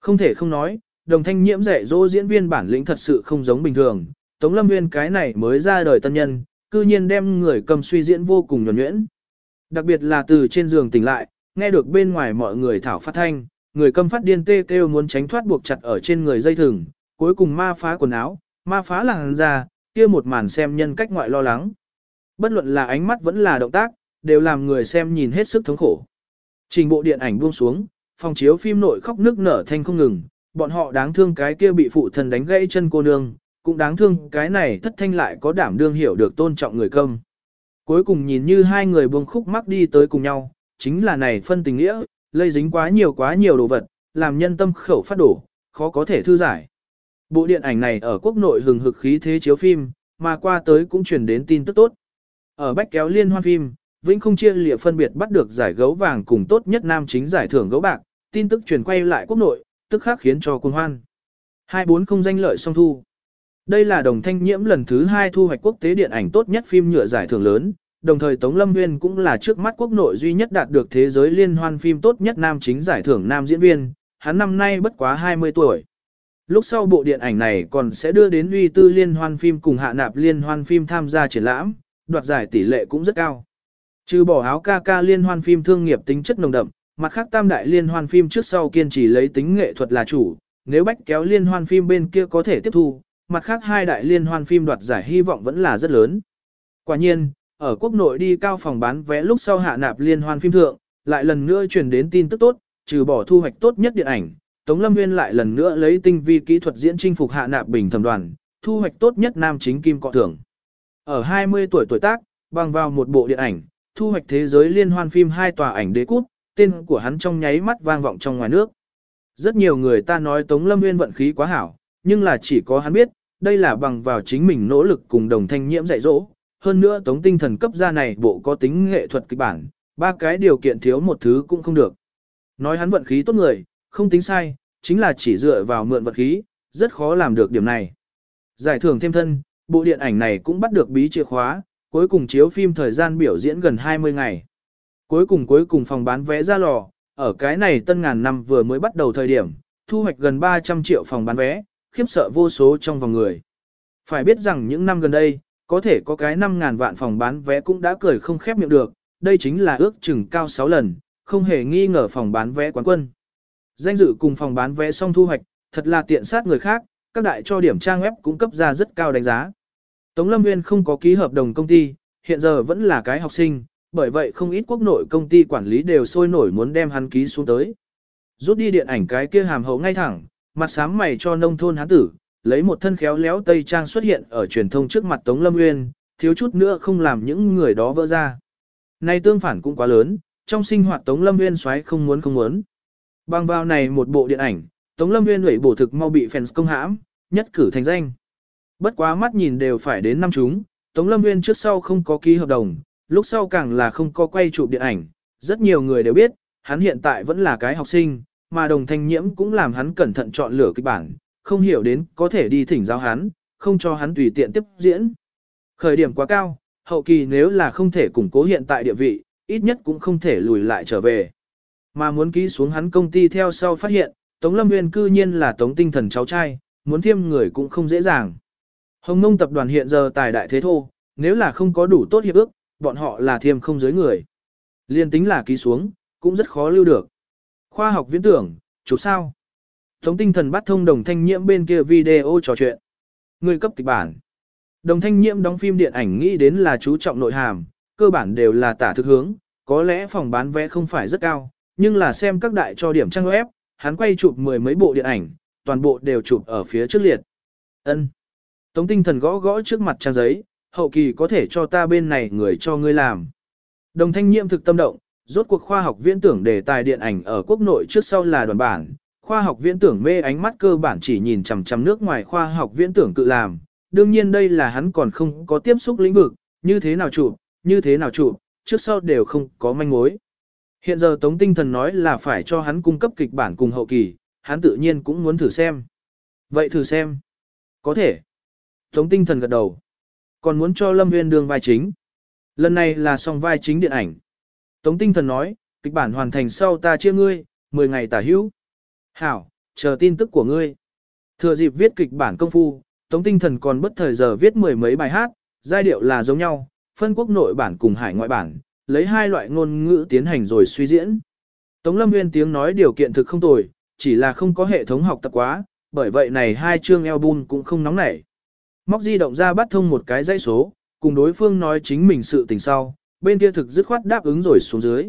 Không thể không nói, đồng thanh nhiễm dạy dỗ diễn viên bản lĩnh thật sự không giống bình thường. Tống Lâm Nguyên cái này mới ra đời tân nhân, cư nhiên đem người cầm suy diễn vô cùng nhuẩn nhuyễn. Đặc biệt là từ trên giường tỉnh lại, nghe được bên ngoài mọi người thảo phát thanh, người cầm phát điên tê kêu muốn tránh thoát buộc chặt ở trên người dây thừng, cuối cùng ma phá quần áo, ma phá làng ra, kia một màn xem nhân cách ngoại lo lắng. Bất luận là ánh mắt vẫn là động tác, đều làm người xem nhìn hết sức thống khổ. Trình bộ điện ảnh buông xuống, phòng chiếu phim nội khóc nước nở thanh không ngừng, bọn họ đáng thương cái kia bị phụ thần đánh gãy chân cô nương, cũng đáng thương cái này thất thanh lại có đảm đương hiểu được tôn trọng người công. Cuối cùng nhìn như hai người buông khúc mắc đi tới cùng nhau, chính là này phân tình nghĩa, lây dính quá nhiều quá nhiều đồ vật, làm nhân tâm khẩu phát đổ, khó có thể thư giải. Bộ điện ảnh này ở quốc nội hừng hực khí thế chiếu phim, mà qua tới cũng truyền đến tin tức tốt. Ở bách kéo liên hoan phim, Vĩnh không chia lịa phân biệt bắt được giải gấu vàng cùng tốt nhất nam chính giải thưởng gấu bạc, tin tức truyền quay lại quốc nội, tức khác khiến cho quân hoan. 240 danh lợi song thu. Đây là đồng thanh nhiễm lần thứ hai thu hoạch quốc tế điện ảnh tốt nhất phim nhựa giải thưởng lớn, đồng thời Tống Lâm Nguyên cũng là trước mắt quốc nội duy nhất đạt được thế giới liên hoan phim tốt nhất nam chính giải thưởng nam diễn viên, hắn năm nay bất quá 20 tuổi. Lúc sau bộ điện ảnh này còn sẽ đưa đến uy tư liên hoan phim cùng hạ nạp liên hoan phim tham gia triển lãm, đoạt giải tỷ lệ cũng rất cao. Trừ bỏ áo ca ca liên hoan phim thương nghiệp tính chất nồng đậm, mặt khác tam đại liên hoan phim trước sau kiên trì lấy tính nghệ thuật là chủ, nếu bách kéo liên hoan phim bên kia có thể tiếp thu, mặt khác hai đại liên hoan phim đoạt giải hy vọng vẫn là rất lớn. Quả nhiên, ở quốc nội đi cao phòng bán vé lúc sau hạ nạp liên hoan phim thượng, lại lần nữa truyền đến tin tức tốt, trừ bỏ thu hoạch tốt nhất điện ảnh, Tống Lâm Nguyên lại lần nữa lấy tinh vi kỹ thuật diễn chinh phục hạ nạp bình thẩm đoàn, thu hoạch tốt nhất nam chính kim cọ thưởng. Ở 20 tuổi tuổi tác, bằng vào một bộ điện ảnh, thu hoạch thế giới liên hoan phim hai tòa ảnh đế cút, tên của hắn trong nháy mắt vang vọng trong ngoài nước. Rất nhiều người ta nói Tống Lâm Nguyên vận khí quá hảo, nhưng là chỉ có hắn biết, đây là bằng vào chính mình nỗ lực cùng đồng thanh nhiễm dạy dỗ. Hơn nữa Tống tinh thần cấp ra này bộ có tính nghệ thuật kịch bản, ba cái điều kiện thiếu một thứ cũng không được. Nói hắn vận khí tốt người, không tính sai, chính là chỉ dựa vào mượn vận khí, rất khó làm được điểm này. Giải thưởng thêm thân, bộ điện ảnh này cũng bắt được bí chìa khóa, cuối cùng chiếu phim thời gian biểu diễn gần 20 ngày. Cuối cùng cuối cùng phòng bán vé ra lò, ở cái này tân ngàn năm vừa mới bắt đầu thời điểm, thu hoạch gần 300 triệu phòng bán vé, khiếp sợ vô số trong vòng người. Phải biết rằng những năm gần đây, có thể có cái 5.000 vạn phòng bán vé cũng đã cười không khép miệng được, đây chính là ước chừng cao 6 lần, không hề nghi ngờ phòng bán vé quán quân. Danh dự cùng phòng bán vé xong thu hoạch, thật là tiện sát người khác, các đại cho điểm trang web cũng cấp ra rất cao đánh giá. Tống Lâm Nguyên không có ký hợp đồng công ty, hiện giờ vẫn là cái học sinh, bởi vậy không ít quốc nội công ty quản lý đều sôi nổi muốn đem hắn ký xuống tới. Rút đi điện ảnh cái kia hàm hậu ngay thẳng, mặt sám mày cho nông thôn hán tử, lấy một thân khéo léo tây trang xuất hiện ở truyền thông trước mặt Tống Lâm Nguyên, thiếu chút nữa không làm những người đó vỡ ra. nay tương phản cũng quá lớn, trong sinh hoạt Tống Lâm Nguyên xoáy không muốn không muốn. Bằng vào này một bộ điện ảnh, Tống Lâm Nguyên ủy bổ thực mau bị fans công hãm, nhất cử thành danh. Bất quá mắt nhìn đều phải đến năm chúng, Tống Lâm Nguyên trước sau không có ký hợp đồng, lúc sau càng là không có quay chụp điện ảnh, rất nhiều người đều biết, hắn hiện tại vẫn là cái học sinh, mà đồng thanh nhiễm cũng làm hắn cẩn thận chọn lựa kịch bản, không hiểu đến có thể đi thỉnh giáo hắn, không cho hắn tùy tiện tiếp diễn. Khởi điểm quá cao, hậu kỳ nếu là không thể củng cố hiện tại địa vị, ít nhất cũng không thể lùi lại trở về. Mà muốn ký xuống hắn công ty theo sau phát hiện, Tống Lâm Nguyên cư nhiên là Tống Tinh Thần cháu trai, muốn thiêm người cũng không dễ dàng. Hồng Nông tập đoàn hiện giờ tài đại thế thô, nếu là không có đủ tốt hiệp ước, bọn họ là thiêm không giới người. Liên tính là ký xuống, cũng rất khó lưu được. Khoa học viễn tưởng, chụp sao? Tống tinh thần bắt thông đồng thanh nhiễm bên kia video trò chuyện. Người cấp kịch bản. Đồng thanh nhiễm đóng phim điện ảnh nghĩ đến là chú trọng nội hàm, cơ bản đều là tả thực hướng, có lẽ phòng bán vé không phải rất cao, nhưng là xem các đại cho điểm trang web, hắn quay chụp mười mấy bộ điện ảnh, toàn bộ đều chụp ở phía trước liệt. Ân. Tống tinh thần gõ gõ trước mặt trang giấy, hậu kỳ có thể cho ta bên này người cho ngươi làm. Đồng thanh nhiệm thực tâm động, rốt cuộc khoa học viễn tưởng đề tài điện ảnh ở quốc nội trước sau là đoàn bản, khoa học viễn tưởng mê ánh mắt cơ bản chỉ nhìn chằm chằm nước ngoài khoa học viễn tưởng tự làm, đương nhiên đây là hắn còn không có tiếp xúc lĩnh vực, như thế nào chụp, như thế nào chụp, trước sau đều không có manh mối. Hiện giờ Tống Tinh Thần nói là phải cho hắn cung cấp kịch bản cùng hậu kỳ, hắn tự nhiên cũng muốn thử xem. Vậy thử xem. Có thể. Tống Tinh Thần gật đầu. Còn muốn cho Lâm Nguyên đương vai chính. Lần này là xong vai chính điện ảnh. Tống Tinh Thần nói, kịch bản hoàn thành sau ta chia ngươi, 10 ngày tả hữu. Hảo, chờ tin tức của ngươi. Thừa dịp viết kịch bản công phu, Tống Tinh Thần còn bất thời giờ viết mười mấy bài hát, giai điệu là giống nhau, phân quốc nội bản cùng hải ngoại bản, lấy hai loại ngôn ngữ tiến hành rồi suy diễn. Tống Lâm Nguyên tiếng nói điều kiện thực không tồi, chỉ là không có hệ thống học tập quá, bởi vậy này hai chương album cũng không nóng nảy. Móc di động ra bắt thông một cái dãy số, cùng đối phương nói chính mình sự tình sau, bên kia thực dứt khoát đáp ứng rồi xuống dưới.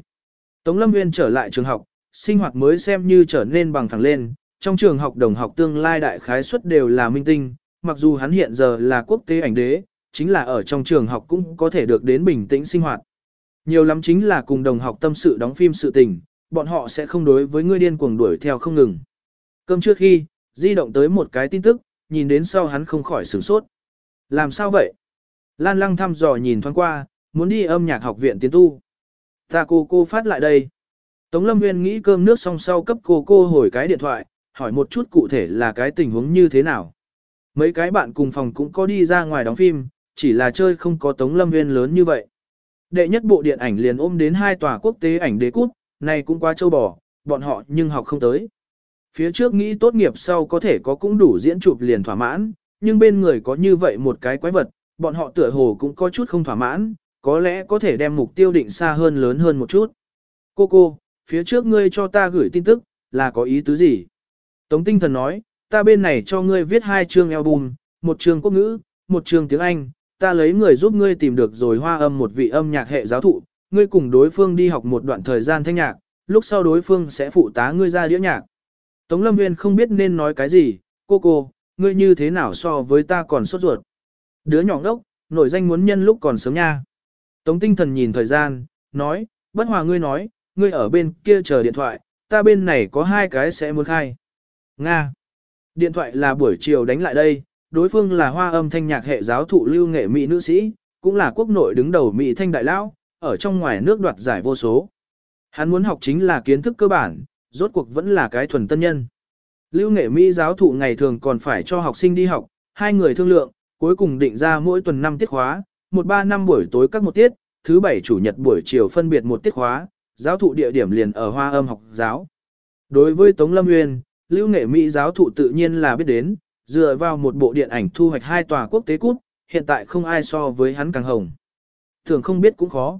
Tống Lâm Nguyên trở lại trường học, sinh hoạt mới xem như trở nên bằng phẳng lên, trong trường học đồng học tương lai đại khái suất đều là minh tinh, mặc dù hắn hiện giờ là quốc tế ảnh đế, chính là ở trong trường học cũng có thể được đến bình tĩnh sinh hoạt. Nhiều lắm chính là cùng đồng học tâm sự đóng phim sự tình, bọn họ sẽ không đối với ngươi điên cuồng đuổi theo không ngừng. Cơm trước khi, di động tới một cái tin tức, nhìn đến sau hắn không khỏi sửng sốt. Làm sao vậy? Lan lăng thăm dò nhìn thoáng qua, muốn đi âm nhạc học viện tiến tu. Ta cô cô phát lại đây. Tống Lâm Nguyên nghĩ cơm nước xong sau cấp cô cô hồi cái điện thoại, hỏi một chút cụ thể là cái tình huống như thế nào. Mấy cái bạn cùng phòng cũng có đi ra ngoài đóng phim, chỉ là chơi không có Tống Lâm Nguyên lớn như vậy. Đệ nhất bộ điện ảnh liền ôm đến hai tòa quốc tế ảnh đế cút, này cũng quá châu bò, bọn họ nhưng học không tới. Phía trước nghĩ tốt nghiệp sau có thể có cũng đủ diễn chụp liền thỏa mãn, nhưng bên người có như vậy một cái quái vật, bọn họ tựa hồ cũng có chút không thỏa mãn, có lẽ có thể đem mục tiêu định xa hơn lớn hơn một chút. Cô cô, phía trước ngươi cho ta gửi tin tức, là có ý tứ gì? Tống tinh thần nói, ta bên này cho ngươi viết hai chương album, một chương quốc ngữ, một chương tiếng Anh, ta lấy người giúp ngươi tìm được rồi hoa âm một vị âm nhạc hệ giáo thụ, ngươi cùng đối phương đi học một đoạn thời gian thanh nhạc, lúc sau đối phương sẽ phụ tá ngươi ra đĩa nhạc. Tống Lâm Nguyên không biết nên nói cái gì, cô cô, ngươi như thế nào so với ta còn sốt ruột. Đứa nhỏ ngốc, nổi danh muốn nhân lúc còn sớm nha. Tống tinh thần nhìn thời gian, nói, bất hòa ngươi nói, ngươi ở bên kia chờ điện thoại, ta bên này có hai cái sẽ muốn khai. Nga. Điện thoại là buổi chiều đánh lại đây, đối phương là hoa âm thanh nhạc hệ giáo thụ lưu nghệ mỹ nữ sĩ, cũng là quốc nội đứng đầu mỹ thanh đại lão, ở trong ngoài nước đoạt giải vô số. Hắn muốn học chính là kiến thức cơ bản, rốt cuộc vẫn là cái thuần tân nhân. Lưu nghệ mỹ giáo thụ ngày thường còn phải cho học sinh đi học, hai người thương lượng, cuối cùng định ra mỗi tuần 5 tiết khóa, một ba năm buổi tối các một tiết, thứ bảy chủ nhật buổi chiều phân biệt một tiết khóa, giáo thụ địa điểm liền ở hoa âm học giáo. Đối với Tống Lâm Nguyên, lưu nghệ Mỹ giáo thụ tự nhiên là biết đến, dựa vào một bộ điện ảnh thu hoạch hai tòa quốc tế cút, hiện tại không ai so với hắn càng hồng. Thường không biết cũng khó.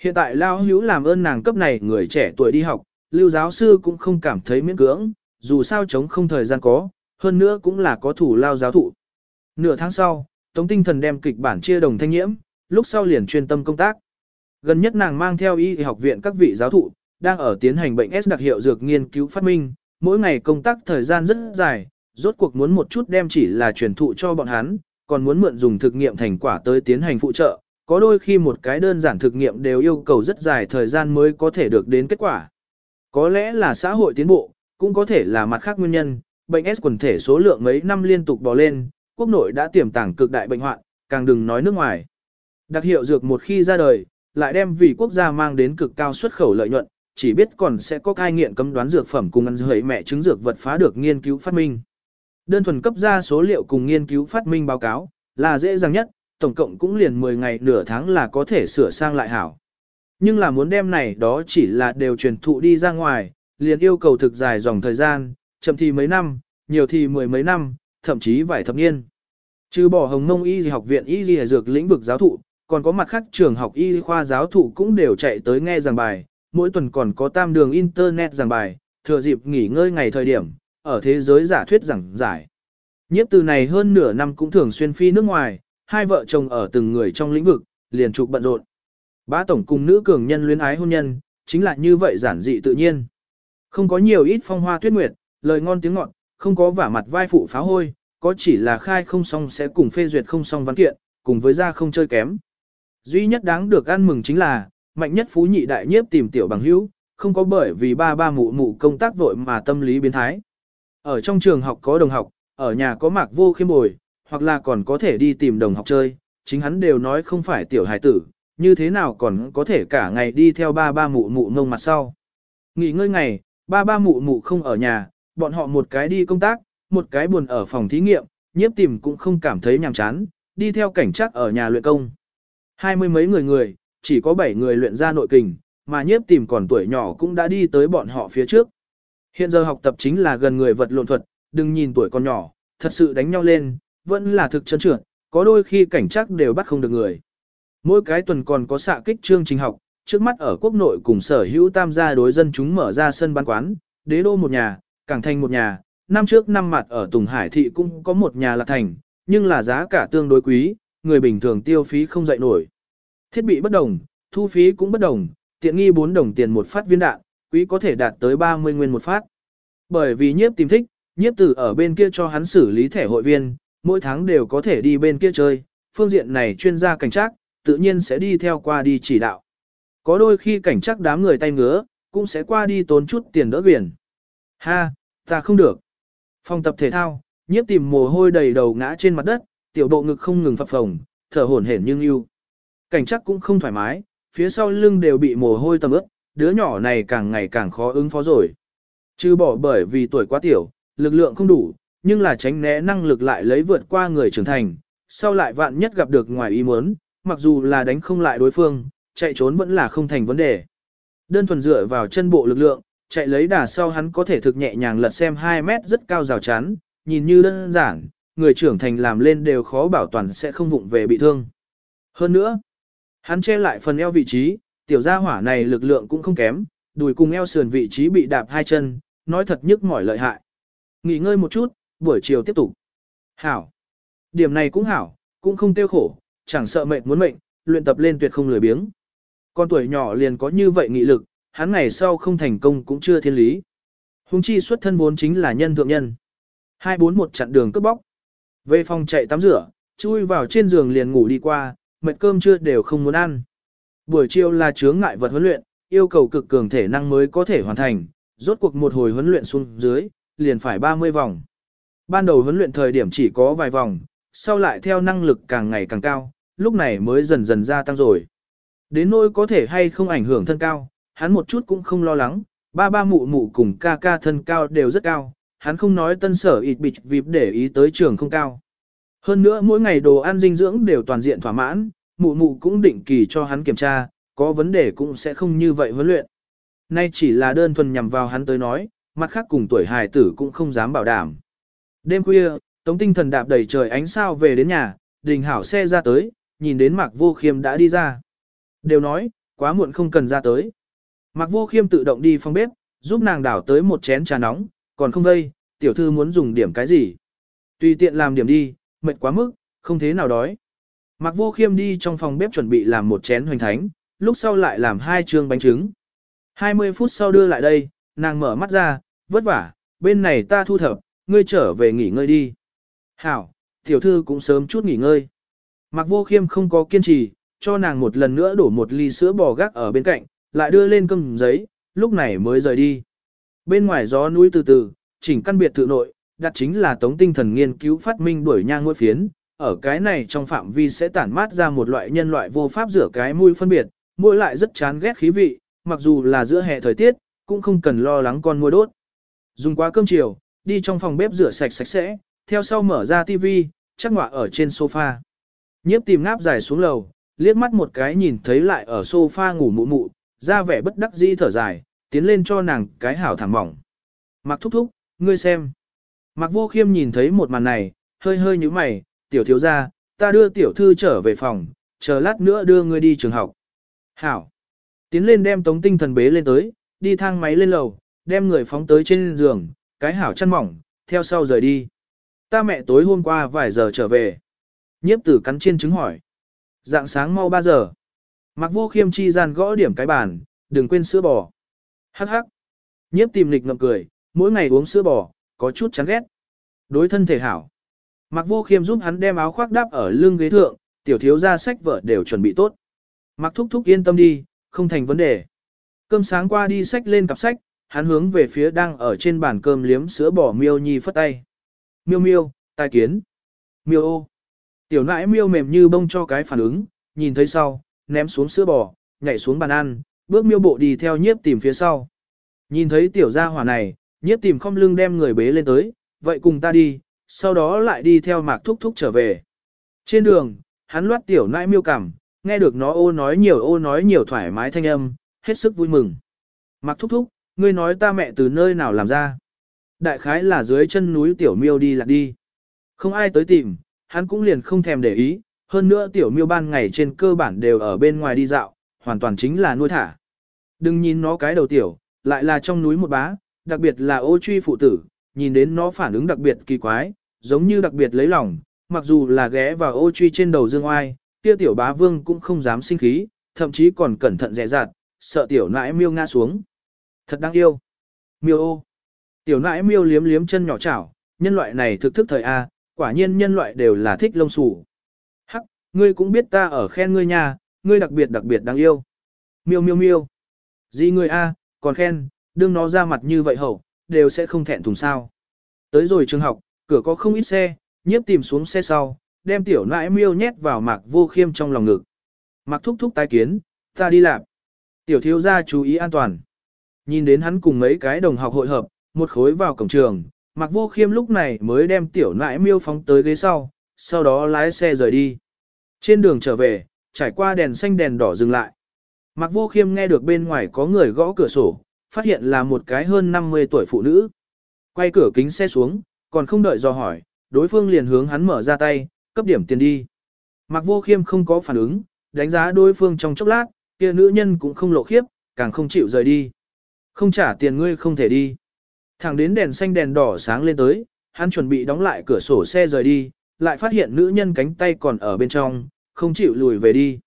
Hiện tại Lao Hữu làm ơn nàng cấp này người trẻ tuổi đi học, lưu giáo sư cũng không cảm thấy miễn cưỡng, dù sao chống không thời gian có, hơn nữa cũng là có thủ lao giáo thụ. Nửa tháng sau, Tống Tinh Thần đem kịch bản chia đồng thanh nhiễm, lúc sau liền chuyên tâm công tác. Gần nhất nàng mang theo y học viện các vị giáo thụ, đang ở tiến hành bệnh S đặc hiệu dược nghiên cứu phát minh, mỗi ngày công tác thời gian rất dài, rốt cuộc muốn một chút đem chỉ là truyền thụ cho bọn hắn, còn muốn mượn dùng thực nghiệm thành quả tới tiến hành phụ trợ, có đôi khi một cái đơn giản thực nghiệm đều yêu cầu rất dài thời gian mới có thể được đến kết quả. Có lẽ là xã hội tiến bộ, cũng có thể là mặt khác nguyên nhân, bệnh S quần thể số lượng mấy năm liên tục bò lên, quốc nội đã tiềm tàng cực đại bệnh hoạn, càng đừng nói nước ngoài. Đặc hiệu dược một khi ra đời, lại đem vì quốc gia mang đến cực cao xuất khẩu lợi nhuận, chỉ biết còn sẽ có cai nghiện cấm đoán dược phẩm cùng ăn dưới mẹ chứng dược vật phá được nghiên cứu phát minh. Đơn thuần cấp ra số liệu cùng nghiên cứu phát minh báo cáo, là dễ dàng nhất, tổng cộng cũng liền 10 ngày nửa tháng là có thể sửa sang lại hảo. Nhưng là muốn đem này đó chỉ là đều truyền thụ đi ra ngoài, liền yêu cầu thực dài dòng thời gian, chậm thì mấy năm, nhiều thì mười mấy năm, thậm chí vài thập niên. Trừ bỏ Hồng Mông Y học viện Y Y dược lĩnh vực giáo thụ, còn có mặt khác trường học y khoa giáo thụ cũng đều chạy tới nghe giảng bài, mỗi tuần còn có tam đường internet giảng bài, thừa dịp nghỉ ngơi ngày thời điểm, ở thế giới giả thuyết giảng giải. Nhiếp từ này hơn nửa năm cũng thường xuyên phi nước ngoài, hai vợ chồng ở từng người trong lĩnh vực, liền trục bận rộn. Bá tổng cùng nữ cường nhân luyến ái hôn nhân, chính là như vậy giản dị tự nhiên. Không có nhiều ít phong hoa tuyết nguyệt, lời ngon tiếng ngọt, không có vả mặt vai phụ phá hôi, có chỉ là khai không xong sẽ cùng phê duyệt không xong văn kiện, cùng với ra không chơi kém. Duy nhất đáng được ăn mừng chính là, mạnh nhất phú nhị đại nhiếp tìm tiểu bằng hữu, không có bởi vì ba ba mụ mụ công tác vội mà tâm lý biến thái. Ở trong trường học có đồng học, ở nhà có mạc vô khiêm bồi, hoặc là còn có thể đi tìm đồng học chơi, chính hắn đều nói không phải tiểu hài tử, như thế nào còn có thể cả ngày đi theo ba ba mụ mụ ngông mặt sau. Nghỉ ngơi ngày, ba ba mụ mụ không ở nhà, bọn họ một cái đi công tác, một cái buồn ở phòng thí nghiệm, nhiếp tìm cũng không cảm thấy nhàm chán, đi theo cảnh chắc ở nhà luyện công. Hai mươi mấy người người, chỉ có bảy người luyện ra nội kình, mà nhiếp tìm còn tuổi nhỏ cũng đã đi tới bọn họ phía trước. Hiện giờ học tập chính là gần người vật lộn thuật, đừng nhìn tuổi còn nhỏ, thật sự đánh nhau lên, vẫn là thực chân trượt, có đôi khi cảnh chắc đều bắt không được người. Mỗi cái tuần còn có xạ kích chương trình học, trước mắt ở quốc nội cùng sở hữu tam gia đối dân chúng mở ra sân bán quán, đế đô một nhà, cảng thành một nhà, năm trước năm mặt ở Tùng Hải thị cũng có một nhà là thành, nhưng là giá cả tương đối quý, người bình thường tiêu phí không dậy nổi. Thiết bị bất đồng, thu phí cũng bất đồng, tiện nghi 4 đồng tiền một phát viên đạn, quý có thể đạt tới 30 nguyên một phát. Bởi vì nhiếp tìm thích, nhiếp tử ở bên kia cho hắn xử lý thẻ hội viên, mỗi tháng đều có thể đi bên kia chơi, phương diện này chuyên gia cảnh trác, tự nhiên sẽ đi theo qua đi chỉ đạo. Có đôi khi cảnh chắc đám người tay ngứa, cũng sẽ qua đi tốn chút tiền đỡ biển. Ha, ta không được. Phòng tập thể thao, nhiếp tìm mồ hôi đầy đầu ngã trên mặt đất, tiểu độ ngực không ngừng phập phồng, thở hổn hển nhưng yêu. Cảnh chắc cũng không thoải mái, phía sau lưng đều bị mồ hôi tầm ướt, đứa nhỏ này càng ngày càng khó ứng phó rồi. Chứ bỏ bởi vì tuổi quá tiểu, lực lượng không đủ, nhưng là tránh né năng lực lại lấy vượt qua người trưởng thành, sau lại vạn nhất gặp được ngoài ý muốn, mặc dù là đánh không lại đối phương, chạy trốn vẫn là không thành vấn đề. Đơn thuần dựa vào chân bộ lực lượng, chạy lấy đà sau hắn có thể thực nhẹ nhàng lật xem 2 mét rất cao rào chắn, nhìn như đơn giản, người trưởng thành làm lên đều khó bảo toàn sẽ không vụng về bị thương. Hơn nữa, hắn che lại phần eo vị trí, tiểu gia hỏa này lực lượng cũng không kém, đùi cùng eo sườn vị trí bị đạp hai chân, nói thật nhức mỏi lợi hại. Nghỉ ngơi một chút, buổi chiều tiếp tục. Hảo. Điểm này cũng hảo, cũng không tiêu khổ, chẳng sợ mệt muốn mệnh, luyện tập lên tuyệt không lười biếng. Con tuổi nhỏ liền có như vậy nghị lực, hắn ngày sau không thành công cũng chưa thiên lý. Hùng chi xuất thân vốn chính là nhân thượng nhân. 241 chặn đường cướp bóc. Về phòng chạy tắm rửa, chui vào trên giường liền ngủ đi qua, mệt cơm trưa đều không muốn ăn. Buổi chiều là chướng ngại vật huấn luyện, yêu cầu cực cường thể năng mới có thể hoàn thành, rốt cuộc một hồi huấn luyện xuống dưới, liền phải 30 vòng. Ban đầu huấn luyện thời điểm chỉ có vài vòng, sau lại theo năng lực càng ngày càng cao, lúc này mới dần dần gia tăng rồi. Đến nỗi có thể hay không ảnh hưởng thân cao, hắn một chút cũng không lo lắng, ba ba mụ mụ cùng ca ca thân cao đều rất cao, hắn không nói tân sở ịt bịch vịp để ý tới trường không cao. Hơn nữa mỗi ngày đồ ăn dinh dưỡng đều toàn diện thỏa mãn, mụ mụ cũng định kỳ cho hắn kiểm tra, có vấn đề cũng sẽ không như vậy huấn luyện. Nay chỉ là đơn thuần nhằm vào hắn tới nói, mặt khác cùng tuổi hài tử cũng không dám bảo đảm. Đêm khuya, Tống tinh thần đạp đầy trời ánh sao về đến nhà, đình hảo xe ra tới, nhìn đến Mạc Vô Khiêm đã đi ra. Đều nói, quá muộn không cần ra tới. Mạc Vô Khiêm tự động đi phòng bếp, giúp nàng đảo tới một chén trà nóng, còn không vây, tiểu thư muốn dùng điểm cái gì. Tùy tiện làm điểm đi, mệt quá mức, không thế nào đói. Mạc Vô Khiêm đi trong phòng bếp chuẩn bị làm một chén hoành thánh, lúc sau lại làm hai trương bánh trứng. 20 phút sau đưa lại đây, nàng mở mắt ra, vất vả, bên này ta thu thập, ngươi trở về nghỉ ngơi đi. Hảo, tiểu thư cũng sớm chút nghỉ ngơi. Mặc Vô Khiêm không có kiên trì, cho nàng một lần nữa đổ một ly sữa bò gác ở bên cạnh, lại đưa lên cơm giấy, lúc này mới rời đi. Bên ngoài gió núi từ từ, chỉnh căn biệt thự nội, đặt chính là tống tinh thần nghiên cứu phát minh đuổi nhang ngôi phiến, ở cái này trong phạm vi sẽ tản mát ra một loại nhân loại vô pháp rửa cái mũi phân biệt, mũi lại rất chán ghét khí vị, mặc dù là giữa hè thời tiết, cũng không cần lo lắng con mũi đốt. Dùng quá cơm chiều, đi trong phòng bếp rửa sạch sạch sẽ, theo sau mở ra tivi, chắc ngọa ở trên sofa. Nhiếp tìm ngáp dài xuống lầu, liếc mắt một cái nhìn thấy lại ở sofa ngủ mụ mụ, ra vẻ bất đắc dĩ thở dài, tiến lên cho nàng cái hảo thẳng mỏng. Mặc thúc thúc, ngươi xem. Mặc vô khiêm nhìn thấy một màn này, hơi hơi như mày, tiểu thiếu ra, ta đưa tiểu thư trở về phòng, chờ lát nữa đưa ngươi đi trường học. Hảo. Tiến lên đem tống tinh thần bế lên tới, đi thang máy lên lầu, đem người phóng tới trên giường, cái hảo chăn mỏng, theo sau rời đi. Ta mẹ tối hôm qua vài giờ trở về. Nhiếp tử cắn chiên trứng hỏi. Dạng sáng mau 3 giờ. Mặc vô khiêm chi gian gõ điểm cái bàn, đừng quên sữa bò. Hắc hắc. Nhiếp tìm lịch ngậm cười, mỗi ngày uống sữa bò, có chút chán ghét. Đối thân thể hảo. Mặc vô khiêm giúp hắn đem áo khoác đắp ở lưng ghế thượng, tiểu thiếu ra sách vợ đều chuẩn bị tốt. Mặc thúc thúc yên tâm đi, không thành vấn đề. Cơm sáng qua đi sách lên cặp sách, hắn hướng về phía đang ở trên bàn cơm liếm sữa bò miêu nhi phất tay. Miêu miêu, tai kiến. Miêu ô. Tiểu nãi miêu mềm như bông cho cái phản ứng, nhìn thấy sau, ném xuống sữa bò, nhảy xuống bàn ăn, bước miêu bộ đi theo nhiếp tìm phía sau. Nhìn thấy tiểu gia hỏa này, nhiếp tìm không lưng đem người bế lên tới, vậy cùng ta đi, sau đó lại đi theo mạc thúc thúc trở về. Trên đường, hắn loát tiểu nãi miêu cảm, nghe được nó ô nói nhiều ô nói nhiều thoải mái thanh âm, hết sức vui mừng. Mạc thúc thúc, ngươi nói ta mẹ từ nơi nào làm ra. Đại khái là dưới chân núi tiểu miêu đi lạc đi. Không ai tới tìm, hắn cũng liền không thèm để ý, hơn nữa tiểu miêu ban ngày trên cơ bản đều ở bên ngoài đi dạo, hoàn toàn chính là nuôi thả. Đừng nhìn nó cái đầu tiểu, lại là trong núi một bá, đặc biệt là ô truy phụ tử, nhìn đến nó phản ứng đặc biệt kỳ quái, giống như đặc biệt lấy lòng, mặc dù là ghé vào ô truy trên đầu dương oai, kia tiểu bá vương cũng không dám sinh khí, thậm chí còn cẩn thận dè dặt, sợ tiểu nãi miêu ngã xuống. Thật đáng yêu. Miêu ô. Tiểu nãi miêu liếm liếm chân nhỏ chảo, nhân loại này thực thức thời A, quả nhiên nhân loại đều là thích lông xù. Hắc, ngươi cũng biết ta ở khen ngươi nha, ngươi đặc biệt đặc biệt đáng yêu. Miêu miêu miêu. Gì ngươi A, còn khen, đương nó ra mặt như vậy hậu, đều sẽ không thẹn thùng sao. Tới rồi trường học, cửa có không ít xe, nhiếp tìm xuống xe sau, đem tiểu nãi miêu nhét vào mạc vô khiêm trong lòng ngực. Mạc thúc thúc tái kiến, ta đi làm. Tiểu thiếu gia chú ý an toàn. Nhìn đến hắn cùng mấy cái đồng học hội hợp, một khối vào cổng trường, Mạc Vô Khiêm lúc này mới đem tiểu nãi miêu phóng tới ghế sau, sau đó lái xe rời đi. Trên đường trở về, trải qua đèn xanh đèn đỏ dừng lại. Mạc Vô Khiêm nghe được bên ngoài có người gõ cửa sổ, phát hiện là một cái hơn 50 tuổi phụ nữ. Quay cửa kính xe xuống, còn không đợi do hỏi, đối phương liền hướng hắn mở ra tay, cấp điểm tiền đi. Mạc Vô Khiêm không có phản ứng, đánh giá đối phương trong chốc lát, kia nữ nhân cũng không lộ khiếp, càng không chịu rời đi. Không trả tiền ngươi không thể đi. Thẳng đến đèn xanh đèn đỏ sáng lên tới, hắn chuẩn bị đóng lại cửa sổ xe rời đi, lại phát hiện nữ nhân cánh tay còn ở bên trong, không chịu lùi về đi.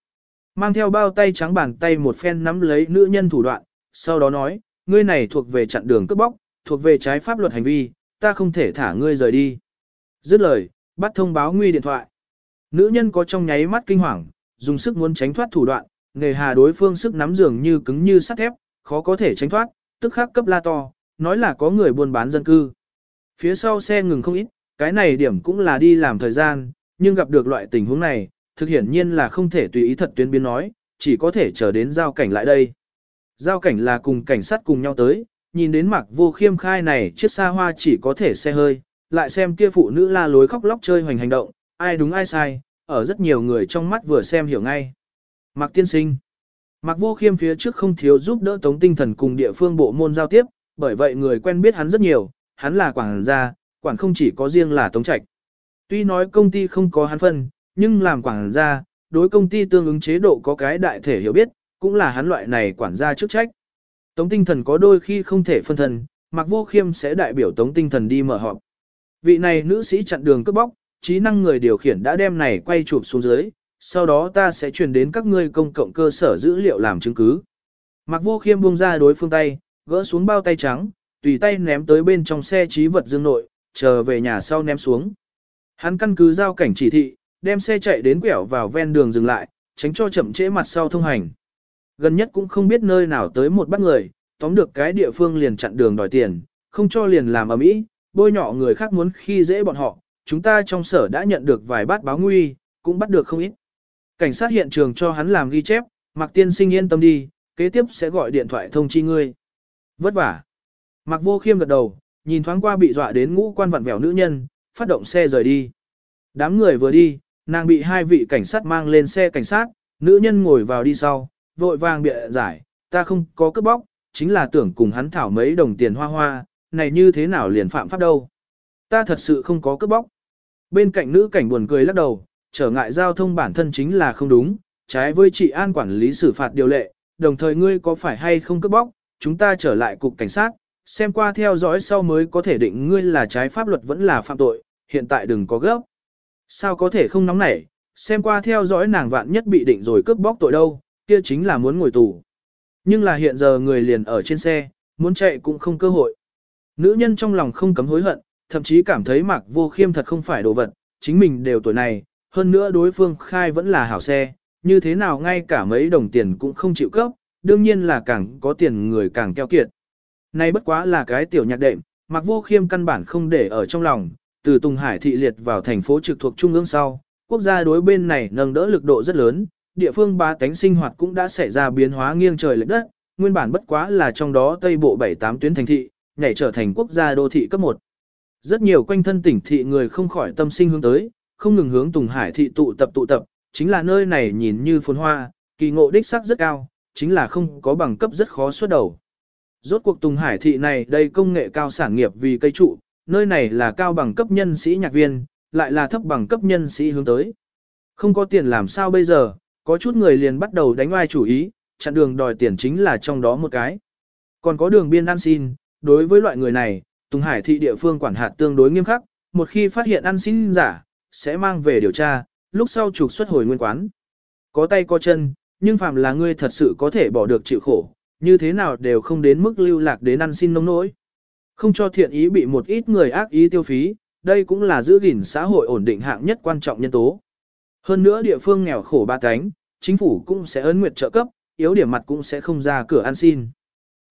Mang theo bao tay trắng bàn tay một phen nắm lấy nữ nhân thủ đoạn, sau đó nói, ngươi này thuộc về chặn đường cướp bóc, thuộc về trái pháp luật hành vi, ta không thể thả ngươi rời đi. Dứt lời, bắt thông báo nguy điện thoại. Nữ nhân có trong nháy mắt kinh hoàng, dùng sức muốn tránh thoát thủ đoạn, nghề hà đối phương sức nắm dường như cứng như sắt thép, khó có thể tránh thoát, tức khắc cấp la to, nói là có người buôn bán dân cư. Phía sau xe ngừng không ít, cái này điểm cũng là đi làm thời gian, nhưng gặp được loại tình huống này, thực hiển nhiên là không thể tùy ý thật tuyến biến nói, chỉ có thể chờ đến giao cảnh lại đây. Giao cảnh là cùng cảnh sát cùng nhau tới, nhìn đến mặc vô khiêm khai này chiếc xa hoa chỉ có thể xe hơi, lại xem kia phụ nữ la lối khóc lóc chơi hoành hành động, ai đúng ai sai, ở rất nhiều người trong mắt vừa xem hiểu ngay. Mạc tiên sinh Mạc vô khiêm phía trước không thiếu giúp đỡ tống tinh thần cùng địa phương bộ môn giao tiếp, bởi vậy người quen biết hắn rất nhiều, hắn là quản gia, quản không chỉ có riêng là tống trạch. Tuy nói công ty không có hắn phân, nhưng làm quản gia, đối công ty tương ứng chế độ có cái đại thể hiểu biết, cũng là hắn loại này quản gia chức trách. Tống tinh thần có đôi khi không thể phân thần, Mạc Vô Khiêm sẽ đại biểu Tống tinh thần đi mở họp. Vị này nữ sĩ chặn đường cướp bóc, trí năng người điều khiển đã đem này quay chụp xuống dưới, sau đó ta sẽ truyền đến các ngươi công cộng cơ sở dữ liệu làm chứng cứ. Mạc Vô Khiêm buông ra đối phương tay, gỡ xuống bao tay trắng, tùy tay ném tới bên trong xe trí vật dương nội, chờ về nhà sau ném xuống. Hắn căn cứ giao cảnh chỉ thị, đem xe chạy đến quẹo vào ven đường dừng lại, tránh cho chậm trễ mặt sau thông hành. Gần nhất cũng không biết nơi nào tới một bắt người, tóm được cái địa phương liền chặn đường đòi tiền, không cho liền làm ầm ĩ, bôi nhỏ người khác muốn khi dễ bọn họ, chúng ta trong sở đã nhận được vài bát báo nguy, cũng bắt được không ít. Cảnh sát hiện trường cho hắn làm ghi chép, Mạc Tiên Sinh yên tâm đi, kế tiếp sẽ gọi điện thoại thông chi ngươi. Vất vả. mặc Vô Khiêm gật đầu, nhìn thoáng qua bị dọa đến ngũ quan vặn vẹo nữ nhân, phát động xe rời đi. Đám người vừa đi, nàng bị hai vị cảnh sát mang lên xe cảnh sát, nữ nhân ngồi vào đi sau, vội vàng bịa giải, ta không có cướp bóc, chính là tưởng cùng hắn thảo mấy đồng tiền hoa hoa, này như thế nào liền phạm pháp đâu. Ta thật sự không có cướp bóc. Bên cạnh nữ cảnh buồn cười lắc đầu, trở ngại giao thông bản thân chính là không đúng, trái với trị an quản lý xử phạt điều lệ, đồng thời ngươi có phải hay không cướp bóc, chúng ta trở lại cục cảnh sát, xem qua theo dõi sau mới có thể định ngươi là trái pháp luật vẫn là phạm tội, hiện tại đừng có gấp. Sao có thể không nóng nảy, xem qua theo dõi nàng vạn nhất bị định rồi cướp bóc tội đâu, kia chính là muốn ngồi tù. Nhưng là hiện giờ người liền ở trên xe, muốn chạy cũng không cơ hội. Nữ nhân trong lòng không cấm hối hận, thậm chí cảm thấy mạc vô khiêm thật không phải đồ vật, chính mình đều tuổi này, hơn nữa đối phương khai vẫn là hảo xe, như thế nào ngay cả mấy đồng tiền cũng không chịu cấp, đương nhiên là càng có tiền người càng keo kiệt. Này bất quá là cái tiểu nhạc đệm, mạc vô khiêm căn bản không để ở trong lòng, từ Tùng Hải thị liệt vào thành phố trực thuộc trung ương sau, quốc gia đối bên này nâng đỡ lực độ rất lớn, địa phương ba tánh sinh hoạt cũng đã xảy ra biến hóa nghiêng trời lệch đất, nguyên bản bất quá là trong đó Tây Bộ 7-8 tuyến thành thị, nhảy trở thành quốc gia đô thị cấp 1. Rất nhiều quanh thân tỉnh thị người không khỏi tâm sinh hướng tới, không ngừng hướng Tùng Hải thị tụ tập tụ tập, chính là nơi này nhìn như phồn hoa, kỳ ngộ đích sắc rất cao, chính là không có bằng cấp rất khó xuất đầu. Rốt cuộc Tùng Hải thị này đây công nghệ cao sản nghiệp vì cây trụ, nơi này là cao bằng cấp nhân sĩ nhạc viên, lại là thấp bằng cấp nhân sĩ hướng tới. Không có tiền làm sao bây giờ, có chút người liền bắt đầu đánh oai chủ ý, chặn đường đòi tiền chính là trong đó một cái. Còn có đường biên ăn xin, đối với loại người này, Tùng Hải thị địa phương quản hạt tương đối nghiêm khắc, một khi phát hiện ăn xin giả, sẽ mang về điều tra, lúc sau trục xuất hồi nguyên quán. Có tay có chân, nhưng phàm là ngươi thật sự có thể bỏ được chịu khổ, như thế nào đều không đến mức lưu lạc đến ăn xin nông nỗi. Không cho thiện ý bị một ít người ác ý tiêu phí, đây cũng là giữ gìn xã hội ổn định hạng nhất quan trọng nhân tố. Hơn nữa địa phương nghèo khổ ba cánh, chính phủ cũng sẽ ấn nguyệt trợ cấp, yếu điểm mặt cũng sẽ không ra cửa ăn xin.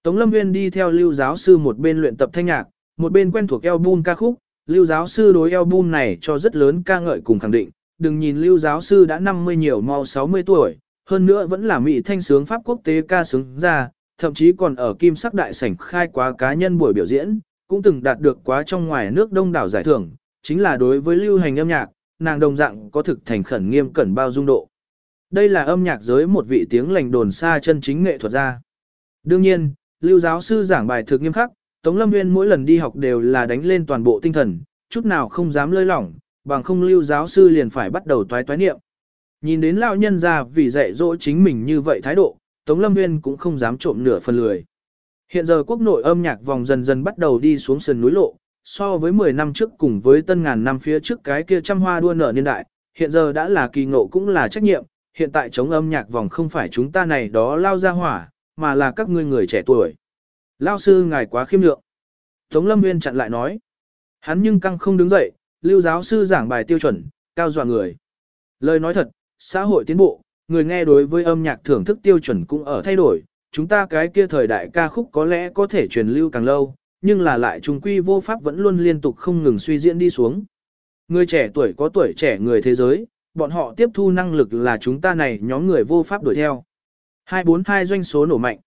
Tống Lâm Viên đi theo lưu giáo sư một bên luyện tập thanh nhạc, một bên quen thuộc album ca khúc, lưu giáo sư đối album này cho rất lớn ca ngợi cùng khẳng định, đừng nhìn lưu giáo sư đã 50 nhiều mau 60 tuổi, hơn nữa vẫn là mỹ thanh sướng Pháp quốc tế ca sướng ra, thậm chí còn ở kim sắc đại sảnh khai quá cá nhân buổi biểu diễn, cũng từng đạt được quá trong ngoài nước đông đảo giải thưởng, chính là đối với lưu hành âm nhạc, nàng đồng dạng có thực thành khẩn nghiêm cẩn bao dung độ. Đây là âm nhạc giới một vị tiếng lành đồn xa chân chính nghệ thuật gia. Đương nhiên, lưu giáo sư giảng bài thực nghiêm khắc, Tống Lâm Nguyên mỗi lần đi học đều là đánh lên toàn bộ tinh thần, chút nào không dám lơi lỏng, bằng không lưu giáo sư liền phải bắt đầu toái toái niệm. Nhìn đến lão nhân ra vì dạy dỗ chính mình như vậy thái độ, Tống Lâm Nguyên cũng không dám trộm nửa phần lười. Hiện giờ quốc nội âm nhạc vòng dần dần bắt đầu đi xuống sườn núi lộ, so với 10 năm trước cùng với tân ngàn năm phía trước cái kia trăm hoa đua nở niên đại, hiện giờ đã là kỳ ngộ cũng là trách nhiệm, hiện tại chống âm nhạc vòng không phải chúng ta này đó lao ra hỏa, mà là các ngươi người trẻ tuổi. Lao sư ngài quá khiêm lượng. Tống Lâm Nguyên chặn lại nói. Hắn nhưng căng không đứng dậy, lưu giáo sư giảng bài tiêu chuẩn, cao dọa người. Lời nói thật, xã hội tiến bộ, người nghe đối với âm nhạc thưởng thức tiêu chuẩn cũng ở thay đổi, chúng ta cái kia thời đại ca khúc có lẽ có thể truyền lưu càng lâu, nhưng là lại trung quy vô pháp vẫn luôn liên tục không ngừng suy diễn đi xuống. Người trẻ tuổi có tuổi trẻ người thế giới, bọn họ tiếp thu năng lực là chúng ta này nhóm người vô pháp đuổi theo. 242 doanh số nổ mạnh.